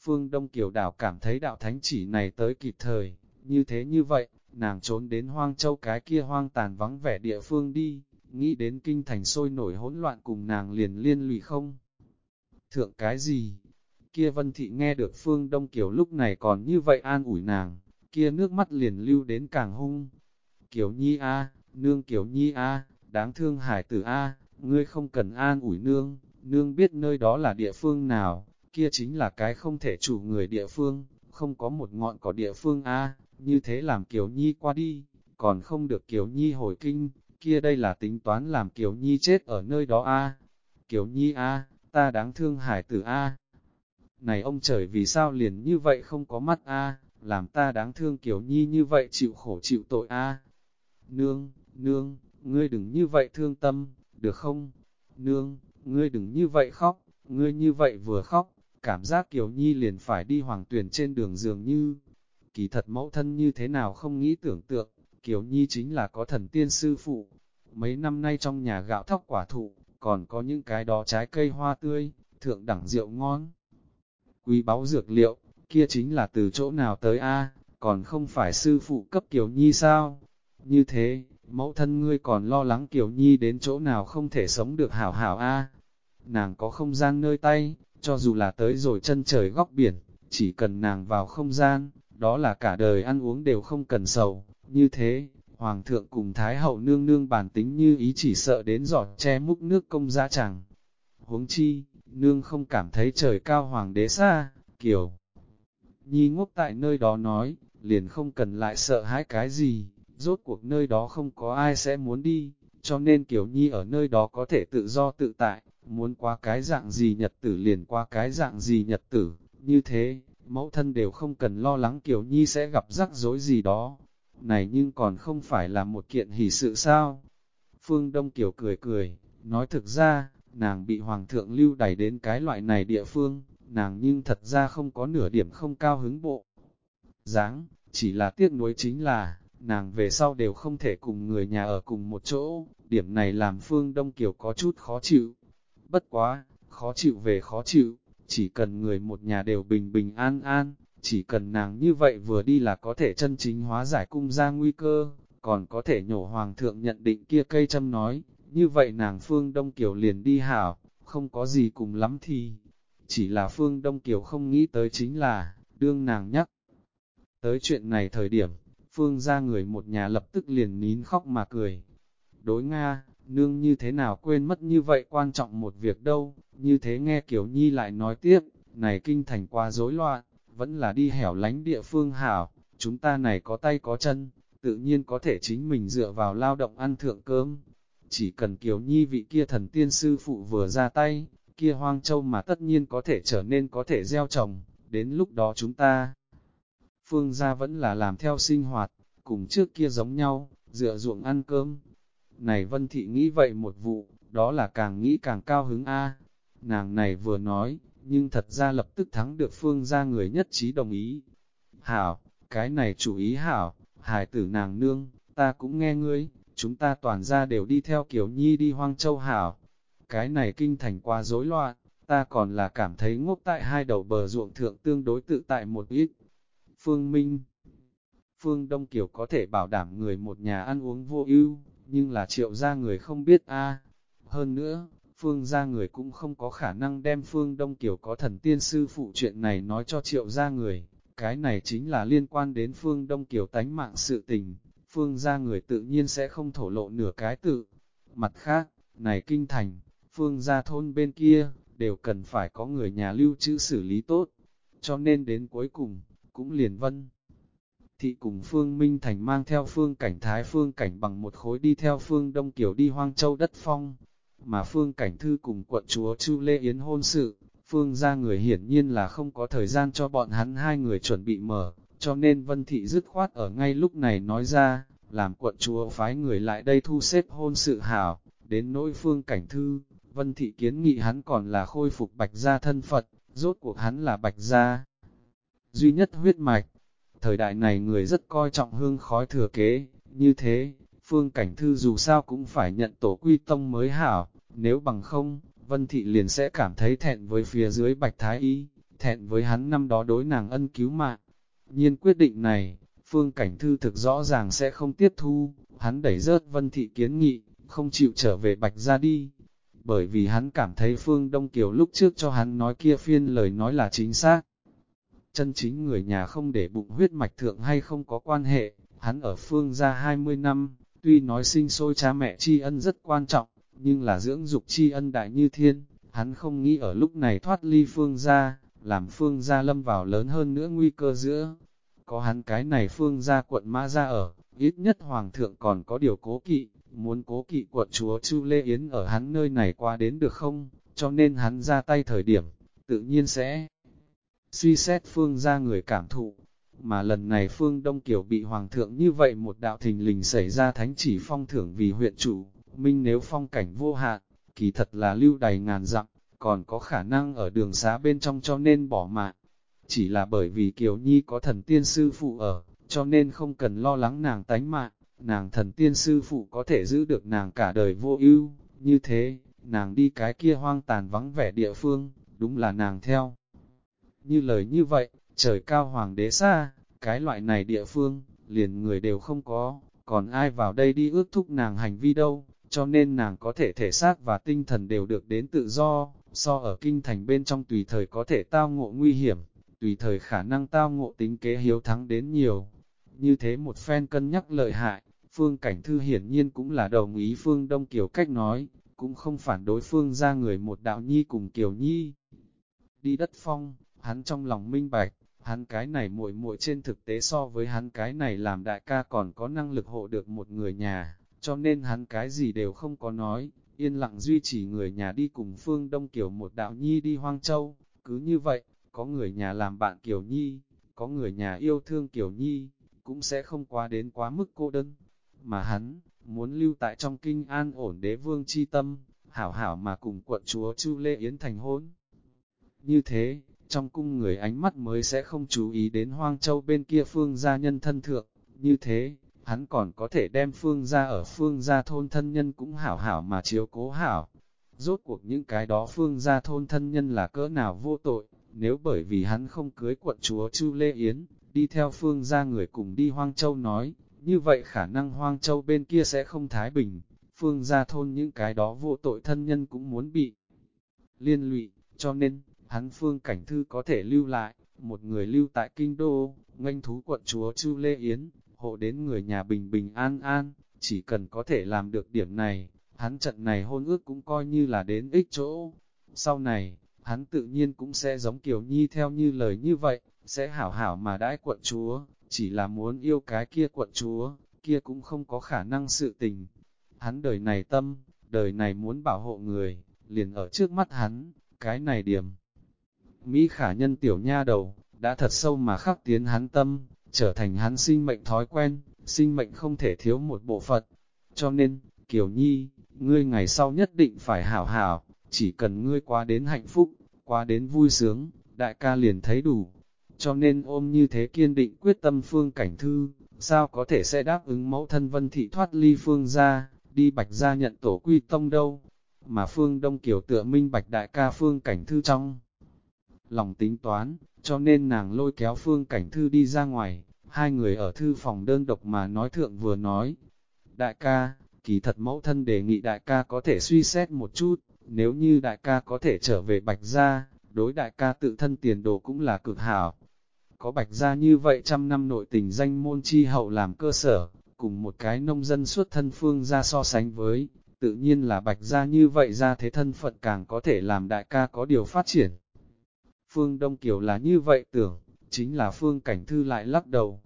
Phương Đông Kiều Đảo cảm thấy đạo thánh chỉ này tới kịp thời, như thế như vậy, nàng trốn đến hoang châu cái kia hoang tàn vắng vẻ địa phương đi, nghĩ đến kinh thành sôi nổi hỗn loạn cùng nàng liền liên lụy không. Thượng cái gì? Kia Vân Thị nghe được Phương Đông Kiều lúc này còn như vậy an ủi nàng, kia nước mắt liền lưu đến càng hung. Kiều Nhi A, nương Kiều Nhi A, đáng thương hải tử A, ngươi không cần an ủi nương, nương biết nơi đó là địa phương nào, kia chính là cái không thể chủ người địa phương, không có một ngọn cỏ địa phương A, như thế làm Kiều Nhi qua đi, còn không được Kiều Nhi hồi kinh, kia đây là tính toán làm Kiều Nhi chết ở nơi đó A. Kiều Nhi A, ta đáng thương hải tử A. Này ông trời vì sao liền như vậy không có mắt A, làm ta đáng thương Kiều Nhi như vậy chịu khổ chịu tội A. Nương, nương, ngươi đừng như vậy thương tâm, được không? Nương, ngươi đừng như vậy khóc, ngươi như vậy vừa khóc, cảm giác Kiều Nhi liền phải đi hoàng tuyển trên đường dường như. Kỳ thật mẫu thân như thế nào không nghĩ tưởng tượng, Kiều Nhi chính là có thần tiên sư phụ. Mấy năm nay trong nhà gạo thóc quả thụ, còn có những cái đó trái cây hoa tươi, thượng đẳng rượu ngon. Quý báu dược liệu, kia chính là từ chỗ nào tới a còn không phải sư phụ cấp Kiều Nhi sao? Như thế, mẫu thân ngươi còn lo lắng Kiều Nhi đến chỗ nào không thể sống được hảo hảo a Nàng có không gian nơi tay, cho dù là tới rồi chân trời góc biển, chỉ cần nàng vào không gian, đó là cả đời ăn uống đều không cần sầu. Như thế, Hoàng thượng cùng Thái hậu nương nương bản tính như ý chỉ sợ đến giọt che múc nước công gia chẳng. Huống chi, nương không cảm thấy trời cao Hoàng đế xa, Kiều. Nhi ngốc tại nơi đó nói, liền không cần lại sợ hãi cái gì, rốt cuộc nơi đó không có ai sẽ muốn đi, cho nên Kiều Nhi ở nơi đó có thể tự do tự tại, muốn qua cái dạng gì nhật tử liền qua cái dạng gì nhật tử, như thế, mẫu thân đều không cần lo lắng Kiều Nhi sẽ gặp rắc rối gì đó. Này nhưng còn không phải là một kiện hỷ sự sao? Phương Đông Kiều cười cười, nói thực ra, nàng bị Hoàng thượng lưu đẩy đến cái loại này địa phương, nàng nhưng thật ra không có nửa điểm không cao hứng bộ. dáng chỉ là tiếc nuối chính là, nàng về sau đều không thể cùng người nhà ở cùng một chỗ, điểm này làm Phương Đông Kiều có chút khó chịu. Bất quá, khó chịu về khó chịu, chỉ cần người một nhà đều bình bình an an, chỉ cần nàng như vậy vừa đi là có thể chân chính hóa giải cung ra nguy cơ, còn có thể nhổ hoàng thượng nhận định kia cây châm nói, như vậy nàng Phương Đông Kiều liền đi hảo, không có gì cùng lắm thì, chỉ là Phương Đông Kiều không nghĩ tới chính là, đương nàng nhắc. Tới chuyện này thời điểm, Phương ra người một nhà lập tức liền nín khóc mà cười. Đối Nga, nương như thế nào quên mất như vậy quan trọng một việc đâu, như thế nghe Kiều Nhi lại nói tiếp, này kinh thành quá rối loạn, vẫn là đi hẻo lánh địa phương hảo, chúng ta này có tay có chân, tự nhiên có thể chính mình dựa vào lao động ăn thượng cơm. Chỉ cần Kiều Nhi vị kia thần tiên sư phụ vừa ra tay, kia hoang châu mà tất nhiên có thể trở nên có thể gieo trồng, đến lúc đó chúng ta. Phương gia vẫn là làm theo sinh hoạt, cùng trước kia giống nhau, dựa ruộng ăn cơm. Này Vân Thị nghĩ vậy một vụ, đó là càng nghĩ càng cao hứng a. Nàng này vừa nói, nhưng thật ra lập tức thắng được phương gia người nhất trí đồng ý. Hảo, cái này chủ ý hảo, hài tử nàng nương, ta cũng nghe ngươi, chúng ta toàn ra đều đi theo kiểu nhi đi hoang châu hảo. Cái này kinh thành quá rối loạn, ta còn là cảm thấy ngốc tại hai đầu bờ ruộng thượng tương đối tự tại một ít. Phương Minh Phương Đông Kiều có thể bảo đảm người một nhà ăn uống vô ưu, nhưng là triệu gia người không biết a. Hơn nữa, Phương gia người cũng không có khả năng đem Phương Đông Kiều có thần tiên sư phụ chuyện này nói cho triệu gia người. Cái này chính là liên quan đến Phương Đông Kiều tánh mạng sự tình, Phương gia người tự nhiên sẽ không thổ lộ nửa cái tự. Mặt khác, này kinh thành, Phương gia thôn bên kia, đều cần phải có người nhà lưu trữ xử lý tốt. Cho nên đến cuối cùng, cũng liền vân. Thị cùng Phương Minh Thành mang theo Phương Cảnh Thái Phương Cảnh bằng một khối đi theo Phương Đông Kiều đi Hoang Châu đất phong, mà Phương Cảnh Thư cùng quận chúa Chu Lê Yến hôn sự, Phương ra người hiển nhiên là không có thời gian cho bọn hắn hai người chuẩn bị mở, cho nên Vân Thị dứt khoát ở ngay lúc này nói ra, làm quận chúa phái người lại đây thu xếp hôn sự hảo, đến nỗi Phương Cảnh Thư, Vân Thị kiến nghị hắn còn là khôi phục bạch gia thân Phật, rốt cuộc hắn là bạch gia. Duy nhất huyết mạch, thời đại này người rất coi trọng hương khói thừa kế, như thế, Phương Cảnh Thư dù sao cũng phải nhận tổ quy tông mới hảo, nếu bằng không, Vân Thị liền sẽ cảm thấy thẹn với phía dưới Bạch Thái Y, thẹn với hắn năm đó đối nàng ân cứu mạng. Nhiên quyết định này, Phương Cảnh Thư thực rõ ràng sẽ không tiếp thu, hắn đẩy rớt Vân Thị kiến nghị, không chịu trở về Bạch ra đi. Bởi vì hắn cảm thấy Phương Đông Kiều lúc trước cho hắn nói kia phiên lời nói là chính xác. Chân chính người nhà không để bụng huyết mạch thượng hay không có quan hệ, hắn ở Phương ra 20 năm, tuy nói sinh sôi cha mẹ tri ân rất quan trọng, nhưng là dưỡng dục tri ân đại như thiên, hắn không nghĩ ở lúc này thoát ly phương gia, làm phương gia lâm vào lớn hơn nữa nguy cơ giữa. Có hắn cái này phương gia quận mã ra ở, ít nhất hoàng thượng còn có điều cố kỵ, muốn cố kỵ quận chúa Chu Lê Yến ở hắn nơi này qua đến được không, cho nên hắn ra tay thời điểm, tự nhiên sẽ suy xét phương ra người cảm thụ. Mà lần này phương Đông Kiều bị hoàng thượng như vậy một đạo thình lình xảy ra thánh chỉ phong thưởng vì huyện chủ, Minh nếu phong cảnh vô hạn, kỳ thật là lưu đầy ngàn dặm, còn có khả năng ở đường xá bên trong cho nên bỏ mạng. Chỉ là bởi vì Kiều Nhi có thần tiên sư phụ ở, cho nên không cần lo lắng nàng tánh mạng, nàng thần tiên sư phụ có thể giữ được nàng cả đời vô ưu. Như thế, nàng đi cái kia hoang tàn vắng vẻ địa phương, đúng là nàng theo. Như lời như vậy, trời cao hoàng đế xa, cái loại này địa phương, liền người đều không có, còn ai vào đây đi ước thúc nàng hành vi đâu, cho nên nàng có thể thể xác và tinh thần đều được đến tự do, so ở kinh thành bên trong tùy thời có thể tao ngộ nguy hiểm, tùy thời khả năng tao ngộ tính kế hiếu thắng đến nhiều. Như thế một phen cân nhắc lợi hại, Phương Cảnh Thư hiển nhiên cũng là đồng ý Phương Đông Kiều cách nói, cũng không phản đối Phương ra người một đạo nhi cùng Kiều Nhi. Đi đất phong, hắn trong lòng minh bạch, hắn cái này muội muội trên thực tế so với hắn cái này làm đại ca còn có năng lực hộ được một người nhà, cho nên hắn cái gì đều không có nói, yên lặng duy trì người nhà đi cùng Phương Đông Kiều một đạo nhi đi Hoang Châu, cứ như vậy, có người nhà làm bạn Kiều Nhi, có người nhà yêu thương Kiều Nhi, cũng sẽ không quá đến quá mức cô đơn, mà hắn, muốn lưu tại trong kinh an ổn đế vương chi tâm, hảo hảo mà cùng quận chúa Chu Lê Yến thành hôn. Như thế, trong cung người ánh mắt mới sẽ không chú ý đến Hoang Châu bên kia phương gia nhân thân thượng, như thế, hắn còn có thể đem phương gia ở phương gia thôn thân nhân cũng hảo hảo mà chiếu cố hảo. Rốt cuộc những cái đó phương gia thôn thân nhân là cỡ nào vô tội, nếu bởi vì hắn không cưới quận chúa Chu Lê Yến, đi theo phương gia người cùng đi Hoang Châu nói, như vậy khả năng Hoang Châu bên kia sẽ không thái bình, phương gia thôn những cái đó vô tội thân nhân cũng muốn bị liên lụy, cho nên, hắn phương cảnh thư có thể lưu lại, một người lưu tại kinh đô, nganh thú quận chúa Chu Lê Yến, hộ đến người nhà bình bình an an, chỉ cần có thể làm được điểm này, hắn trận này hôn ước cũng coi như là đến ích chỗ. Sau này, hắn tự nhiên cũng sẽ giống Kiều Nhi theo như lời như vậy, sẽ hảo hảo mà đãi quận chúa, chỉ là muốn yêu cái kia quận chúa, kia cũng không có khả năng sự tình. Hắn đời này tâm, đời này muốn bảo hộ người, liền ở trước mắt hắn, cái này điểm. Mỹ khả nhân tiểu nha đầu, đã thật sâu mà khắc tiến hắn tâm, trở thành hắn sinh mệnh thói quen, sinh mệnh không thể thiếu một bộ phận. Cho nên, Kiều Nhi, ngươi ngày sau nhất định phải hảo hảo, chỉ cần ngươi qua đến hạnh phúc, qua đến vui sướng, đại ca liền thấy đủ. Cho nên ôm như thế kiên định quyết tâm phương cảnh thư, sao có thể sẽ đáp ứng mẫu thân vân thị thoát ly phương ra, đi bạch ra nhận tổ quy tông đâu. Mà phương đông kiều tựa minh bạch đại ca phương cảnh thư trong. Lòng tính toán, cho nên nàng lôi kéo phương cảnh thư đi ra ngoài, hai người ở thư phòng đơn độc mà nói thượng vừa nói. Đại ca, kỳ thật mẫu thân đề nghị đại ca có thể suy xét một chút, nếu như đại ca có thể trở về bạch gia, đối đại ca tự thân tiền đồ cũng là cực hảo. Có bạch gia như vậy trăm năm nội tình danh môn chi hậu làm cơ sở, cùng một cái nông dân xuất thân phương ra so sánh với, tự nhiên là bạch gia như vậy ra thế thân phận càng có thể làm đại ca có điều phát triển. Phương Đông Kiều là như vậy tưởng, chính là Phương Cảnh Thư lại lắc đầu.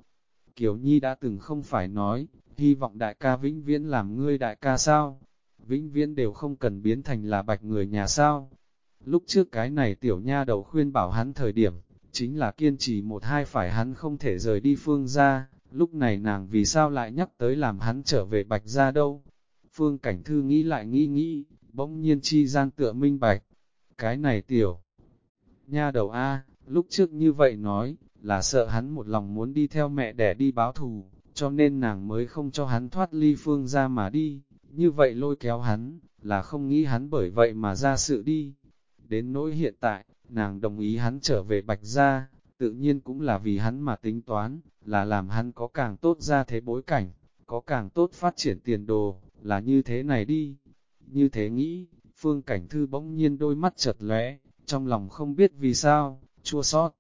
Kiều Nhi đã từng không phải nói, hy vọng đại ca vĩnh viễn làm ngươi đại ca sao? Vĩnh viễn đều không cần biến thành là bạch người nhà sao? Lúc trước cái này tiểu nha đầu khuyên bảo hắn thời điểm, chính là kiên trì một hai phải hắn không thể rời đi phương ra, lúc này nàng vì sao lại nhắc tới làm hắn trở về bạch ra đâu? Phương Cảnh Thư nghĩ lại nghĩ nghĩ, bỗng nhiên chi gian tựa minh bạch. Cái này tiểu nha đầu A, lúc trước như vậy nói, là sợ hắn một lòng muốn đi theo mẹ để đi báo thù, cho nên nàng mới không cho hắn thoát ly phương ra mà đi, như vậy lôi kéo hắn, là không nghĩ hắn bởi vậy mà ra sự đi. Đến nỗi hiện tại, nàng đồng ý hắn trở về bạch gia, tự nhiên cũng là vì hắn mà tính toán, là làm hắn có càng tốt ra thế bối cảnh, có càng tốt phát triển tiền đồ, là như thế này đi. Như thế nghĩ, phương cảnh thư bỗng nhiên đôi mắt chật lóe, trong lòng không biết vì sao, chua sót.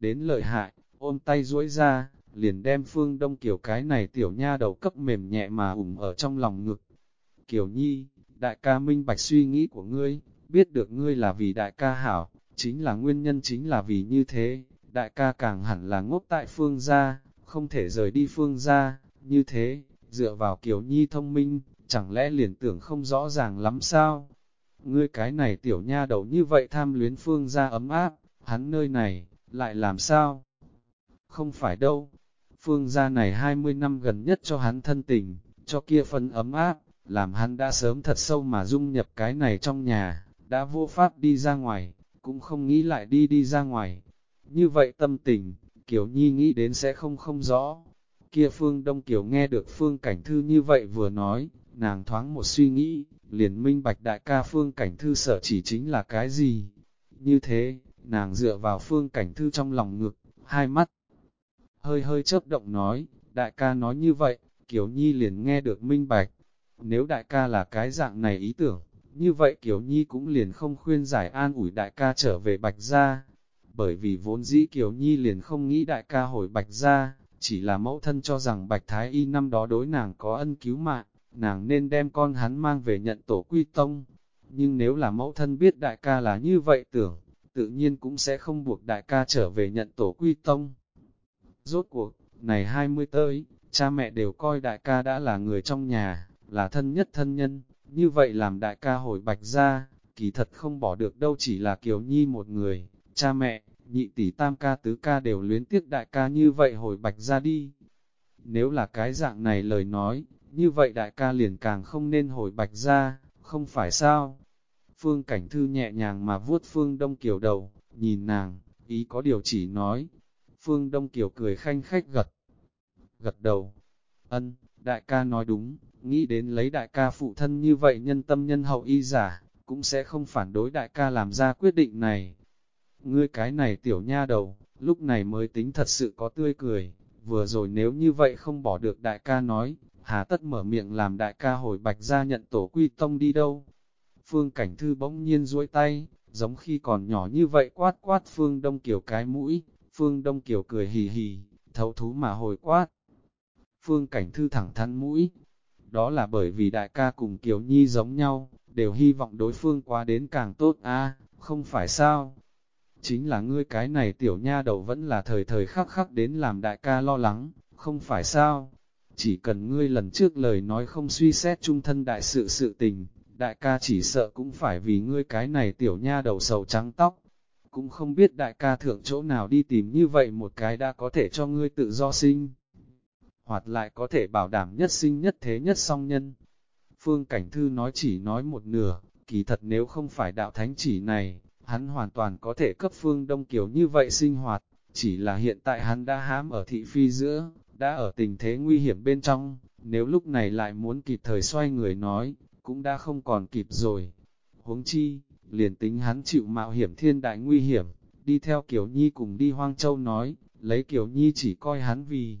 Đến lợi hại, ôm tay duỗi ra, liền đem phương đông kiểu cái này tiểu nha đầu cấp mềm nhẹ mà ủng ở trong lòng ngực. Kiều nhi, đại ca minh bạch suy nghĩ của ngươi, biết được ngươi là vì đại ca hảo, chính là nguyên nhân chính là vì như thế, đại ca càng hẳn là ngốc tại phương gia, không thể rời đi phương gia, như thế, dựa vào Kiều Nhi thông minh, chẳng lẽ liền tưởng không rõ ràng lắm sao? Ngươi cái này tiểu nha đầu như vậy tham luyến phương gia ấm áp, hắn nơi này, lại làm sao? Không phải đâu, phương gia này 20 năm gần nhất cho hắn thân tình, cho kia phân ấm áp, làm hắn đã sớm thật sâu mà dung nhập cái này trong nhà, đã vô pháp đi ra ngoài, cũng không nghĩ lại đi đi ra ngoài. Như vậy tâm tình, Kiều Nhi nghĩ đến sẽ không không rõ. Kia Phương Đông Kiều nghe được Phương Cảnh Thư như vậy vừa nói, nàng thoáng một suy nghĩ, liền minh bạch đại ca Phương Cảnh Thư sở chỉ chính là cái gì. Như thế, nàng dựa vào Phương Cảnh Thư trong lòng ngực, hai mắt, hơi hơi chớp động nói, đại ca nói như vậy, Kiều Nhi liền nghe được minh bạch. Nếu đại ca là cái dạng này ý tưởng, như vậy Kiều Nhi cũng liền không khuyên giải an ủi đại ca trở về Bạch Gia. Bởi vì vốn dĩ Kiều Nhi liền không nghĩ đại ca hồi Bạch Gia, chỉ là mẫu thân cho rằng Bạch Thái Y năm đó đối nàng có ân cứu mạng, nàng nên đem con hắn mang về nhận tổ quy tông. Nhưng nếu là mẫu thân biết đại ca là như vậy tưởng, tự nhiên cũng sẽ không buộc đại ca trở về nhận tổ quy tông. Rốt cuộc, này 20 tới, cha mẹ đều coi đại ca đã là người trong nhà, là thân nhất thân nhân, như vậy làm đại ca hồi bạch ra, kỳ thật không bỏ được đâu chỉ là Kiều Nhi một người, cha mẹ, nhị tỷ tam ca tứ ca đều luyến tiếc đại ca như vậy hồi bạch ra đi. Nếu là cái dạng này lời nói, như vậy đại ca liền càng không nên hồi bạch ra, không phải sao? Phương Cảnh Thư nhẹ nhàng mà vuốt Phương Đông Kiều đầu, nhìn nàng, ý có điều chỉ nói. Phương Đông Kiều cười khanh khách gật, gật đầu. Ân, đại ca nói đúng, nghĩ đến lấy đại ca phụ thân như vậy nhân tâm nhân hậu y giả, cũng sẽ không phản đối đại ca làm ra quyết định này. Ngươi cái này tiểu nha đầu, lúc này mới tính thật sự có tươi cười, vừa rồi nếu như vậy không bỏ được đại ca nói, hà tất mở miệng làm đại ca hồi bạch ra nhận tổ quy tông đi đâu. Phương Cảnh Thư bỗng nhiên duỗi tay, giống khi còn nhỏ như vậy quát quát Phương Đông Kiều cái mũi, Phương Đông Kiều cười hì hì, thấu thú mà hồi quát. Phương Cảnh Thư thẳng thắn mũi, đó là bởi vì đại ca cùng Kiều Nhi giống nhau, đều hy vọng đối phương qua đến càng tốt a không phải sao? Chính là ngươi cái này tiểu nha đầu vẫn là thời thời khắc khắc đến làm đại ca lo lắng, không phải sao? Chỉ cần ngươi lần trước lời nói không suy xét trung thân đại sự sự tình, đại ca chỉ sợ cũng phải vì ngươi cái này tiểu nha đầu sầu trắng tóc. Cũng không biết đại ca thượng chỗ nào đi tìm như vậy một cái đã có thể cho ngươi tự do sinh. Hoạt lại có thể bảo đảm nhất sinh nhất thế nhất song nhân. Phương Cảnh Thư nói chỉ nói một nửa, kỳ thật nếu không phải đạo thánh chỉ này, hắn hoàn toàn có thể cấp Phương Đông Kiều như vậy sinh hoạt, chỉ là hiện tại hắn đã hám ở thị phi giữa, đã ở tình thế nguy hiểm bên trong, nếu lúc này lại muốn kịp thời xoay người nói, cũng đã không còn kịp rồi. Huống chi, liền tính hắn chịu mạo hiểm thiên đại nguy hiểm, đi theo Kiều Nhi cùng đi Hoang Châu nói, lấy Kiều Nhi chỉ coi hắn vì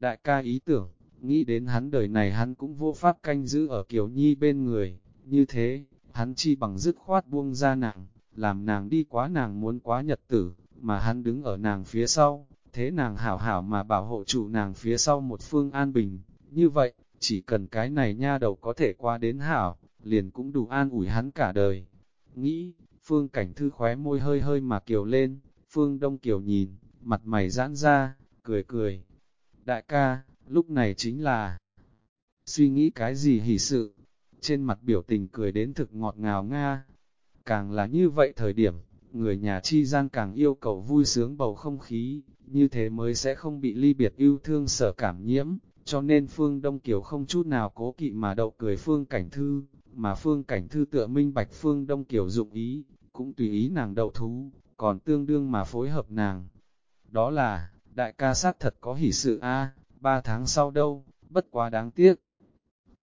đại ca ý tưởng, nghĩ đến hắn đời này hắn cũng vô pháp canh giữ ở Kiều Nhi bên người, như thế, hắn chi bằng dứt khoát buông ra nàng, làm nàng đi quá nàng muốn quá nhật tử, mà hắn đứng ở nàng phía sau, thế nàng hảo hảo mà bảo hộ chủ nàng phía sau một phương an bình, như vậy, chỉ cần cái này nha đầu có thể qua đến hảo, liền cũng đủ an ủi hắn cả đời. Nghĩ, phương cảnh thư khóe môi hơi hơi mà kiều lên, phương đông kiều nhìn, mặt mày giãn ra, cười cười. Đại ca, lúc này chính là suy nghĩ cái gì hỉ sự, trên mặt biểu tình cười đến thực ngọt ngào nga. Càng là như vậy thời điểm, người nhà chi gian càng yêu cầu vui sướng bầu không khí, như thế mới sẽ không bị ly biệt yêu thương sở cảm nhiễm, cho nên Phương Đông Kiều không chút nào cố kỵ mà đậu cười Phương Cảnh Thư, mà Phương Cảnh Thư tựa minh bạch Phương Đông Kiều dụng ý, cũng tùy ý nàng đậu thú, còn tương đương mà phối hợp nàng. Đó là, đại ca sát thật có hỷ sự a ba tháng sau đâu, bất quá đáng tiếc.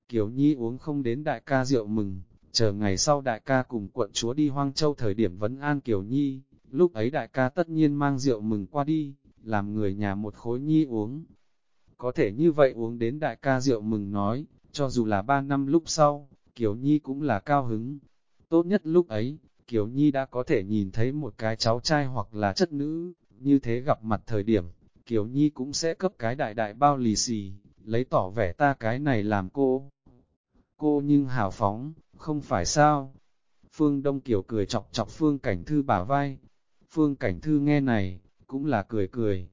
Kiều Nhi uống không đến đại ca rượu mừng, chờ ngày sau đại ca cùng quận chúa đi Hoang Châu thời điểm vấn an Kiều Nhi, lúc ấy đại ca tất nhiên mang rượu mừng qua đi, làm người nhà một khối Nhi uống. Có thể như vậy uống đến đại ca rượu mừng nói, cho dù là ba năm lúc sau, Kiều Nhi cũng là cao hứng. Tốt nhất lúc ấy, Kiều Nhi đã có thể nhìn thấy một cái cháu trai hoặc là chất nữ, như thế gặp mặt thời điểm, Kiều Nhi cũng sẽ cấp cái đại đại bao lì xì, lấy tỏ vẻ ta cái này làm cô. Cô nhưng hào phóng, không phải sao? Phương Đông Kiều cười chọc chọc Phương Cảnh Thư bả vai. Phương Cảnh Thư nghe này, cũng là cười cười.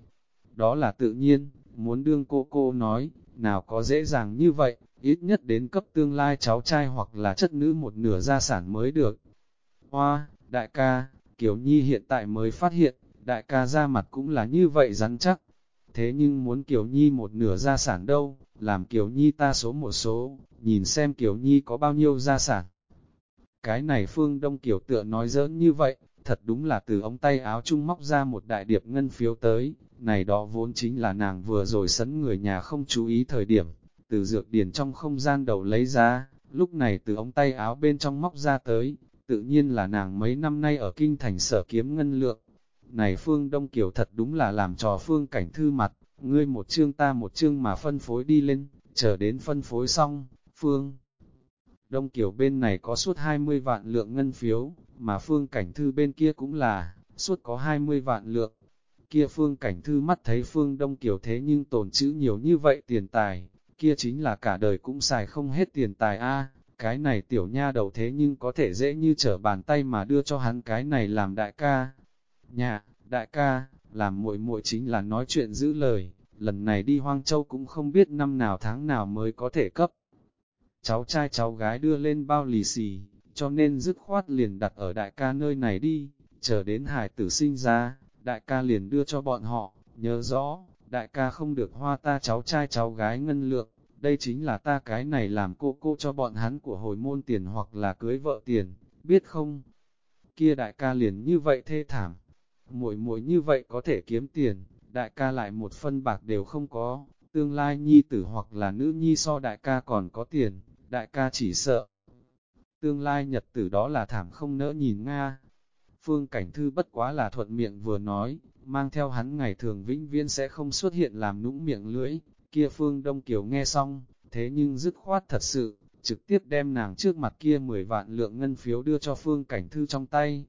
Đó là tự nhiên, muốn đương cô cô nói, nào có dễ dàng như vậy, ít nhất đến cấp tương lai cháu trai hoặc là chất nữ một nửa gia sản mới được. Hoa, đại ca, Kiều Nhi hiện tại mới phát hiện, đại ca ra mặt cũng là như vậy rắn chắc. Thế nhưng muốn Kiều Nhi một nửa gia sản đâu, làm Kiều Nhi ta số một số, nhìn xem Kiều Nhi có bao nhiêu gia sản. Cái này Phương Đông Kiều tựa nói giỡn như vậy, thật đúng là từ ống tay áo trung móc ra một đại điệp ngân phiếu tới, này đó vốn chính là nàng vừa rồi sấn người nhà không chú ý thời điểm, từ dược điển trong không gian đầu lấy ra, lúc này từ ống tay áo bên trong móc ra tới, tự nhiên là nàng mấy năm nay ở kinh thành sở kiếm ngân lượng. Này Phương Đông Kiều thật đúng là làm trò Phương cảnh thư mặt, ngươi một chương ta một chương mà phân phối đi lên, chờ đến phân phối xong, Phương. Đông Kiều bên này có suốt 20 vạn lượng ngân phiếu, mà Phương Cảnh Thư bên kia cũng là, suốt có 20 vạn lượng. Kia Phương Cảnh Thư mắt thấy Phương Đông kiểu thế nhưng tồn chữ nhiều như vậy tiền tài, kia chính là cả đời cũng xài không hết tiền tài a cái này tiểu nha đầu thế nhưng có thể dễ như trở bàn tay mà đưa cho hắn cái này làm đại ca. Nhà, đại ca, làm muội muội chính là nói chuyện giữ lời, lần này đi Hoang Châu cũng không biết năm nào tháng nào mới có thể cấp. Cháu trai cháu gái đưa lên bao lì xì, cho nên dứt khoát liền đặt ở đại ca nơi này đi, chờ đến hải tử sinh ra, đại ca liền đưa cho bọn họ, nhớ rõ, đại ca không được hoa ta cháu trai cháu gái ngân lượng, đây chính là ta cái này làm cô cô cho bọn hắn của hồi môn tiền hoặc là cưới vợ tiền, biết không? Kia đại ca liền như vậy thê thảm, muội muội như vậy có thể kiếm tiền, đại ca lại một phân bạc đều không có, tương lai nhi tử hoặc là nữ nhi so đại ca còn có tiền, đại ca chỉ sợ. Tương lai nhật tử đó là thảm không nỡ nhìn Nga. Phương Cảnh Thư bất quá là thuận miệng vừa nói, mang theo hắn ngày thường vĩnh viễn sẽ không xuất hiện làm nũng miệng lưỡi, kia Phương Đông Kiều nghe xong, thế nhưng dứt khoát thật sự, trực tiếp đem nàng trước mặt kia 10 vạn lượng ngân phiếu đưa cho Phương Cảnh Thư trong tay.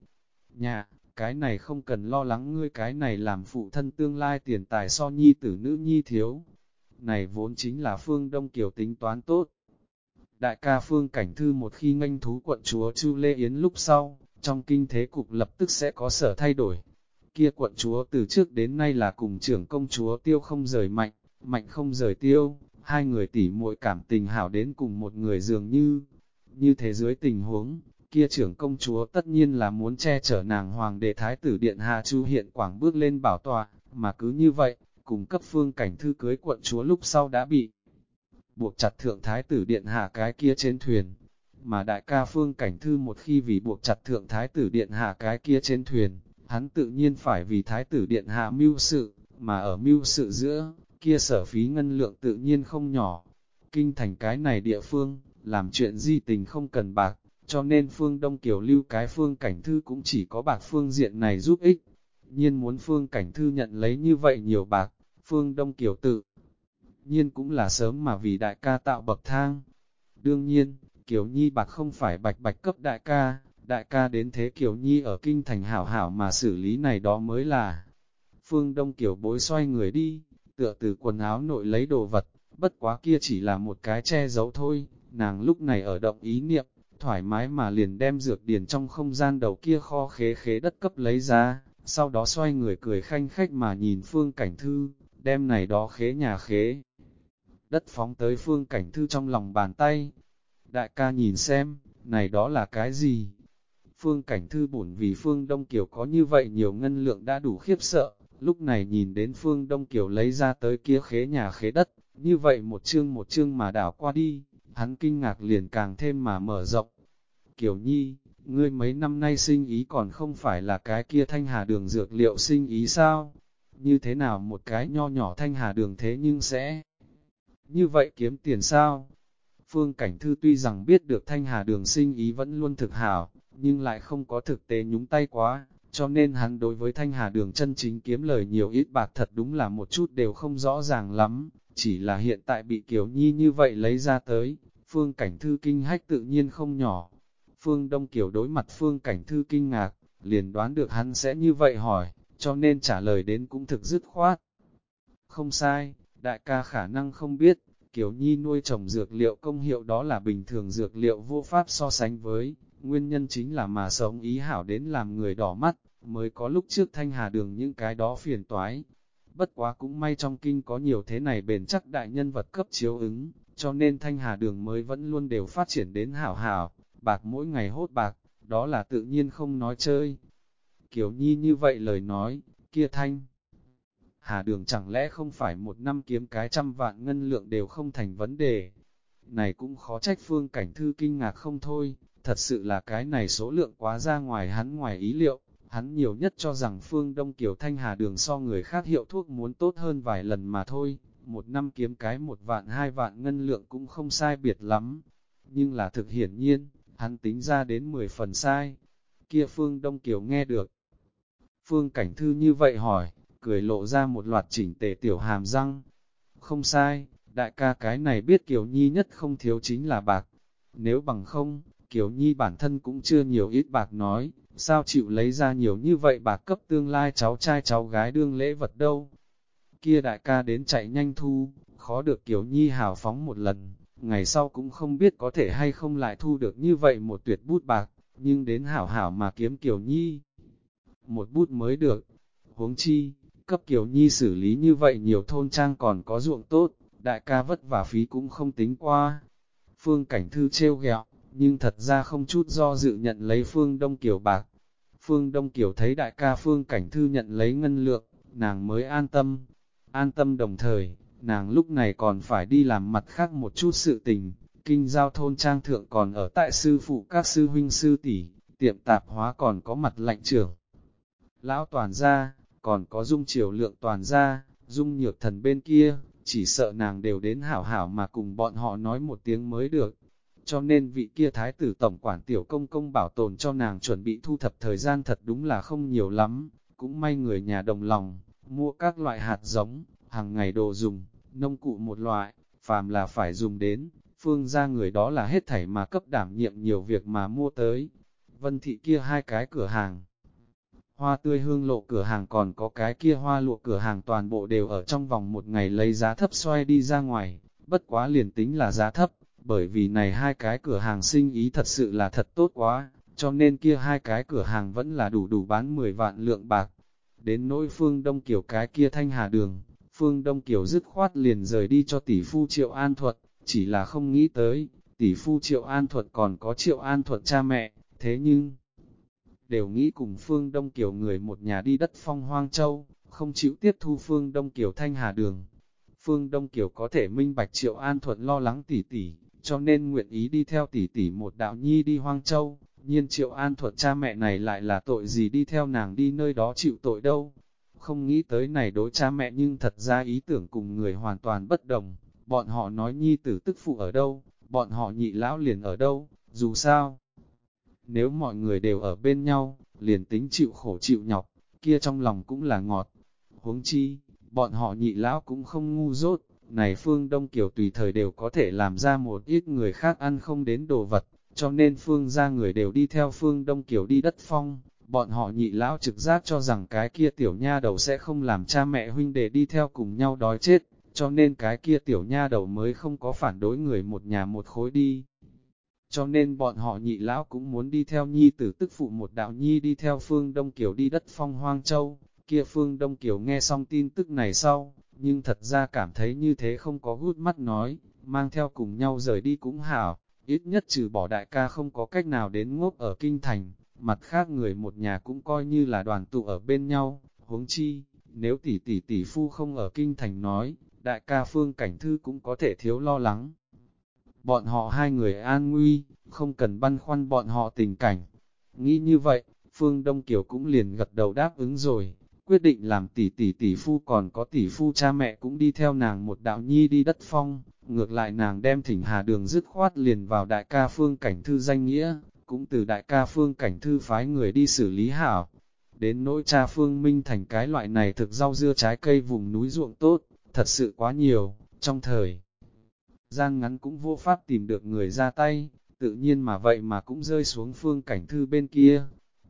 Nhà, cái này không cần lo lắng ngươi cái này làm phụ thân tương lai tiền tài so nhi tử nữ nhi thiếu. Này vốn chính là Phương Đông Kiều tính toán tốt. Đại ca Phương Cảnh Thư một khi nganh thú quận chúa Chu Lê Yến lúc sau, trong kinh thế cục lập tức sẽ có sở thay đổi. Kia quận chúa từ trước đến nay là cùng trưởng công chúa tiêu không rời mạnh, mạnh không rời tiêu, hai người tỉ muội cảm tình hảo đến cùng một người dường như. Như thế dưới tình huống, kia trưởng công chúa tất nhiên là muốn che chở nàng hoàng đệ thái tử điện hạ chu hiện quảng bước lên bảo tọa, mà cứ như vậy, cùng cấp phương cảnh thư cưới quận chúa lúc sau đã bị buộc chặt thượng thái tử điện hạ cái kia trên thuyền. Mà đại ca phương cảnh thư một khi vì buộc chặt thượng thái tử điện hạ cái kia trên thuyền, hắn tự nhiên phải vì thái tử điện hạ mưu sự, mà ở mưu sự giữa, kia sở phí ngân lượng tự nhiên không nhỏ. Kinh thành cái này địa phương, làm chuyện di tình không cần bạc, cho nên phương Đông Kiều lưu cái phương cảnh thư cũng chỉ có bạc phương diện này giúp ích. Nhiên muốn phương cảnh thư nhận lấy như vậy nhiều bạc, phương Đông Kiều tự. Nhiên cũng là sớm mà vì đại ca tạo bậc thang. Đương nhiên, Kiều Nhi bạc không phải bạch bạch cấp đại ca, đại ca đến thế Kiều Nhi ở kinh thành hảo hảo mà xử lý này đó mới là. Phương Đông Kiều bối xoay người đi, tựa từ quần áo nội lấy đồ vật, bất quá kia chỉ là một cái che giấu thôi, nàng lúc này ở động ý niệm, thoải mái mà liền đem dược điền trong không gian đầu kia kho khế khế đất cấp lấy ra, sau đó xoay người cười khanh khách mà nhìn phương cảnh thư, đem này đó khế nhà khế. Đất phóng tới phương cảnh thư trong lòng bàn tay. Đại ca nhìn xem, này đó là cái gì? Phương cảnh thư bổn vì phương Đông Kiều có như vậy nhiều ngân lượng đã đủ khiếp sợ, lúc này nhìn đến phương Đông Kiều lấy ra tới kia khế nhà khế đất, như vậy một chương một chương mà đảo qua đi, hắn kinh ngạc liền càng thêm mà mở rộng. Kiều Nhi, ngươi mấy năm nay sinh ý còn không phải là cái kia thanh hà đường dược liệu sinh ý sao? Như thế nào một cái nho nhỏ thanh hà đường thế nhưng sẽ... Như vậy kiếm tiền sao? Phương Cảnh Thư tuy rằng biết được thanh hà đường sinh ý vẫn luôn thực hảo, nhưng lại không có thực tế nhúng tay quá, cho nên hắn đối với thanh hà đường chân chính kiếm lời nhiều ít bạc thật đúng là một chút đều không rõ ràng lắm, chỉ là hiện tại bị Kiều Nhi như vậy lấy ra tới, Phương Cảnh Thư kinh hách tự nhiên không nhỏ. Phương Đông Kiều đối mặt Phương Cảnh Thư kinh ngạc, liền đoán được hắn sẽ như vậy hỏi, cho nên trả lời đến cũng thực dứt khoát. Không sai, đại ca khả năng không biết, Kiều Nhi nuôi trồng dược liệu công hiệu đó là bình thường dược liệu vô pháp so sánh với, nguyên nhân chính là mà sống ý hảo đến làm người đỏ mắt, mới có lúc trước thanh hà đường những cái đó phiền toái. Bất quá cũng may trong kinh có nhiều thế này bền chắc đại nhân vật cấp chiếu ứng, cho nên thanh hà đường mới vẫn luôn đều phát triển đến hảo hảo, bạc mỗi ngày hốt bạc, đó là tự nhiên không nói chơi. Kiều Nhi như vậy lời nói, kia thanh. Hà đường chẳng lẽ không phải một năm kiếm cái trăm vạn ngân lượng đều không thành vấn đề. Này cũng khó trách phương cảnh thư kinh ngạc không thôi, thật sự là cái này số lượng quá ra ngoài hắn ngoài ý liệu. Hắn nhiều nhất cho rằng phương Đông Kiều Thanh Hà đường so người khác hiệu thuốc muốn tốt hơn vài lần mà thôi, một năm kiếm cái một vạn hai vạn ngân lượng cũng không sai biệt lắm. Nhưng là thực hiển nhiên, hắn tính ra đến 10 phần sai. Kia Phương Đông Kiều nghe được. Phương Cảnh Thư như vậy hỏi, cười lộ ra một loạt chỉnh tề tiểu hàm răng. Không sai, đại ca cái này biết Kiều Nhi nhất không thiếu chính là bạc. Nếu bằng không, Kiều Nhi bản thân cũng chưa nhiều ít bạc nói, sao chịu lấy ra nhiều như vậy bạc cấp tương lai cháu trai cháu gái đương lễ vật đâu. Kia đại ca đến chạy nhanh thu, khó được Kiều Nhi hào phóng một lần, ngày sau cũng không biết có thể hay không lại thu được như vậy một tuyệt bút bạc, nhưng đến hảo hảo mà kiếm Kiều Nhi. Một bút mới được, huống chi, cấp Kiều Nhi xử lý như vậy nhiều thôn trang còn có ruộng tốt, đại ca vất vả phí cũng không tính qua. Phương Cảnh Thư trêu ghẹo, nhưng thật ra không chút do dự nhận lấy Phương Đông Kiều bạc. Phương Đông Kiều thấy đại ca Phương Cảnh Thư nhận lấy ngân lượng, nàng mới an tâm. An tâm đồng thời, nàng lúc này còn phải đi làm mặt khác một chút sự tình. Kinh giao thôn trang thượng còn ở tại sư phụ các sư huynh sư tỷ, tiệm tạp hóa còn có mặt lạnh trưởng. Lão toàn gia, còn có dung chiều lượng toàn gia, dung nhược thần bên kia, chỉ sợ nàng đều đến hảo hảo mà cùng bọn họ nói một tiếng mới được. Cho nên vị kia thái tử tổng quản tiểu công công bảo tồn cho nàng chuẩn bị thu thập thời gian thật đúng là không nhiều lắm, cũng may người nhà đồng lòng, mua các loại hạt giống, hàng ngày đồ dùng, nông cụ một loại, phàm là phải dùng đến, phương ra người đó là hết thảy mà cấp đảm nhiệm nhiều việc mà mua tới. Vân thị kia hai cái cửa hàng, hoa tươi hương lộ cửa hàng còn có cái kia hoa lụa cửa hàng toàn bộ đều ở trong vòng một ngày lấy giá thấp xoay đi ra ngoài, bất quá liền tính là giá thấp, bởi vì này hai cái cửa hàng sinh ý thật sự là thật tốt quá, cho nên kia hai cái cửa hàng vẫn là đủ đủ bán 10 vạn lượng bạc. Đến nỗi phương Đông Kiều cái kia thanh hà đường, phương Đông Kiều dứt khoát liền rời đi cho tỷ phu Triệu An Thuật, chỉ là không nghĩ tới, tỷ phu Triệu An Thuật còn có Triệu An Thuật cha mẹ, thế nhưng đều nghĩ cùng Phương Đông Kiều người một nhà đi đất phong hoang châu, không chịu tiếp thu Phương Đông Kiều Thanh Hà Đường. Phương Đông Kiều có thể minh bạch Triệu An Thuận lo lắng tỉ tỉ, cho nên nguyện ý đi theo tỉ tỉ một đạo nhi đi Hoang Châu. Nhiên Triệu An Thuận cha mẹ này lại là tội gì đi theo nàng đi nơi đó chịu tội đâu. Không nghĩ tới này đối cha mẹ nhưng thật ra ý tưởng cùng người hoàn toàn bất đồng. Bọn họ nói nhi tử tức phụ ở đâu, bọn họ nhị lão liền ở đâu, dù sao. Nếu mọi người đều ở bên nhau, liền tính chịu khổ chịu nhọc, kia trong lòng cũng là ngọt. Huống chi, bọn họ nhị lão cũng không ngu dốt, này phương Đông Kiều tùy thời đều có thể làm ra một ít người khác ăn không đến đồ vật, cho nên phương ra người đều đi theo phương Đông Kiều đi đất phong, bọn họ nhị lão trực giác cho rằng cái kia tiểu nha đầu sẽ không làm cha mẹ huynh đệ đi theo cùng nhau đói chết, cho nên cái kia tiểu nha đầu mới không có phản đối người một nhà một khối đi. Cho nên bọn họ nhị lão cũng muốn đi theo nhi tử tức phụ một đạo nhi đi theo phương Đông Kiều đi đất phong hoang châu, kia phương Đông Kiều nghe xong tin tức này sau, nhưng thật ra cảm thấy như thế không có hút mắt nói, mang theo cùng nhau rời đi cũng hảo, ít nhất trừ bỏ đại ca không có cách nào đến ngốc ở kinh thành, mặt khác người một nhà cũng coi như là đoàn tụ ở bên nhau, huống chi, nếu tỷ tỷ tỷ phu không ở kinh thành nói, đại ca phương cảnh thư cũng có thể thiếu lo lắng. Bọn họ hai người an nguy, không cần băn khoăn bọn họ tình cảnh. Nghĩ như vậy, Phương Đông Kiều cũng liền gật đầu đáp ứng rồi, quyết định làm tỷ tỷ tỷ phu còn có tỷ phu cha mẹ cũng đi theo nàng một đạo nhi đi đất phong, ngược lại nàng đem thỉnh hà đường dứt khoát liền vào đại ca phương cảnh thư danh nghĩa, cũng từ đại ca phương cảnh thư phái người đi xử lý hảo. Đến nỗi cha phương minh thành cái loại này thực rau dưa trái cây vùng núi ruộng tốt, thật sự quá nhiều, trong thời gian ngắn cũng vô pháp tìm được người ra tay, tự nhiên mà vậy mà cũng rơi xuống phương cảnh thư bên kia.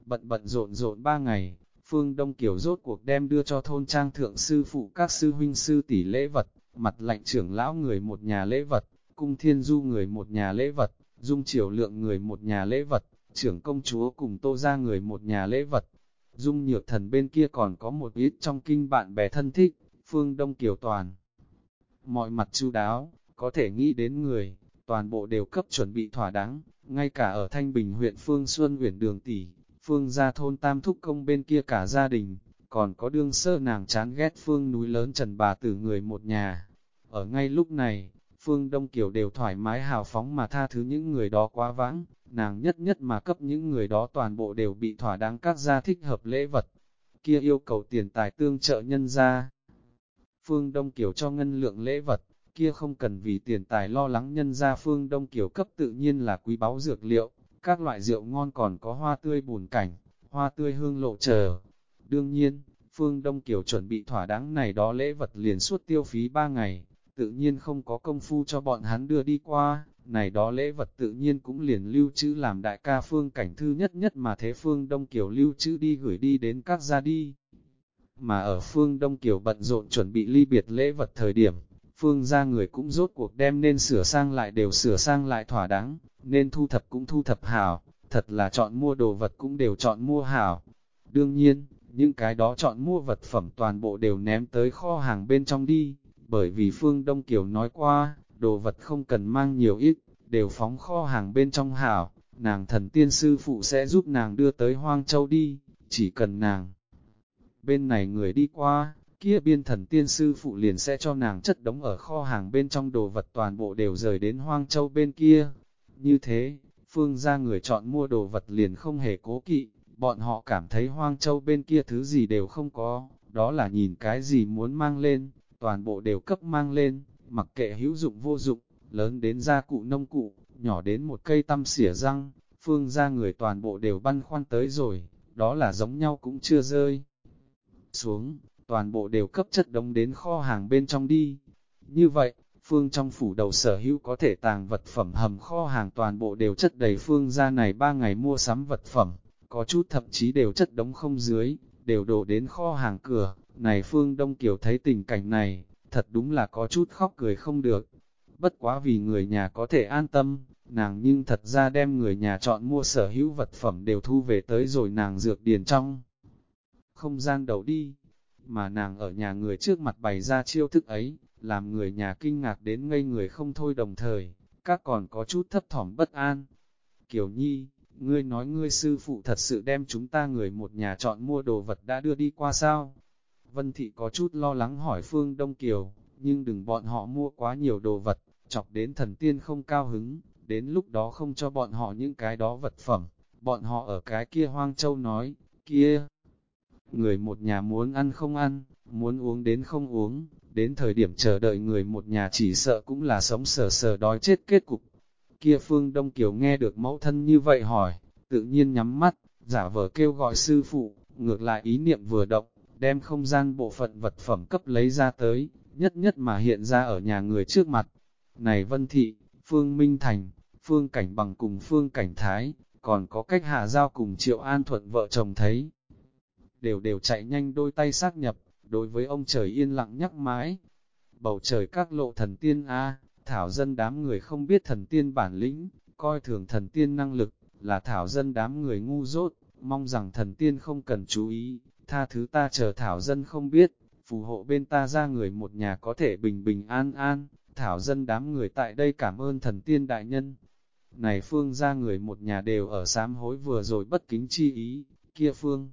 Bận bận rộn rộn ba ngày, phương Đông Kiều rốt cuộc đem đưa cho thôn trang thượng sư phụ các sư huynh sư tỷ lễ vật, mặt lạnh trưởng lão người một nhà lễ vật, cung thiên du người một nhà lễ vật, dung triều lượng người một nhà lễ vật, trưởng công chúa cùng tô ra người một nhà lễ vật. Dung nhược thần bên kia còn có một ít trong kinh bạn bè thân thích, phương Đông Kiều toàn. Mọi mặt chu đáo, có thể nghĩ đến người, toàn bộ đều cấp chuẩn bị thỏa đáng, ngay cả ở Thanh Bình huyện Phương Xuân huyện đường tỷ, Phương gia thôn Tam Thúc Công bên kia cả gia đình, còn có đương sơ nàng chán ghét Phương núi lớn trần bà tử người một nhà. Ở ngay lúc này, Phương Đông Kiều đều thoải mái hào phóng mà tha thứ những người đó quá vãng, nàng nhất nhất mà cấp những người đó toàn bộ đều bị thỏa đáng các gia thích hợp lễ vật. Kia yêu cầu tiền tài tương trợ nhân gia Phương Đông Kiều cho ngân lượng lễ vật, kia không cần vì tiền tài lo lắng nhân ra phương Đông Kiều cấp tự nhiên là quý báu dược liệu, các loại rượu ngon còn có hoa tươi bùn cảnh, hoa tươi hương lộ chờ. Đương nhiên, phương Đông Kiều chuẩn bị thỏa đáng này đó lễ vật liền suốt tiêu phí 3 ngày, tự nhiên không có công phu cho bọn hắn đưa đi qua, này đó lễ vật tự nhiên cũng liền lưu trữ làm đại ca phương cảnh thư nhất nhất mà thế phương Đông Kiều lưu trữ đi gửi đi đến các gia đi. Mà ở phương Đông Kiều bận rộn chuẩn bị ly biệt lễ vật thời điểm, phương ra người cũng rốt cuộc đem nên sửa sang lại đều sửa sang lại thỏa đáng, nên thu thập cũng thu thập hảo, thật là chọn mua đồ vật cũng đều chọn mua hảo. Đương nhiên, những cái đó chọn mua vật phẩm toàn bộ đều ném tới kho hàng bên trong đi, bởi vì Phương Đông Kiều nói qua, đồ vật không cần mang nhiều ít, đều phóng kho hàng bên trong hảo, nàng thần tiên sư phụ sẽ giúp nàng đưa tới Hoang Châu đi, chỉ cần nàng. Bên này người đi qua, kia biên thần tiên sư phụ liền sẽ cho nàng chất đống ở kho hàng bên trong đồ vật toàn bộ đều rời đến Hoang Châu bên kia. Như thế, phương ra người chọn mua đồ vật liền không hề cố kỵ, bọn họ cảm thấy Hoang Châu bên kia thứ gì đều không có, đó là nhìn cái gì muốn mang lên, toàn bộ đều cấp mang lên, mặc kệ hữu dụng vô dụng, lớn đến gia cụ nông cụ, nhỏ đến một cây tăm xỉa răng, phương ra người toàn bộ đều băn khoăn tới rồi, đó là giống nhau cũng chưa rơi. Xuống, toàn bộ đều cấp chất đống đến kho hàng bên trong đi. Như vậy, phương trong phủ đầu sở hữu có thể tàng vật phẩm hầm kho hàng toàn bộ đều chất đầy phương ra này ba ngày mua sắm vật phẩm, có chút thậm chí đều chất đống không dưới, đều đổ đến kho hàng cửa. Này phương Đông Kiều thấy tình cảnh này, thật đúng là có chút khóc cười không được. Bất quá vì người nhà có thể an tâm, nàng nhưng thật ra đem người nhà chọn mua sở hữu vật phẩm đều thu về tới rồi nàng dược điền trong. Không gian đầu đi, mà nàng ở nhà người trước mặt bày ra chiêu thức ấy, làm người nhà kinh ngạc đến ngây người không thôi đồng thời, các còn có chút thấp thỏm bất an. Kiều Nhi, ngươi nói ngươi sư phụ thật sự đem chúng ta người một nhà chọn mua đồ vật đã đưa đi qua sao? Vân Thị có chút lo lắng hỏi Phương Đông Kiều, nhưng đừng bọn họ mua quá nhiều đồ vật, chọc đến thần tiên không cao hứng, đến lúc đó không cho bọn họ những cái đó vật phẩm, bọn họ ở cái kia hoang châu nói, kia, người một nhà muốn ăn không ăn, muốn uống đến không uống, đến thời điểm chờ đợi người một nhà chỉ sợ cũng là sống sờ sờ đói chết kết cục. Kia Phương Đông Kiều nghe được mẫu thân như vậy hỏi, tự nhiên nhắm mắt, giả vờ kêu gọi sư phụ, ngược lại ý niệm vừa động, đem không gian bộ phận vật phẩm cấp lấy ra tới, nhất nhất mà hiện ra ở nhà người trước mặt. Này Vân Thị, Phương Minh Thành, Phương Cảnh Bằng cùng Phương Cảnh Thái, còn có cách hạ giao cùng Triệu An Thuận vợ chồng thấy. Đều đều chạy nhanh đôi tay xác nhập, đối với ông trời yên lặng nhắc mãi. Bầu trời các lộ thần tiên A, thảo dân đám người không biết thần tiên bản lĩnh, coi thường thần tiên năng lực, là thảo dân đám người ngu dốt, mong rằng thần tiên không cần chú ý, tha thứ ta chờ thảo dân không biết, phù hộ bên ta ra người một nhà có thể bình bình an an, thảo dân đám người tại đây cảm ơn thần tiên đại nhân. Này phương ra người một nhà đều ở sám hối vừa rồi bất kính chi ý, kia phương.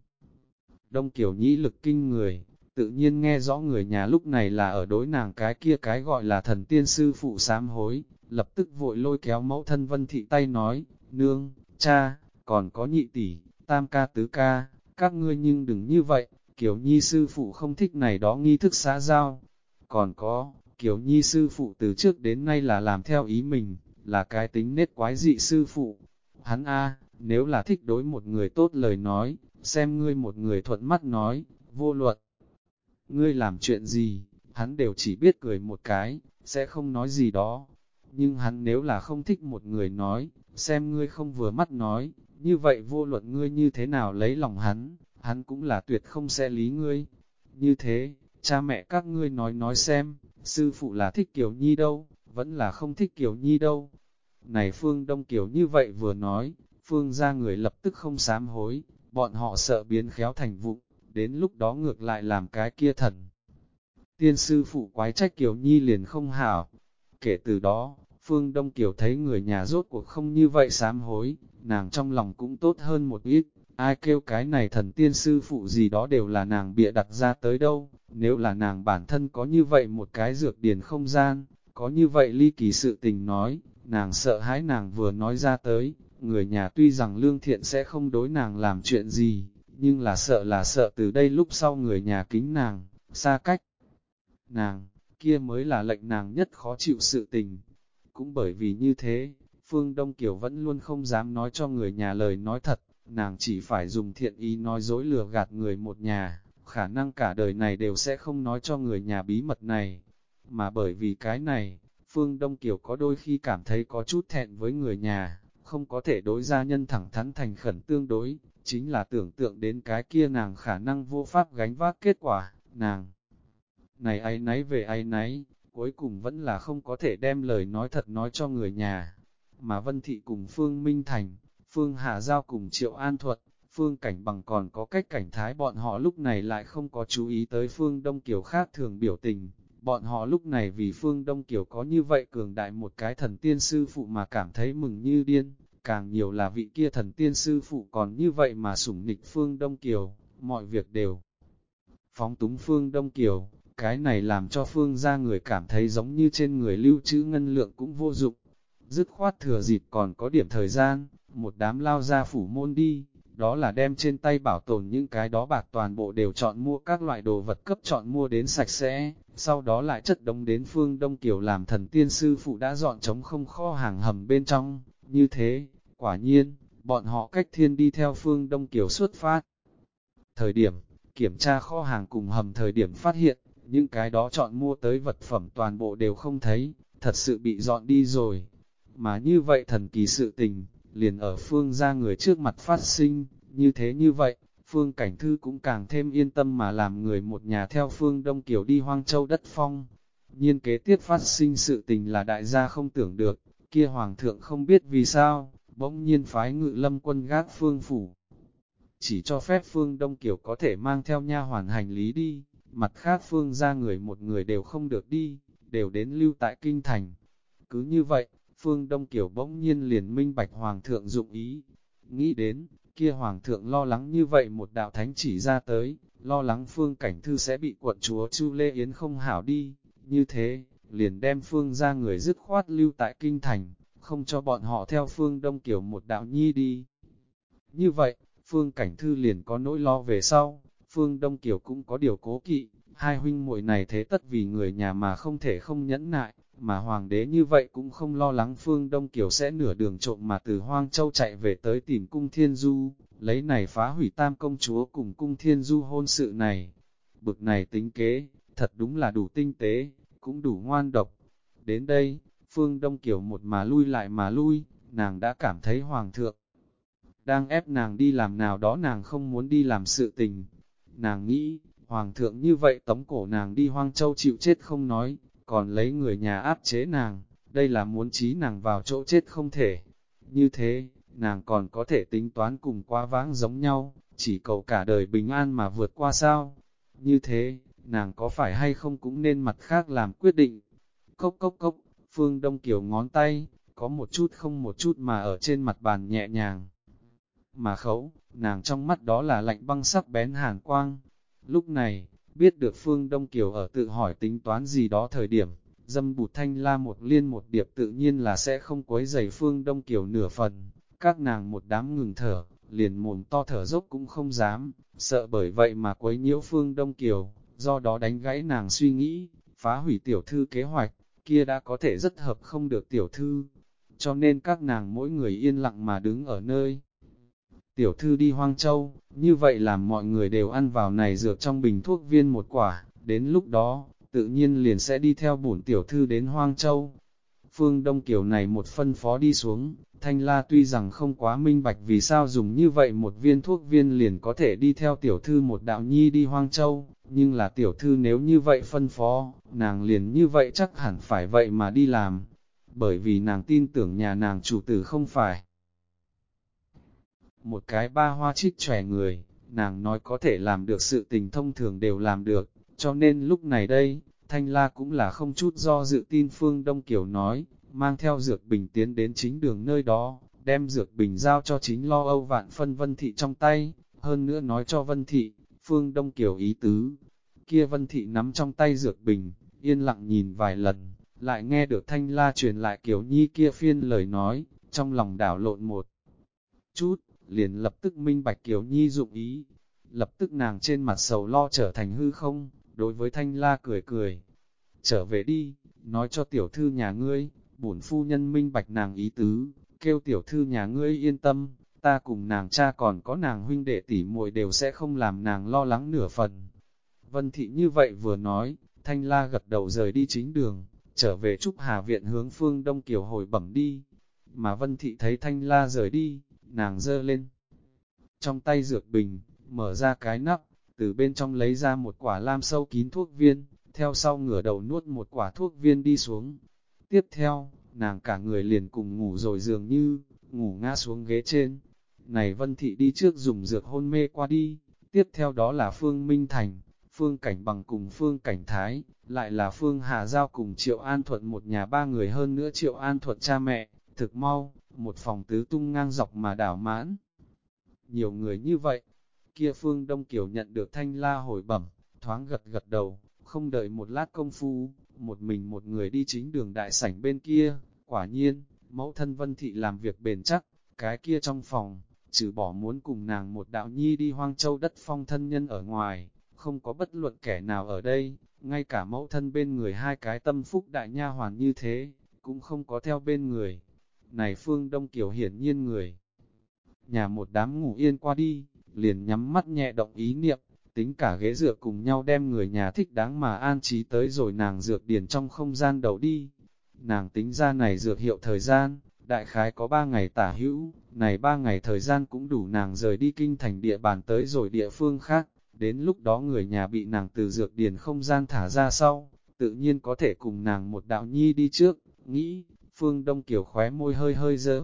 Đông kiều nhĩ lực kinh người, tự nhiên nghe rõ người nhà lúc này là ở đối nàng cái kia cái gọi là thần tiên sư phụ sám hối, lập tức vội lôi kéo mẫu thân vân thị tay nói, nương, cha, còn có nhị tỷ, tam ca tứ ca, các ngươi nhưng đừng như vậy, kiểu nhi sư phụ không thích này đó nghi thức xã giao. Còn có, kiểu nhi sư phụ từ trước đến nay là làm theo ý mình, là cái tính nết quái dị sư phụ. Hắn a nếu là thích đối một người tốt lời nói, xem ngươi một người thuận mắt nói, vô luận. Ngươi làm chuyện gì, hắn đều chỉ biết cười một cái, sẽ không nói gì đó. Nhưng hắn nếu là không thích một người nói, xem ngươi không vừa mắt nói, như vậy vô luận ngươi như thế nào lấy lòng hắn, hắn cũng là tuyệt không sẽ lý ngươi. Như thế, cha mẹ các ngươi nói nói xem, sư phụ là thích Kiều Nhi đâu, vẫn là không thích Kiều Nhi đâu. Này Phương Đông Kiều như vậy vừa nói, Phương ra người lập tức không sám hối, bọn họ sợ biến khéo thành vụ, đến lúc đó ngược lại làm cái kia thần. Tiên sư phụ quái trách Kiều Nhi liền không hảo. Kể từ đó, Phương Đông Kiều thấy người nhà rốt cuộc không như vậy sám hối, nàng trong lòng cũng tốt hơn một ít, ai kêu cái này thần tiên sư phụ gì đó đều là nàng bịa đặt ra tới đâu, nếu là nàng bản thân có như vậy một cái dược điền không gian, có như vậy ly kỳ sự tình nói, nàng sợ hãi nàng vừa nói ra tới, người nhà tuy rằng lương thiện sẽ không đối nàng làm chuyện gì, nhưng là sợ là sợ từ đây lúc sau người nhà kính nàng, xa cách. Nàng, kia mới là lệnh nàng nhất khó chịu sự tình. Cũng bởi vì như thế, Phương Đông Kiều vẫn luôn không dám nói cho người nhà lời nói thật, nàng chỉ phải dùng thiện ý nói dối lừa gạt người một nhà, khả năng cả đời này đều sẽ không nói cho người nhà bí mật này. Mà bởi vì cái này, Phương Đông Kiều có đôi khi cảm thấy có chút thẹn với người nhà, không có thể đối gia nhân thẳng thắn thành khẩn tương đối, chính là tưởng tượng đến cái kia nàng khả năng vô pháp gánh vác kết quả, nàng. Này ai nấy về ai nấy, cuối cùng vẫn là không có thể đem lời nói thật nói cho người nhà. Mà Vân Thị cùng Phương Minh Thành, Phương Hà Giao cùng Triệu An Thuật, Phương Cảnh Bằng còn có cách cảnh thái bọn họ lúc này lại không có chú ý tới Phương Đông Kiều khác thường biểu tình. Bọn họ lúc này vì Phương Đông Kiều có như vậy cường đại một cái thần tiên sư phụ mà cảm thấy mừng như điên, càng nhiều là vị kia thần tiên sư phụ còn như vậy mà sủng nịch Phương Đông Kiều, mọi việc đều phóng túng Phương Đông Kiều, cái này làm cho Phương ra người cảm thấy giống như trên người lưu trữ ngân lượng cũng vô dụng. Dứt khoát thừa dịp còn có điểm thời gian, một đám lao ra phủ môn đi, đó là đem trên tay bảo tồn những cái đó bạc toàn bộ đều chọn mua các loại đồ vật cấp chọn mua đến sạch sẽ, sau đó lại chất đống đến phương Đông Kiều làm thần tiên sư phụ đã dọn trống không kho hàng hầm bên trong, như thế, quả nhiên, bọn họ cách thiên đi theo phương Đông Kiều xuất phát. Thời điểm, kiểm tra kho hàng cùng hầm thời điểm phát hiện, những cái đó chọn mua tới vật phẩm toàn bộ đều không thấy, thật sự bị dọn đi rồi. Mà như vậy thần kỳ sự tình, liền ở phương ra người trước mặt phát sinh, như thế như vậy, phương cảnh thư cũng càng thêm yên tâm mà làm người một nhà theo phương Đông Kiều đi hoang châu đất phong. Nhiên kế tiếp phát sinh sự tình là đại gia không tưởng được, kia hoàng thượng không biết vì sao, bỗng nhiên phái ngự lâm quân gác phương phủ. Chỉ cho phép phương Đông Kiều có thể mang theo nha hoàn hành lý đi, mặt khác phương ra người một người đều không được đi, đều đến lưu tại kinh thành. Cứ như vậy, phương Đông Kiều bỗng nhiên liền minh bạch Hoàng thượng dụng ý. Nghĩ đến, kia Hoàng thượng lo lắng như vậy một đạo thánh chỉ ra tới, lo lắng phương cảnh thư sẽ bị quận chúa Chu Lê Yến không hảo đi, Như thế, liền đem phương ra người dứt khoát lưu tại kinh thành, không cho bọn họ theo phương Đông Kiều một đạo nhi đi. Như vậy, phương cảnh thư liền có nỗi lo về sau, phương Đông Kiều cũng có điều cố kỵ, hai huynh muội này thế tất vì người nhà mà không thể không nhẫn nại, mà hoàng đế như vậy cũng không lo lắng phương Đông Kiều sẽ nửa đường trộm mà từ Hoang Châu chạy về tới tìm cung thiên du, lấy này phá hủy tam công chúa cùng cung thiên du hôn sự này. Bực này tính kế, thật đúng là đủ tinh tế, cũng đủ ngoan độc. Đến đây, phương Đông Kiều một mà lui lại mà lui, nàng đã cảm thấy hoàng thượng. Đang ép nàng đi làm nào đó nàng không muốn đi làm sự tình. Nàng nghĩ, hoàng thượng như vậy tống cổ nàng đi hoang châu chịu chết không nói, còn lấy người nhà áp chế nàng, đây là muốn trí nàng vào chỗ chết không thể. Như thế, nàng còn có thể tính toán cùng quá vãng giống nhau, chỉ cầu cả đời bình an mà vượt qua sao. Như thế, nàng có phải hay không cũng nên mặt khác làm quyết định. Cốc cốc cốc, phương đông kiểu ngón tay, có một chút không một chút mà ở trên mặt bàn nhẹ nhàng. Mà khấu, nàng trong mắt đó là lạnh băng sắc bén hàn quang. Lúc này, biết được phương Đông Kiều ở tự hỏi tính toán gì đó thời điểm, dâm bụt thanh la một liên một điệp tự nhiên là sẽ không quấy giày phương Đông Kiều nửa phần. Các nàng một đám ngừng thở, liền mồm to thở dốc cũng không dám, sợ bởi vậy mà quấy nhiễu phương Đông Kiều, do đó đánh gãy nàng suy nghĩ, phá hủy tiểu thư kế hoạch, kia đã có thể rất hợp không được tiểu thư. Cho nên các nàng mỗi người yên lặng mà đứng ở nơi. Tiểu thư đi Hoang Châu, như vậy làm mọi người đều ăn vào này dược trong bình thuốc viên một quả, đến lúc đó, tự nhiên liền sẽ đi theo bổn tiểu thư đến Hoang Châu. Phương Đông Kiều này một phân phó đi xuống, Thanh La tuy rằng không quá minh bạch vì sao dùng như vậy một viên thuốc viên liền có thể đi theo tiểu thư một đạo nhi đi Hoang Châu, nhưng là tiểu thư nếu như vậy phân phó, nàng liền như vậy chắc hẳn phải vậy mà đi làm, bởi vì nàng tin tưởng nhà nàng chủ tử không phải. Một cái ba hoa trích trẻ người, nàng nói có thể làm được sự tình thông thường đều làm được, cho nên lúc này đây, Thanh La cũng là không chút do dự tin Phương Đông Kiều nói, mang theo dược bình tiến đến chính đường nơi đó, đem dược bình giao cho chính lo âu vạn phân Vân Thị trong tay, hơn nữa nói cho Vân Thị, Phương Đông Kiều ý tứ. Kia Vân Thị nắm trong tay dược bình, yên lặng nhìn vài lần, lại nghe được Thanh La truyền lại Kiều Nhi kia phiên lời nói, trong lòng đảo lộn một chút, liền lập tức minh bạch Kiều Nhi dụng ý, lập tức nàng trên mặt sầu lo trở thành hư không, đối với Thanh La cười cười. Trở về đi, nói cho tiểu thư nhà ngươi, bổn phu nhân minh bạch nàng ý tứ, kêu tiểu thư nhà ngươi yên tâm, ta cùng nàng cha còn có nàng huynh đệ tỷ muội đều sẽ không làm nàng lo lắng nửa phần. Vân thị như vậy vừa nói, Thanh La gật đầu rời đi chính đường, trở về Trúc Hà Viện hướng phương Đông Kiều hồi bẩm đi. Mà Vân thị thấy Thanh La rời đi, nàng dơ lên. Trong tay dược bình, mở ra cái nắp, từ bên trong lấy ra một quả lam sâu kín thuốc viên, theo sau ngửa đầu nuốt một quả thuốc viên đi xuống. Tiếp theo, nàng cả người liền cùng ngủ rồi dường như, ngủ ngã xuống ghế trên. Này Vân Thị đi trước dùng dược hôn mê qua đi, tiếp theo đó là Phương Minh Thành, Phương Cảnh Bằng cùng Phương Cảnh Thái, lại là Phương Hà Giao cùng Triệu An Thuận một nhà ba người hơn nữa Triệu An Thuận cha mẹ, thực mau, một phòng tứ tung ngang dọc mà đảo mãn. Nhiều người như vậy, kia Phương Đông Kiều nhận được thanh la hồi bẩm, thoáng gật gật đầu, không đợi một lát công phu, một mình một người đi chính đường đại sảnh bên kia, quả nhiên, mẫu thân Vân Thị làm việc bền chắc, cái kia trong phòng, trừ bỏ muốn cùng nàng một đạo nhi đi hoang châu đất phong thân nhân ở ngoài, không có bất luận kẻ nào ở đây, ngay cả mẫu thân bên người hai cái tâm phúc đại nha hoàn như thế, cũng không có theo bên người. Này Phương Đông Kiều hiển nhiên người. Nhà một đám ngủ yên qua đi, liền nhắm mắt nhẹ động ý niệm, tính cả ghế dựa cùng nhau đem người nhà thích đáng mà an trí tới rồi nàng dược điền trong không gian đầu đi. Nàng tính ra này dược hiệu thời gian, đại khái có ba ngày tả hữu, này ba ngày thời gian cũng đủ nàng rời đi kinh thành địa bàn tới rồi địa phương khác, đến lúc đó người nhà bị nàng từ dược điền không gian thả ra sau, tự nhiên có thể cùng nàng một đạo nhi đi trước, nghĩ, phương đông kiều khóe môi hơi hơi dơ,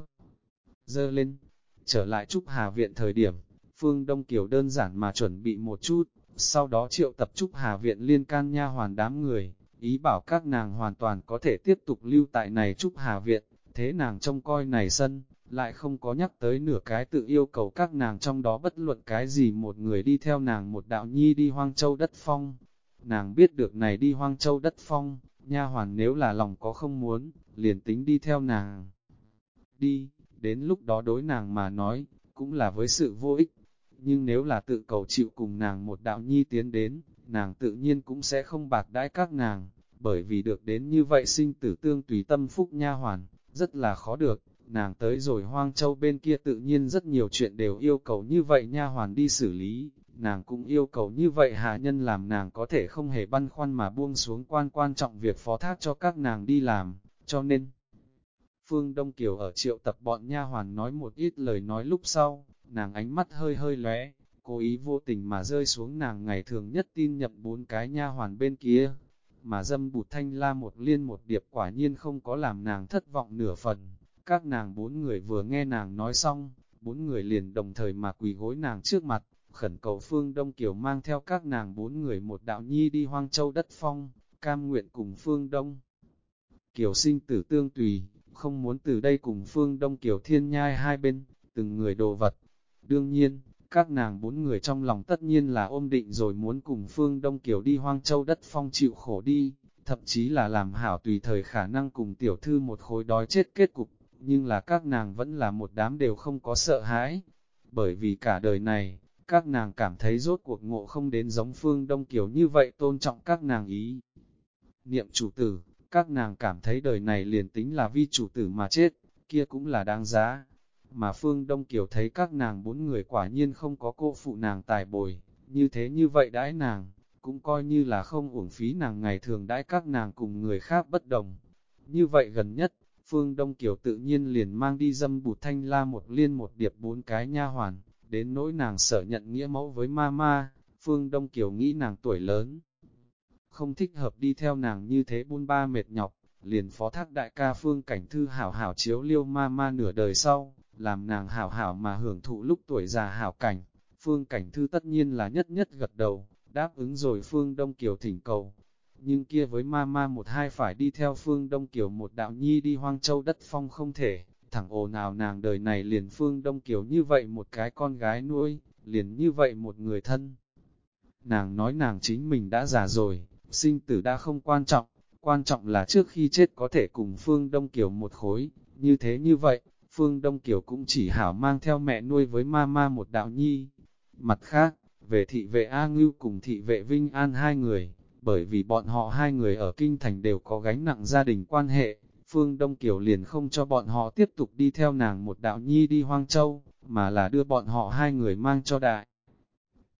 dơ lên, trở lại Trúc Hà Viện thời điểm, Phương Đông Kiều đơn giản mà chuẩn bị một chút, sau đó triệu tập Trúc Hà Viện liên can nha hoàn đám người, ý bảo các nàng hoàn toàn có thể tiếp tục lưu tại này Trúc Hà Viện, thế nàng trông coi này sân, lại không có nhắc tới nửa cái tự yêu cầu các nàng trong đó bất luận cái gì một người đi theo nàng một đạo nhi đi hoang châu đất phong. Nàng biết được này đi hoang châu đất phong, nha hoàn nếu là lòng có không muốn, liền tính đi theo nàng. Đi, đến lúc đó đối nàng mà nói, cũng là với sự vô ích. Nhưng nếu là tự cầu chịu cùng nàng một đạo nhi tiến đến, nàng tự nhiên cũng sẽ không bạc đãi các nàng, bởi vì được đến như vậy sinh tử tương tùy tâm phúc nha hoàn, rất là khó được. Nàng tới rồi hoang châu bên kia tự nhiên rất nhiều chuyện đều yêu cầu như vậy nha hoàn đi xử lý, nàng cũng yêu cầu như vậy hạ nhân làm nàng có thể không hề băn khoăn mà buông xuống quan quan trọng việc phó thác cho các nàng đi làm, cho nên Phương Đông Kiều ở triệu tập bọn nha hoàn nói một ít lời nói lúc sau, nàng ánh mắt hơi hơi lóe, cố ý vô tình mà rơi xuống nàng ngày thường nhất tin nhập bốn cái nha hoàn bên kia, mà dâm bụt thanh la một liên một điệp quả nhiên không có làm nàng thất vọng nửa phần. Các nàng bốn người vừa nghe nàng nói xong, bốn người liền đồng thời mà quỳ gối nàng trước mặt, khẩn cầu Phương Đông Kiều mang theo các nàng bốn người một đạo nhi đi hoang châu đất phong, cam nguyện cùng Phương Đông. Kiều sinh tử tương tùy, không muốn từ đây cùng Phương Đông Kiều thiên nhai hai bên, từng người đồ vật. Đương nhiên, các nàng bốn người trong lòng tất nhiên là ôm định rồi muốn cùng Phương Đông Kiều đi hoang châu đất phong chịu khổ đi, thậm chí là làm hảo tùy thời khả năng cùng tiểu thư một khối đói chết kết cục, nhưng là các nàng vẫn là một đám đều không có sợ hãi, bởi vì cả đời này, các nàng cảm thấy rốt cuộc ngộ không đến giống Phương Đông Kiều như vậy tôn trọng các nàng ý. Niệm chủ tử, các nàng cảm thấy đời này liền tính là vi chủ tử mà chết, kia cũng là đáng giá. Mà Phương Đông Kiều thấy các nàng bốn người quả nhiên không có cô phụ nàng tài bồi, như thế như vậy đãi nàng, cũng coi như là không uổng phí nàng ngày thường đãi các nàng cùng người khác bất đồng. Như vậy gần nhất, Phương Đông Kiều tự nhiên liền mang đi dâm bụt thanh la một liên một điệp bốn cái nha hoàn, đến nỗi nàng sở nhận nghĩa mẫu với ma ma, Phương Đông Kiều nghĩ nàng tuổi lớn. Không thích hợp đi theo nàng như thế buôn ba mệt nhọc, liền phó thác đại ca Phương Cảnh Thư hảo hảo chiếu liêu ma ma nửa đời sau, làm nàng hảo hảo mà hưởng thụ lúc tuổi già hảo cảnh. Phương Cảnh Thư tất nhiên là nhất nhất gật đầu, đáp ứng rồi Phương Đông Kiều thỉnh cầu. Nhưng kia với ma ma một hai phải đi theo Phương Đông Kiều một đạo nhi đi hoang châu đất phong không thể, thẳng ồ nào nàng đời này liền Phương Đông Kiều như vậy một cái con gái nuôi, liền như vậy một người thân. Nàng nói nàng chính mình đã già rồi, sinh tử đã không quan trọng, quan trọng là trước khi chết có thể cùng Phương Đông Kiều một khối, như thế như vậy, Phương Đông Kiều cũng chỉ hảo mang theo mẹ nuôi với ma ma một đạo nhi. Mặt khác, về thị vệ A Ngưu cùng thị vệ Vinh An hai người, bởi vì bọn họ hai người ở Kinh Thành đều có gánh nặng gia đình quan hệ, Phương Đông Kiều liền không cho bọn họ tiếp tục đi theo nàng một đạo nhi đi Hoang Châu, mà là đưa bọn họ hai người mang cho đại.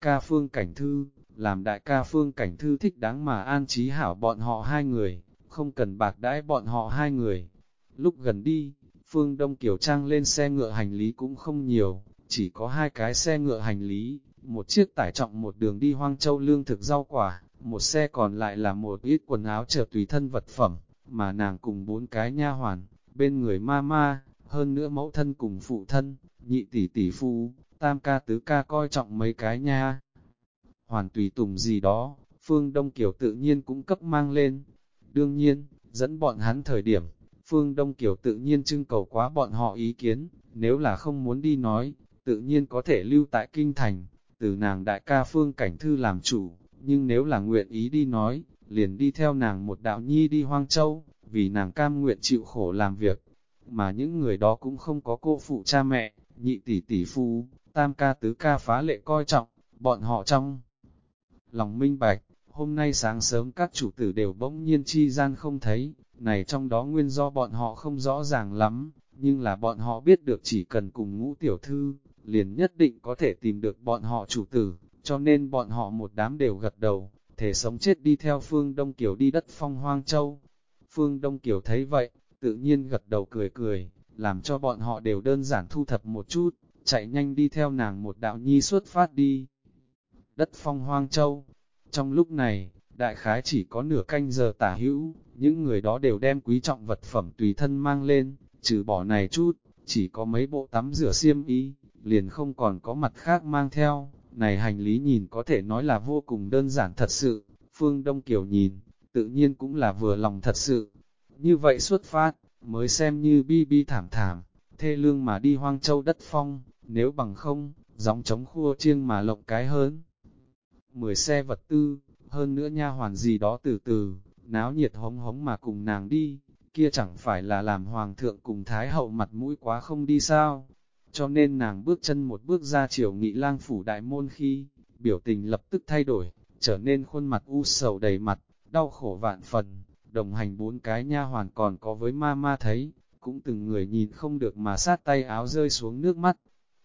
Ca Phương Cảnh Thư, làm đại ca Phương Cảnh Thư thích đáng mà an trí hảo bọn họ hai người, không cần bạc đãi bọn họ hai người. Lúc gần đi, Phương Đông Kiều Trang lên xe ngựa hành lý cũng không nhiều, chỉ có hai cái xe ngựa hành lý, một chiếc tải trọng một đường đi Hoang Châu lương thực rau quả, một xe còn lại là một ít quần áo chờ tùy thân vật phẩm, mà nàng cùng bốn cái nha hoàn, bên người ma ma, hơn nữa mẫu thân cùng phụ thân, nhị tỷ tỷ phu, tam ca tứ ca coi trọng mấy cái nha. Hoàn tùy tùng gì đó, Phương Đông Kiều tự nhiên cũng cấp mang lên. Đương nhiên, dẫn bọn hắn thời điểm, Phương Đông Kiều tự nhiên trưng cầu quá bọn họ ý kiến, nếu là không muốn đi nói, tự nhiên có thể lưu tại Kinh Thành, từ nàng đại ca Phương Cảnh Thư làm chủ, nhưng nếu là nguyện ý đi nói, liền đi theo nàng một đạo nhi đi Hoang Châu, vì nàng cam nguyện chịu khổ làm việc, mà những người đó cũng không có cô phụ cha mẹ, nhị tỷ tỷ phu, tam ca tứ ca phá lệ coi trọng, bọn họ trong lòng minh bạch, hôm nay sáng sớm các chủ tử đều bỗng nhiên chi gian không thấy, này trong đó nguyên do bọn họ không rõ ràng lắm, nhưng là bọn họ biết được chỉ cần cùng ngũ tiểu thư, liền nhất định có thể tìm được bọn họ chủ tử, cho nên bọn họ một đám đều gật đầu, thể sống chết đi theo phương Đông Kiều đi đất phong hoang châu. Phương Đông Kiều thấy vậy, tự nhiên gật đầu cười cười, làm cho bọn họ đều đơn giản thu thập một chút, chạy nhanh đi theo nàng một đạo nhi xuất phát đi. Đất phong hoang châu, trong lúc này, đại khái chỉ có nửa canh giờ tả hữu, những người đó đều đem quý trọng vật phẩm tùy thân mang lên, trừ bỏ này chút, chỉ có mấy bộ tắm rửa xiêm y, liền không còn có mặt khác mang theo, này hành lý nhìn có thể nói là vô cùng đơn giản thật sự, Phương Đông Kiều nhìn, tự nhiên cũng là vừa lòng thật sự. Như vậy xuất phát, mới xem như bi bi thảm thảm, thê lương mà đi hoang châu đất phong, nếu bằng không, gióng chống khua chiêng mà lộng cái hơn. Mười xe vật tư, hơn nữa nha hoàn gì đó từ từ, náo nhiệt hống hống mà cùng nàng đi, kia chẳng phải là làm hoàng thượng cùng thái hậu mặt mũi quá không đi sao. Cho nên nàng bước chân một bước ra chiều nghị lang phủ đại môn khi, biểu tình lập tức thay đổi, trở nên khuôn mặt u sầu đầy mặt, đau khổ vạn phần, đồng hành bốn cái nha hoàn còn có với ma ma thấy, cũng từng người nhìn không được mà sát tay áo rơi xuống nước mắt.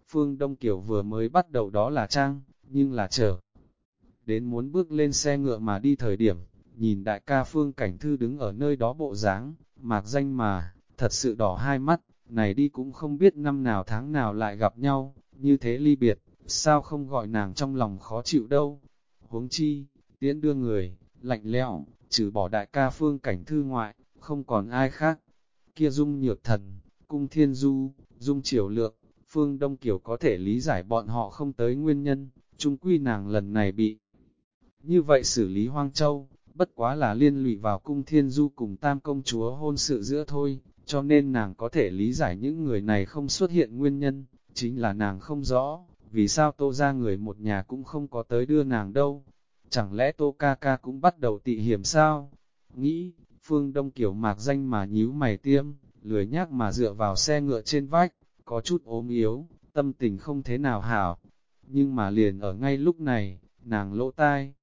Phương Đông Kiều vừa mới bắt đầu đó là trang, nhưng là chờ. Đến muốn bước lên xe ngựa mà đi thời điểm, nhìn đại ca Phương Cảnh Thư đứng ở nơi đó bộ dáng mạc danh mà, thật sự đỏ hai mắt, này đi cũng không biết năm nào tháng nào lại gặp nhau, như thế ly biệt, sao không gọi nàng trong lòng khó chịu đâu. Huống chi, tiễn đưa người, lạnh lẽo, trừ bỏ đại ca Phương Cảnh Thư ngoại, không còn ai khác. Kia dung nhược thần, cung thiên du, dung triều lượng, Phương Đông Kiều có thể lý giải bọn họ không tới nguyên nhân, chung quy nàng lần này bị. Như vậy xử lý Hoang Châu, bất quá là liên lụy vào cung thiên du cùng tam công chúa hôn sự giữa thôi, cho nên nàng có thể lý giải những người này không xuất hiện nguyên nhân, chính là nàng không rõ, vì sao tô ra người một nhà cũng không có tới đưa nàng đâu. Chẳng lẽ tô ca ca cũng bắt đầu tị hiểm sao? Nghĩ, phương đông kiểu mạc danh mà nhíu mày tiêm, lười nhác mà dựa vào xe ngựa trên vách, có chút ốm yếu, tâm tình không thế nào hảo. Nhưng mà liền ở ngay lúc này, nàng lỗ tai,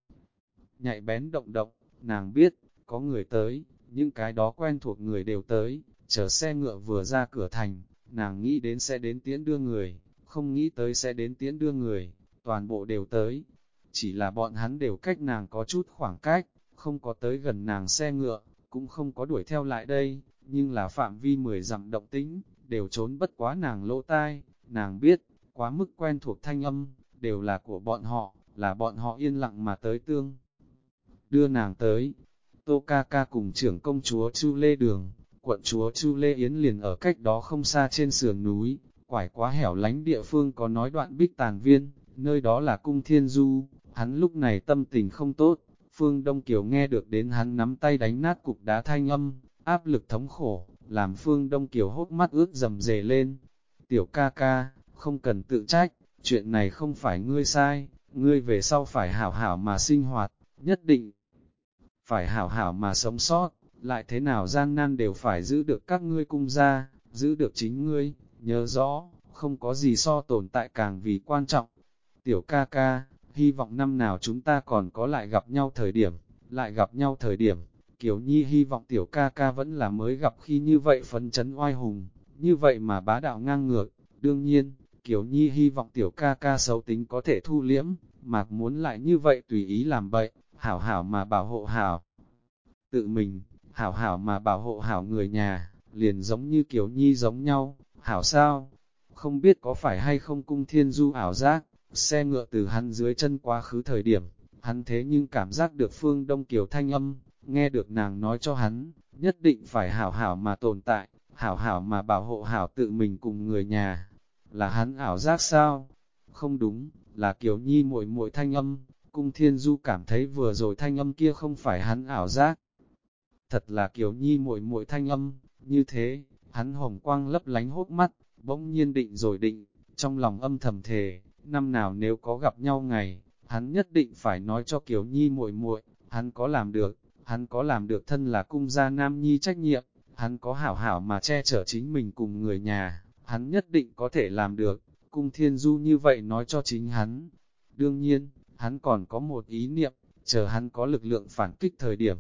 nhạy bén động động, nàng biết, có người tới, những cái đó quen thuộc người đều tới, chờ xe ngựa vừa ra cửa thành, nàng nghĩ đến sẽ đến tiễn đưa người, không nghĩ tới sẽ đến tiễn đưa người, toàn bộ đều tới. Chỉ là bọn hắn đều cách nàng có chút khoảng cách, không có tới gần nàng xe ngựa, cũng không có đuổi theo lại đây, nhưng là phạm vi mười dặm động tĩnh, đều trốn bất quá nàng lỗ tai, nàng biết, quá mức quen thuộc thanh âm, đều là của bọn họ, là bọn họ yên lặng mà tới tương. Đưa nàng tới, Tô Ca Ca cùng trưởng công chúa Chu Lê Đường, quận chúa Chu Lê Yến liền ở cách đó không xa trên sườn núi, quải quá hẻo lánh địa phương có nói đoạn bích tàng viên, nơi đó là cung thiên du, hắn lúc này tâm tình không tốt, Phương Đông Kiều nghe được đến hắn nắm tay đánh nát cục đá thanh âm, áp lực thống khổ, làm Phương Đông Kiều hốt mắt ướt dầm dề lên. Tiểu ca ca, không cần tự trách, chuyện này không phải ngươi sai, ngươi về sau phải hảo hảo mà sinh hoạt, nhất định. Phải hảo hảo mà sống sót, lại thế nào gian nan đều phải giữ được các ngươi cung gia, giữ được chính ngươi, nhớ rõ, không có gì so tồn tại càng vì quan trọng. Tiểu ca ca, hy vọng năm nào chúng ta còn có lại gặp nhau thời điểm, lại gặp nhau thời điểm, Kiều Nhi hy vọng tiểu ca ca vẫn là mới gặp khi như vậy phấn chấn oai hùng, như vậy mà bá đạo ngang ngược, đương nhiên, Kiều Nhi hy vọng tiểu ca ca xấu tính có thể thu liễm, mạc muốn lại như vậy tùy ý làm bậy, hảo hảo mà bảo hộ hảo. Tự mình, hảo hảo mà bảo hộ hảo người nhà, liền giống như Kiều Nhi giống nhau, hảo sao? Không biết có phải hay không cung thiên du ảo giác, xe ngựa từ hắn dưới chân quá khứ thời điểm, hắn thế nhưng cảm giác được phương đông kiều thanh âm, nghe được nàng nói cho hắn, nhất định phải hảo hảo mà tồn tại, hảo hảo mà bảo hộ hảo tự mình cùng người nhà. Là hắn ảo giác sao? Không đúng, là Kiều Nhi muội muội thanh âm, cung thiên du cảm thấy vừa rồi thanh âm kia không phải hắn ảo giác. Thật là Kiều Nhi muội muội thanh âm, như thế, hắn hồng quang lấp lánh hốt mắt, bỗng nhiên định rồi định, trong lòng âm thầm thề, năm nào nếu có gặp nhau ngày, hắn nhất định phải nói cho Kiều Nhi muội muội, hắn có làm được, hắn có làm được thân là cung gia nam nhi trách nhiệm, hắn có hảo hảo mà che chở chính mình cùng người nhà, hắn nhất định có thể làm được, cung thiên du như vậy nói cho chính hắn. Đương nhiên, hắn còn có một ý niệm, chờ hắn có lực lượng phản kích thời điểm.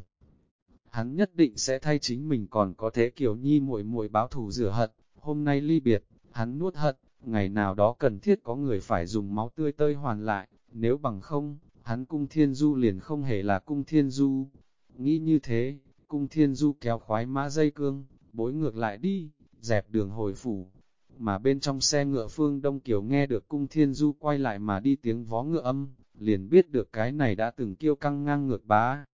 Hắn nhất định sẽ thay chính mình còn có thế kiểu nhi muội muội báo thù rửa hận, hôm nay ly biệt, hắn nuốt hận, ngày nào đó cần thiết có người phải dùng máu tươi tơi hoàn lại, nếu bằng không, hắn cung thiên du liền không hề là cung thiên du. Nghĩ như thế, cung thiên du kéo khoái mã dây cương, bối ngược lại đi, dẹp đường hồi phủ. Mà bên trong xe ngựa phương Đông Kiều nghe được cung thiên du quay lại mà đi tiếng vó ngựa âm, liền biết được cái này đã từng kiêu căng ngang ngược bá.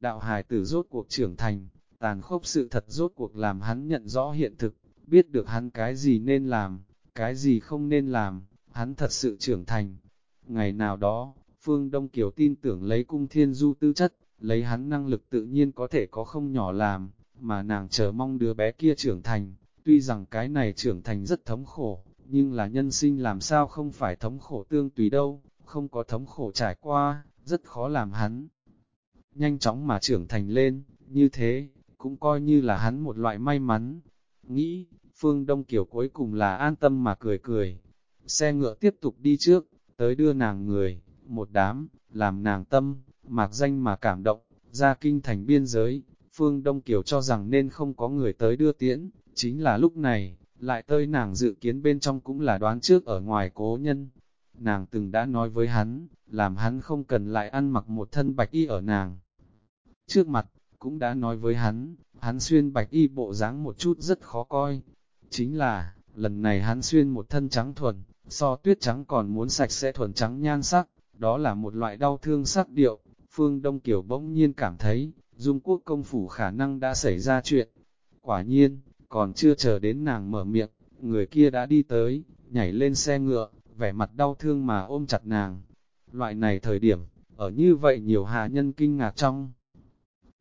Đạo hài tử rốt cuộc trưởng thành, tàn khốc sự thật rốt cuộc làm hắn nhận rõ hiện thực, biết được hắn cái gì nên làm, cái gì không nên làm, hắn thật sự trưởng thành. Ngày nào đó, Phương Đông Kiều tin tưởng lấy cung thiên du tư chất, lấy hắn năng lực tự nhiên có thể có không nhỏ làm, mà nàng chờ mong đứa bé kia trưởng thành, tuy rằng cái này trưởng thành rất thống khổ, nhưng là nhân sinh làm sao không phải thống khổ tương tùy đâu, không có thống khổ trải qua, rất khó làm hắn. nhanh chóng mà trưởng thành lên, như thế, cũng coi như là hắn một loại may mắn. Nghĩ, Phương Đông Kiều cuối cùng là an tâm mà cười cười. Xe ngựa tiếp tục đi trước, tới đưa nàng người, một đám, làm nàng tâm, mạc danh mà cảm động, ra kinh thành biên giới. Phương Đông Kiều cho rằng nên không có người tới đưa tiễn, chính là lúc này, lại tơi nàng dự kiến bên trong cũng là đoán trước ở ngoài cố nhân. Nàng từng đã nói với hắn, làm hắn không cần lại ăn mặc một thân bạch y ở nàng. Trước mặt, cũng đã nói với hắn, hắn xuyên bạch y bộ dáng một chút rất khó coi. Chính là, lần này hắn xuyên một thân trắng thuần, so tuyết trắng còn muốn sạch sẽ thuần trắng nhan sắc, đó là một loại đau thương sắc điệu. Phương Đông Kiều bỗng nhiên cảm thấy, Dung Quốc công phủ khả năng đã xảy ra chuyện. Quả nhiên, còn chưa chờ đến nàng mở miệng, người kia đã đi tới, nhảy lên xe ngựa, vẻ mặt đau thương mà ôm chặt nàng. Loại này thời điểm, ở như vậy nhiều hạ nhân kinh ngạc trong.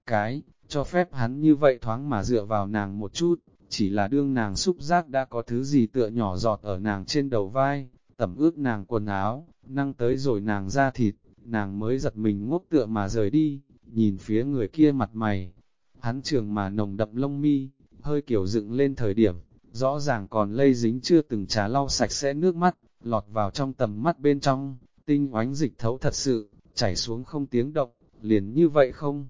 Cái, cho phép hắn như vậy thoáng mà dựa vào nàng một chút, chỉ là đương nàng xúc giác đã có thứ gì tựa nhỏ giọt ở nàng trên đầu vai, tẩm ướt nàng quần áo, năng tới rồi nàng ra thịt, nàng mới giật mình ngốc tựa mà rời đi, nhìn phía người kia mặt mày. Hắn trường mà nồng đậm lông mi, hơi kiểu dựng lên thời điểm, rõ ràng còn lây dính chưa từng trà lau sạch sẽ nước mắt, lọt vào trong tầm mắt bên trong, tinh oánh dịch thấu thật sự, chảy xuống không tiếng động, liền như vậy không?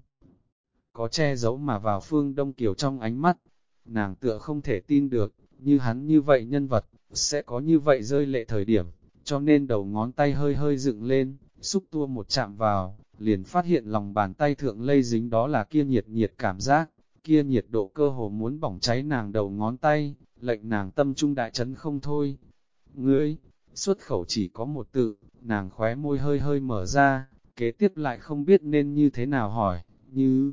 Có che giấu mà vào phương Đông Kiều trong ánh mắt, nàng tựa không thể tin được, như hắn như vậy nhân vật, sẽ có như vậy rơi lệ thời điểm, cho nên đầu ngón tay hơi hơi dựng lên, xúc tua một chạm vào, liền phát hiện lòng bàn tay thượng lây dính đó là kia nhiệt nhiệt cảm giác, kia nhiệt độ cơ hồ muốn bỏng cháy nàng đầu ngón tay, lệnh nàng tâm trung đại chấn không thôi. Ngươi, xuất khẩu chỉ có một tự, nàng khóe môi hơi hơi mở ra, kế tiếp lại không biết nên như thế nào hỏi, như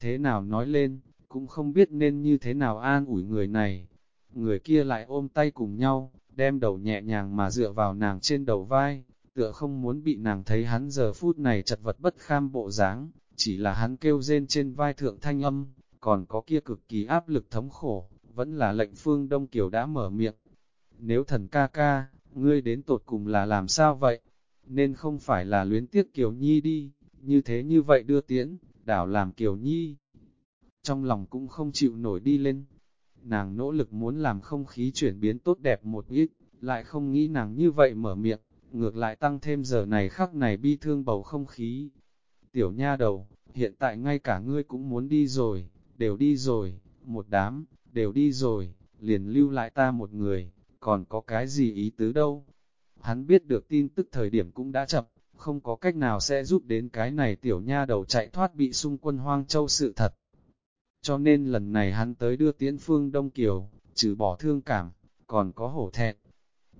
thế nào nói lên, cũng không biết nên như thế nào an ủi người này. Người kia lại ôm tay cùng nhau, đem đầu nhẹ nhàng mà dựa vào nàng trên đầu vai, tựa không muốn bị nàng thấy hắn giờ phút này chật vật bất kham bộ dáng, chỉ là hắn kêu rên trên vai thượng thanh âm, còn có kia cực kỳ áp lực thống khổ, vẫn là lệnh phương Đông Kiều đã mở miệng. Nếu thần ca ca, ngươi đến tột cùng là làm sao vậy? Nên không phải là luyến tiếc Kiều Nhi đi, như thế như vậy đưa tiễn, đảo làm Kiều Nhi. Trong lòng cũng không chịu nổi đi lên. Nàng nỗ lực muốn làm không khí chuyển biến tốt đẹp một ít, lại không nghĩ nàng như vậy mở miệng, ngược lại tăng thêm giờ này khắc này bi thương bầu không khí. Tiểu nha đầu, hiện tại ngay cả ngươi cũng muốn đi rồi, đều đi rồi, một đám, đều đi rồi, liền lưu lại ta một người, còn có cái gì ý tứ đâu. Hắn biết được tin tức thời điểm cũng đã chậm, không có cách nào sẽ giúp đến cái này tiểu nha đầu chạy thoát bị xung quân hoang châu sự thật. Cho nên lần này hắn tới đưa tiễn phương Đông Kiều, trừ bỏ thương cảm, còn có hổ thẹn.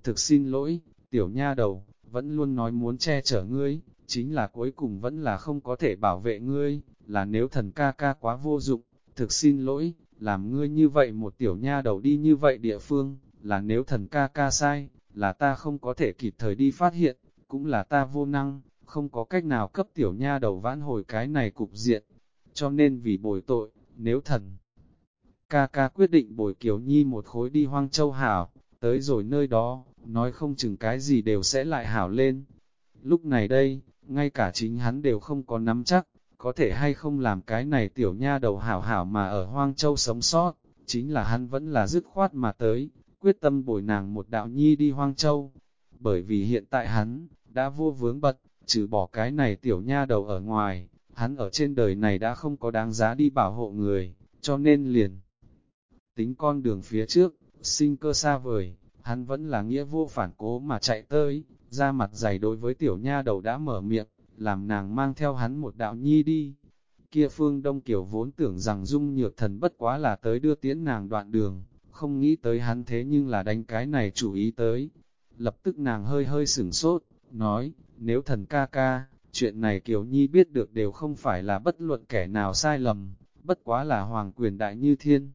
Thực xin lỗi, tiểu nha đầu, vẫn luôn nói muốn che chở ngươi, chính là cuối cùng vẫn là không có thể bảo vệ ngươi, là nếu thần ca ca quá vô dụng, thực xin lỗi, làm ngươi như vậy một tiểu nha đầu đi như vậy địa phương, là nếu thần ca ca sai, là ta không có thể kịp thời đi phát hiện, cũng là ta vô năng, không có cách nào cấp tiểu nha đầu vãn hồi cái này cục diện, cho nên vì bồi tội, nếu thần ca ca quyết định bồi Kiều Nhi một khối đi hoang châu hảo, tới rồi nơi đó, nói không chừng cái gì đều sẽ lại hảo lên. Lúc này đây, ngay cả chính hắn đều không có nắm chắc, có thể hay không làm cái này tiểu nha đầu hảo hảo mà ở Hoang Châu sống sót, chính là hắn vẫn là dứt khoát mà tới, quyết tâm bồi nàng một đạo nhi đi Hoang Châu. Bởi vì hiện tại hắn, đã vô vướng bật, trừ bỏ cái này tiểu nha đầu ở ngoài, hắn ở trên đời này đã không có đáng giá đi bảo hộ người, cho nên liền. Tính con đường phía trước, sinh cơ xa vời, hắn vẫn là nghĩa vô phản cố mà chạy tới, ra mặt dày đối với tiểu nha đầu đã mở miệng, làm nàng mang theo hắn một đạo nhi đi. Kia phương Đông Kiều vốn tưởng rằng dung nhược thần bất quá là tới đưa tiễn nàng đoạn đường, không nghĩ tới hắn thế nhưng là đánh cái này chủ ý tới. Lập tức nàng hơi hơi sửng sốt, nói, nếu thần ca ca, chuyện này Kiều Nhi biết được đều không phải là bất luận kẻ nào sai lầm, bất quá là hoàng quyền đại như thiên.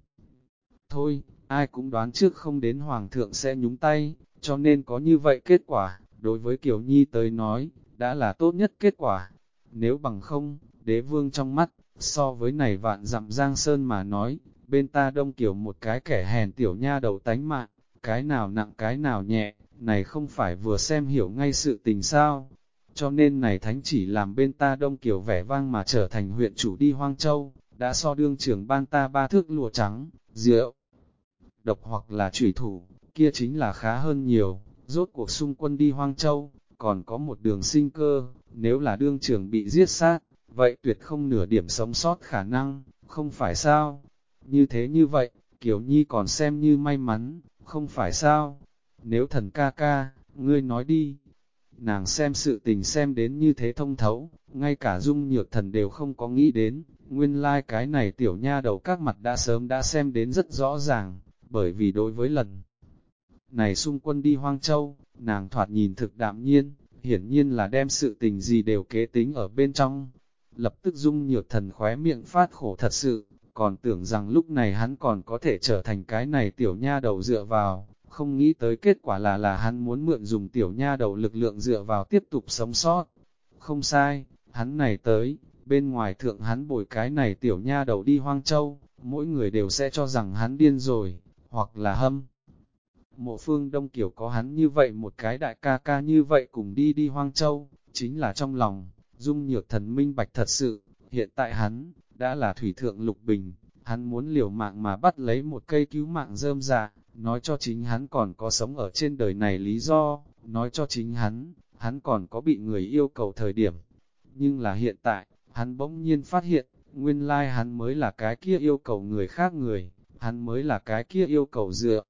Thôi, ai cũng đoán trước không đến hoàng thượng sẽ nhúng tay, cho nên có như vậy kết quả, đối với Kiều Nhi tới nói, đã là tốt nhất kết quả. Nếu bằng không, đế vương trong mắt, so với này vạn dặm giang sơn mà nói, bên ta đông kiểu một cái kẻ hèn tiểu nha đầu tánh mạng, cái nào nặng cái nào nhẹ, này không phải vừa xem hiểu ngay sự tình sao. Cho nên này thánh chỉ làm bên ta đông kiểu vẻ vang mà trở thành huyện chủ đi Hoang Châu, đã so đương trưởng ban ta ba thước lụa trắng, rượu, độc hoặc là trùy thủ, kia chính là khá hơn nhiều, rốt cuộc xung quân đi Hoang Châu, còn có một đường sinh cơ, nếu là đương trưởng bị giết sát, vậy tuyệt không nửa điểm sống sót khả năng, không phải sao? Như thế như vậy, Kiều Nhi còn xem như may mắn, không phải sao? Nếu thần ca ca, ngươi nói đi. Nàng xem sự tình xem đến như thế thông thấu, ngay cả dung nhược thần đều không có nghĩ đến, nguyên lai like cái này tiểu nha đầu các mặt đã sớm đã xem đến rất rõ ràng, bởi vì đối với lần này xung quân đi Hoang Châu, nàng thoạt nhìn thực đạm nhiên, hiển nhiên là đem sự tình gì đều kế tính ở bên trong. Lập tức dung nhược thần khóe miệng phát khổ thật sự, còn tưởng rằng lúc này hắn còn có thể trở thành cái này tiểu nha đầu dựa vào, không nghĩ tới kết quả là là hắn muốn mượn dùng tiểu nha đầu lực lượng dựa vào tiếp tục sống sót. Không sai, hắn này tới, bên ngoài thượng hắn bồi cái này tiểu nha đầu đi hoang châu, mỗi người đều sẽ cho rằng hắn điên rồi, hoặc là hâm. Mộ phương Đông Kiều có hắn như vậy một cái đại ca ca như vậy cùng đi đi hoang châu, chính là trong lòng, dung nhược thần minh bạch thật sự, hiện tại hắn, đã là thủy thượng lục bình, hắn muốn liều mạng mà bắt lấy một cây cứu mạng rơm dạ, nói cho chính hắn còn có sống ở trên đời này lý do, nói cho chính hắn, hắn còn có bị người yêu cầu thời điểm. Nhưng là hiện tại, hắn bỗng nhiên phát hiện, nguyên lai hắn mới là cái kia yêu cầu người khác người, hắn mới là cái kia yêu cầu dựa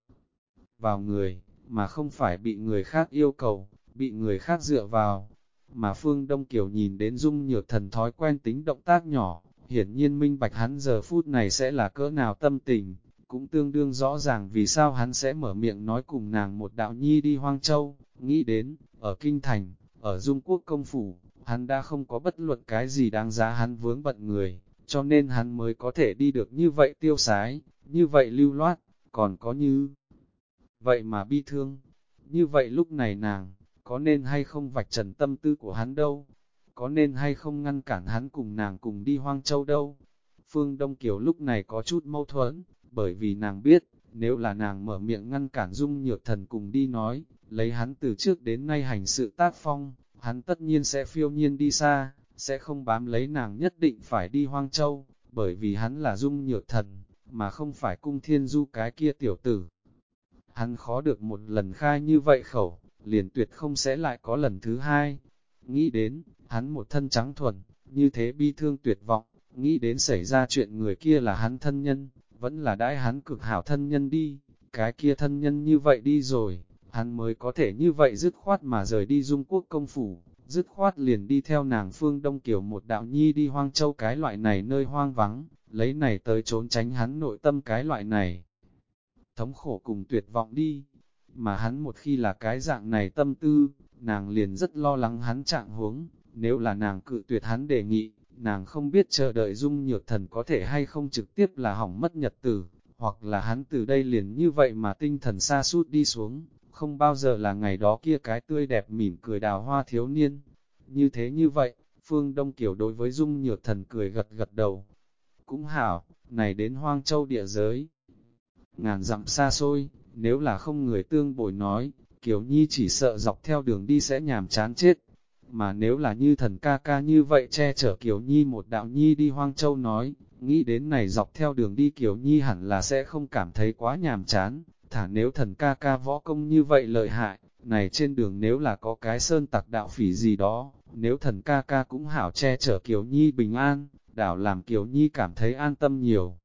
vào người, mà không phải bị người khác yêu cầu, bị người khác dựa vào. Mà Phương Đông Kiều nhìn đến Dung Nhược Thần thói quen tính động tác nhỏ, hiển nhiên minh bạch hắn giờ phút này sẽ là cỡ nào tâm tình, cũng tương đương rõ ràng vì sao hắn sẽ mở miệng nói cùng nàng một đạo nhi đi Hoang Châu, nghĩ đến, ở Kinh Thành, ở Dung Quốc Công Phủ, hắn đã không có bất luận cái gì đáng giá hắn vướng bận người, cho nên hắn mới có thể đi được như vậy tiêu sái, như vậy lưu loát, còn có như vậy mà bi thương. Như vậy lúc này nàng, có nên hay không vạch trần tâm tư của hắn đâu? Có nên hay không ngăn cản hắn cùng nàng cùng đi hoang châu đâu? Phương Đông Kiều lúc này có chút mâu thuẫn, bởi vì nàng biết, nếu là nàng mở miệng ngăn cản dung nhược thần cùng đi nói, lấy hắn từ trước đến nay hành sự tác phong, hắn tất nhiên sẽ phiêu nhiên đi xa, sẽ không bám lấy nàng nhất định phải đi hoang châu, bởi vì hắn là dung nhược thần, mà không phải cung thiên du cái kia tiểu tử. Hắn khó được một lần khai như vậy khẩu, liền tuyệt không sẽ lại có lần thứ hai. Nghĩ đến, hắn một thân trắng thuần, như thế bi thương tuyệt vọng, nghĩ đến xảy ra chuyện người kia là hắn thân nhân, vẫn là đãi hắn cực hảo thân nhân đi, cái kia thân nhân như vậy đi rồi, hắn mới có thể như vậy dứt khoát mà rời đi dung quốc công phủ, dứt khoát liền đi theo nàng phương Đông Kiều một đạo nhi đi hoang châu cái loại này nơi hoang vắng, lấy này tới trốn tránh hắn nội tâm cái loại này. Thống khổ cùng tuyệt vọng đi, mà hắn một khi là cái dạng này tâm tư, nàng liền rất lo lắng hắn trạng huống, nếu là nàng cự tuyệt hắn đề nghị, nàng không biết chờ đợi dung nhược thần có thể hay không trực tiếp là hỏng mất nhật tử, hoặc là hắn từ đây liền như vậy mà tinh thần xa sút đi xuống, không bao giờ là ngày đó kia cái tươi đẹp mỉm cười đào hoa thiếu niên. Như thế như vậy, Phương Đông Kiều đối với dung nhược thần cười gật gật đầu. Cũng hảo, này đến hoang châu địa giới. Ngàn dặm xa xôi, nếu là không người tương bồi nói, Kiều Nhi chỉ sợ dọc theo đường đi sẽ nhàm chán chết mà nếu là như thần ca ca như vậy che chở Kiều Nhi một đạo Nhi đi Hoang Châu nói, nghĩ đến này dọc theo đường đi Kiều Nhi hẳn là sẽ không cảm thấy quá nhàm chán, thả nếu thần ca ca võ công như vậy lợi hại, này trên đường nếu là có cái sơn tặc đạo phỉ gì đó, nếu thần ca ca cũng hảo che chở Kiều Nhi bình an, đảo làm Kiều Nhi cảm thấy an tâm nhiều.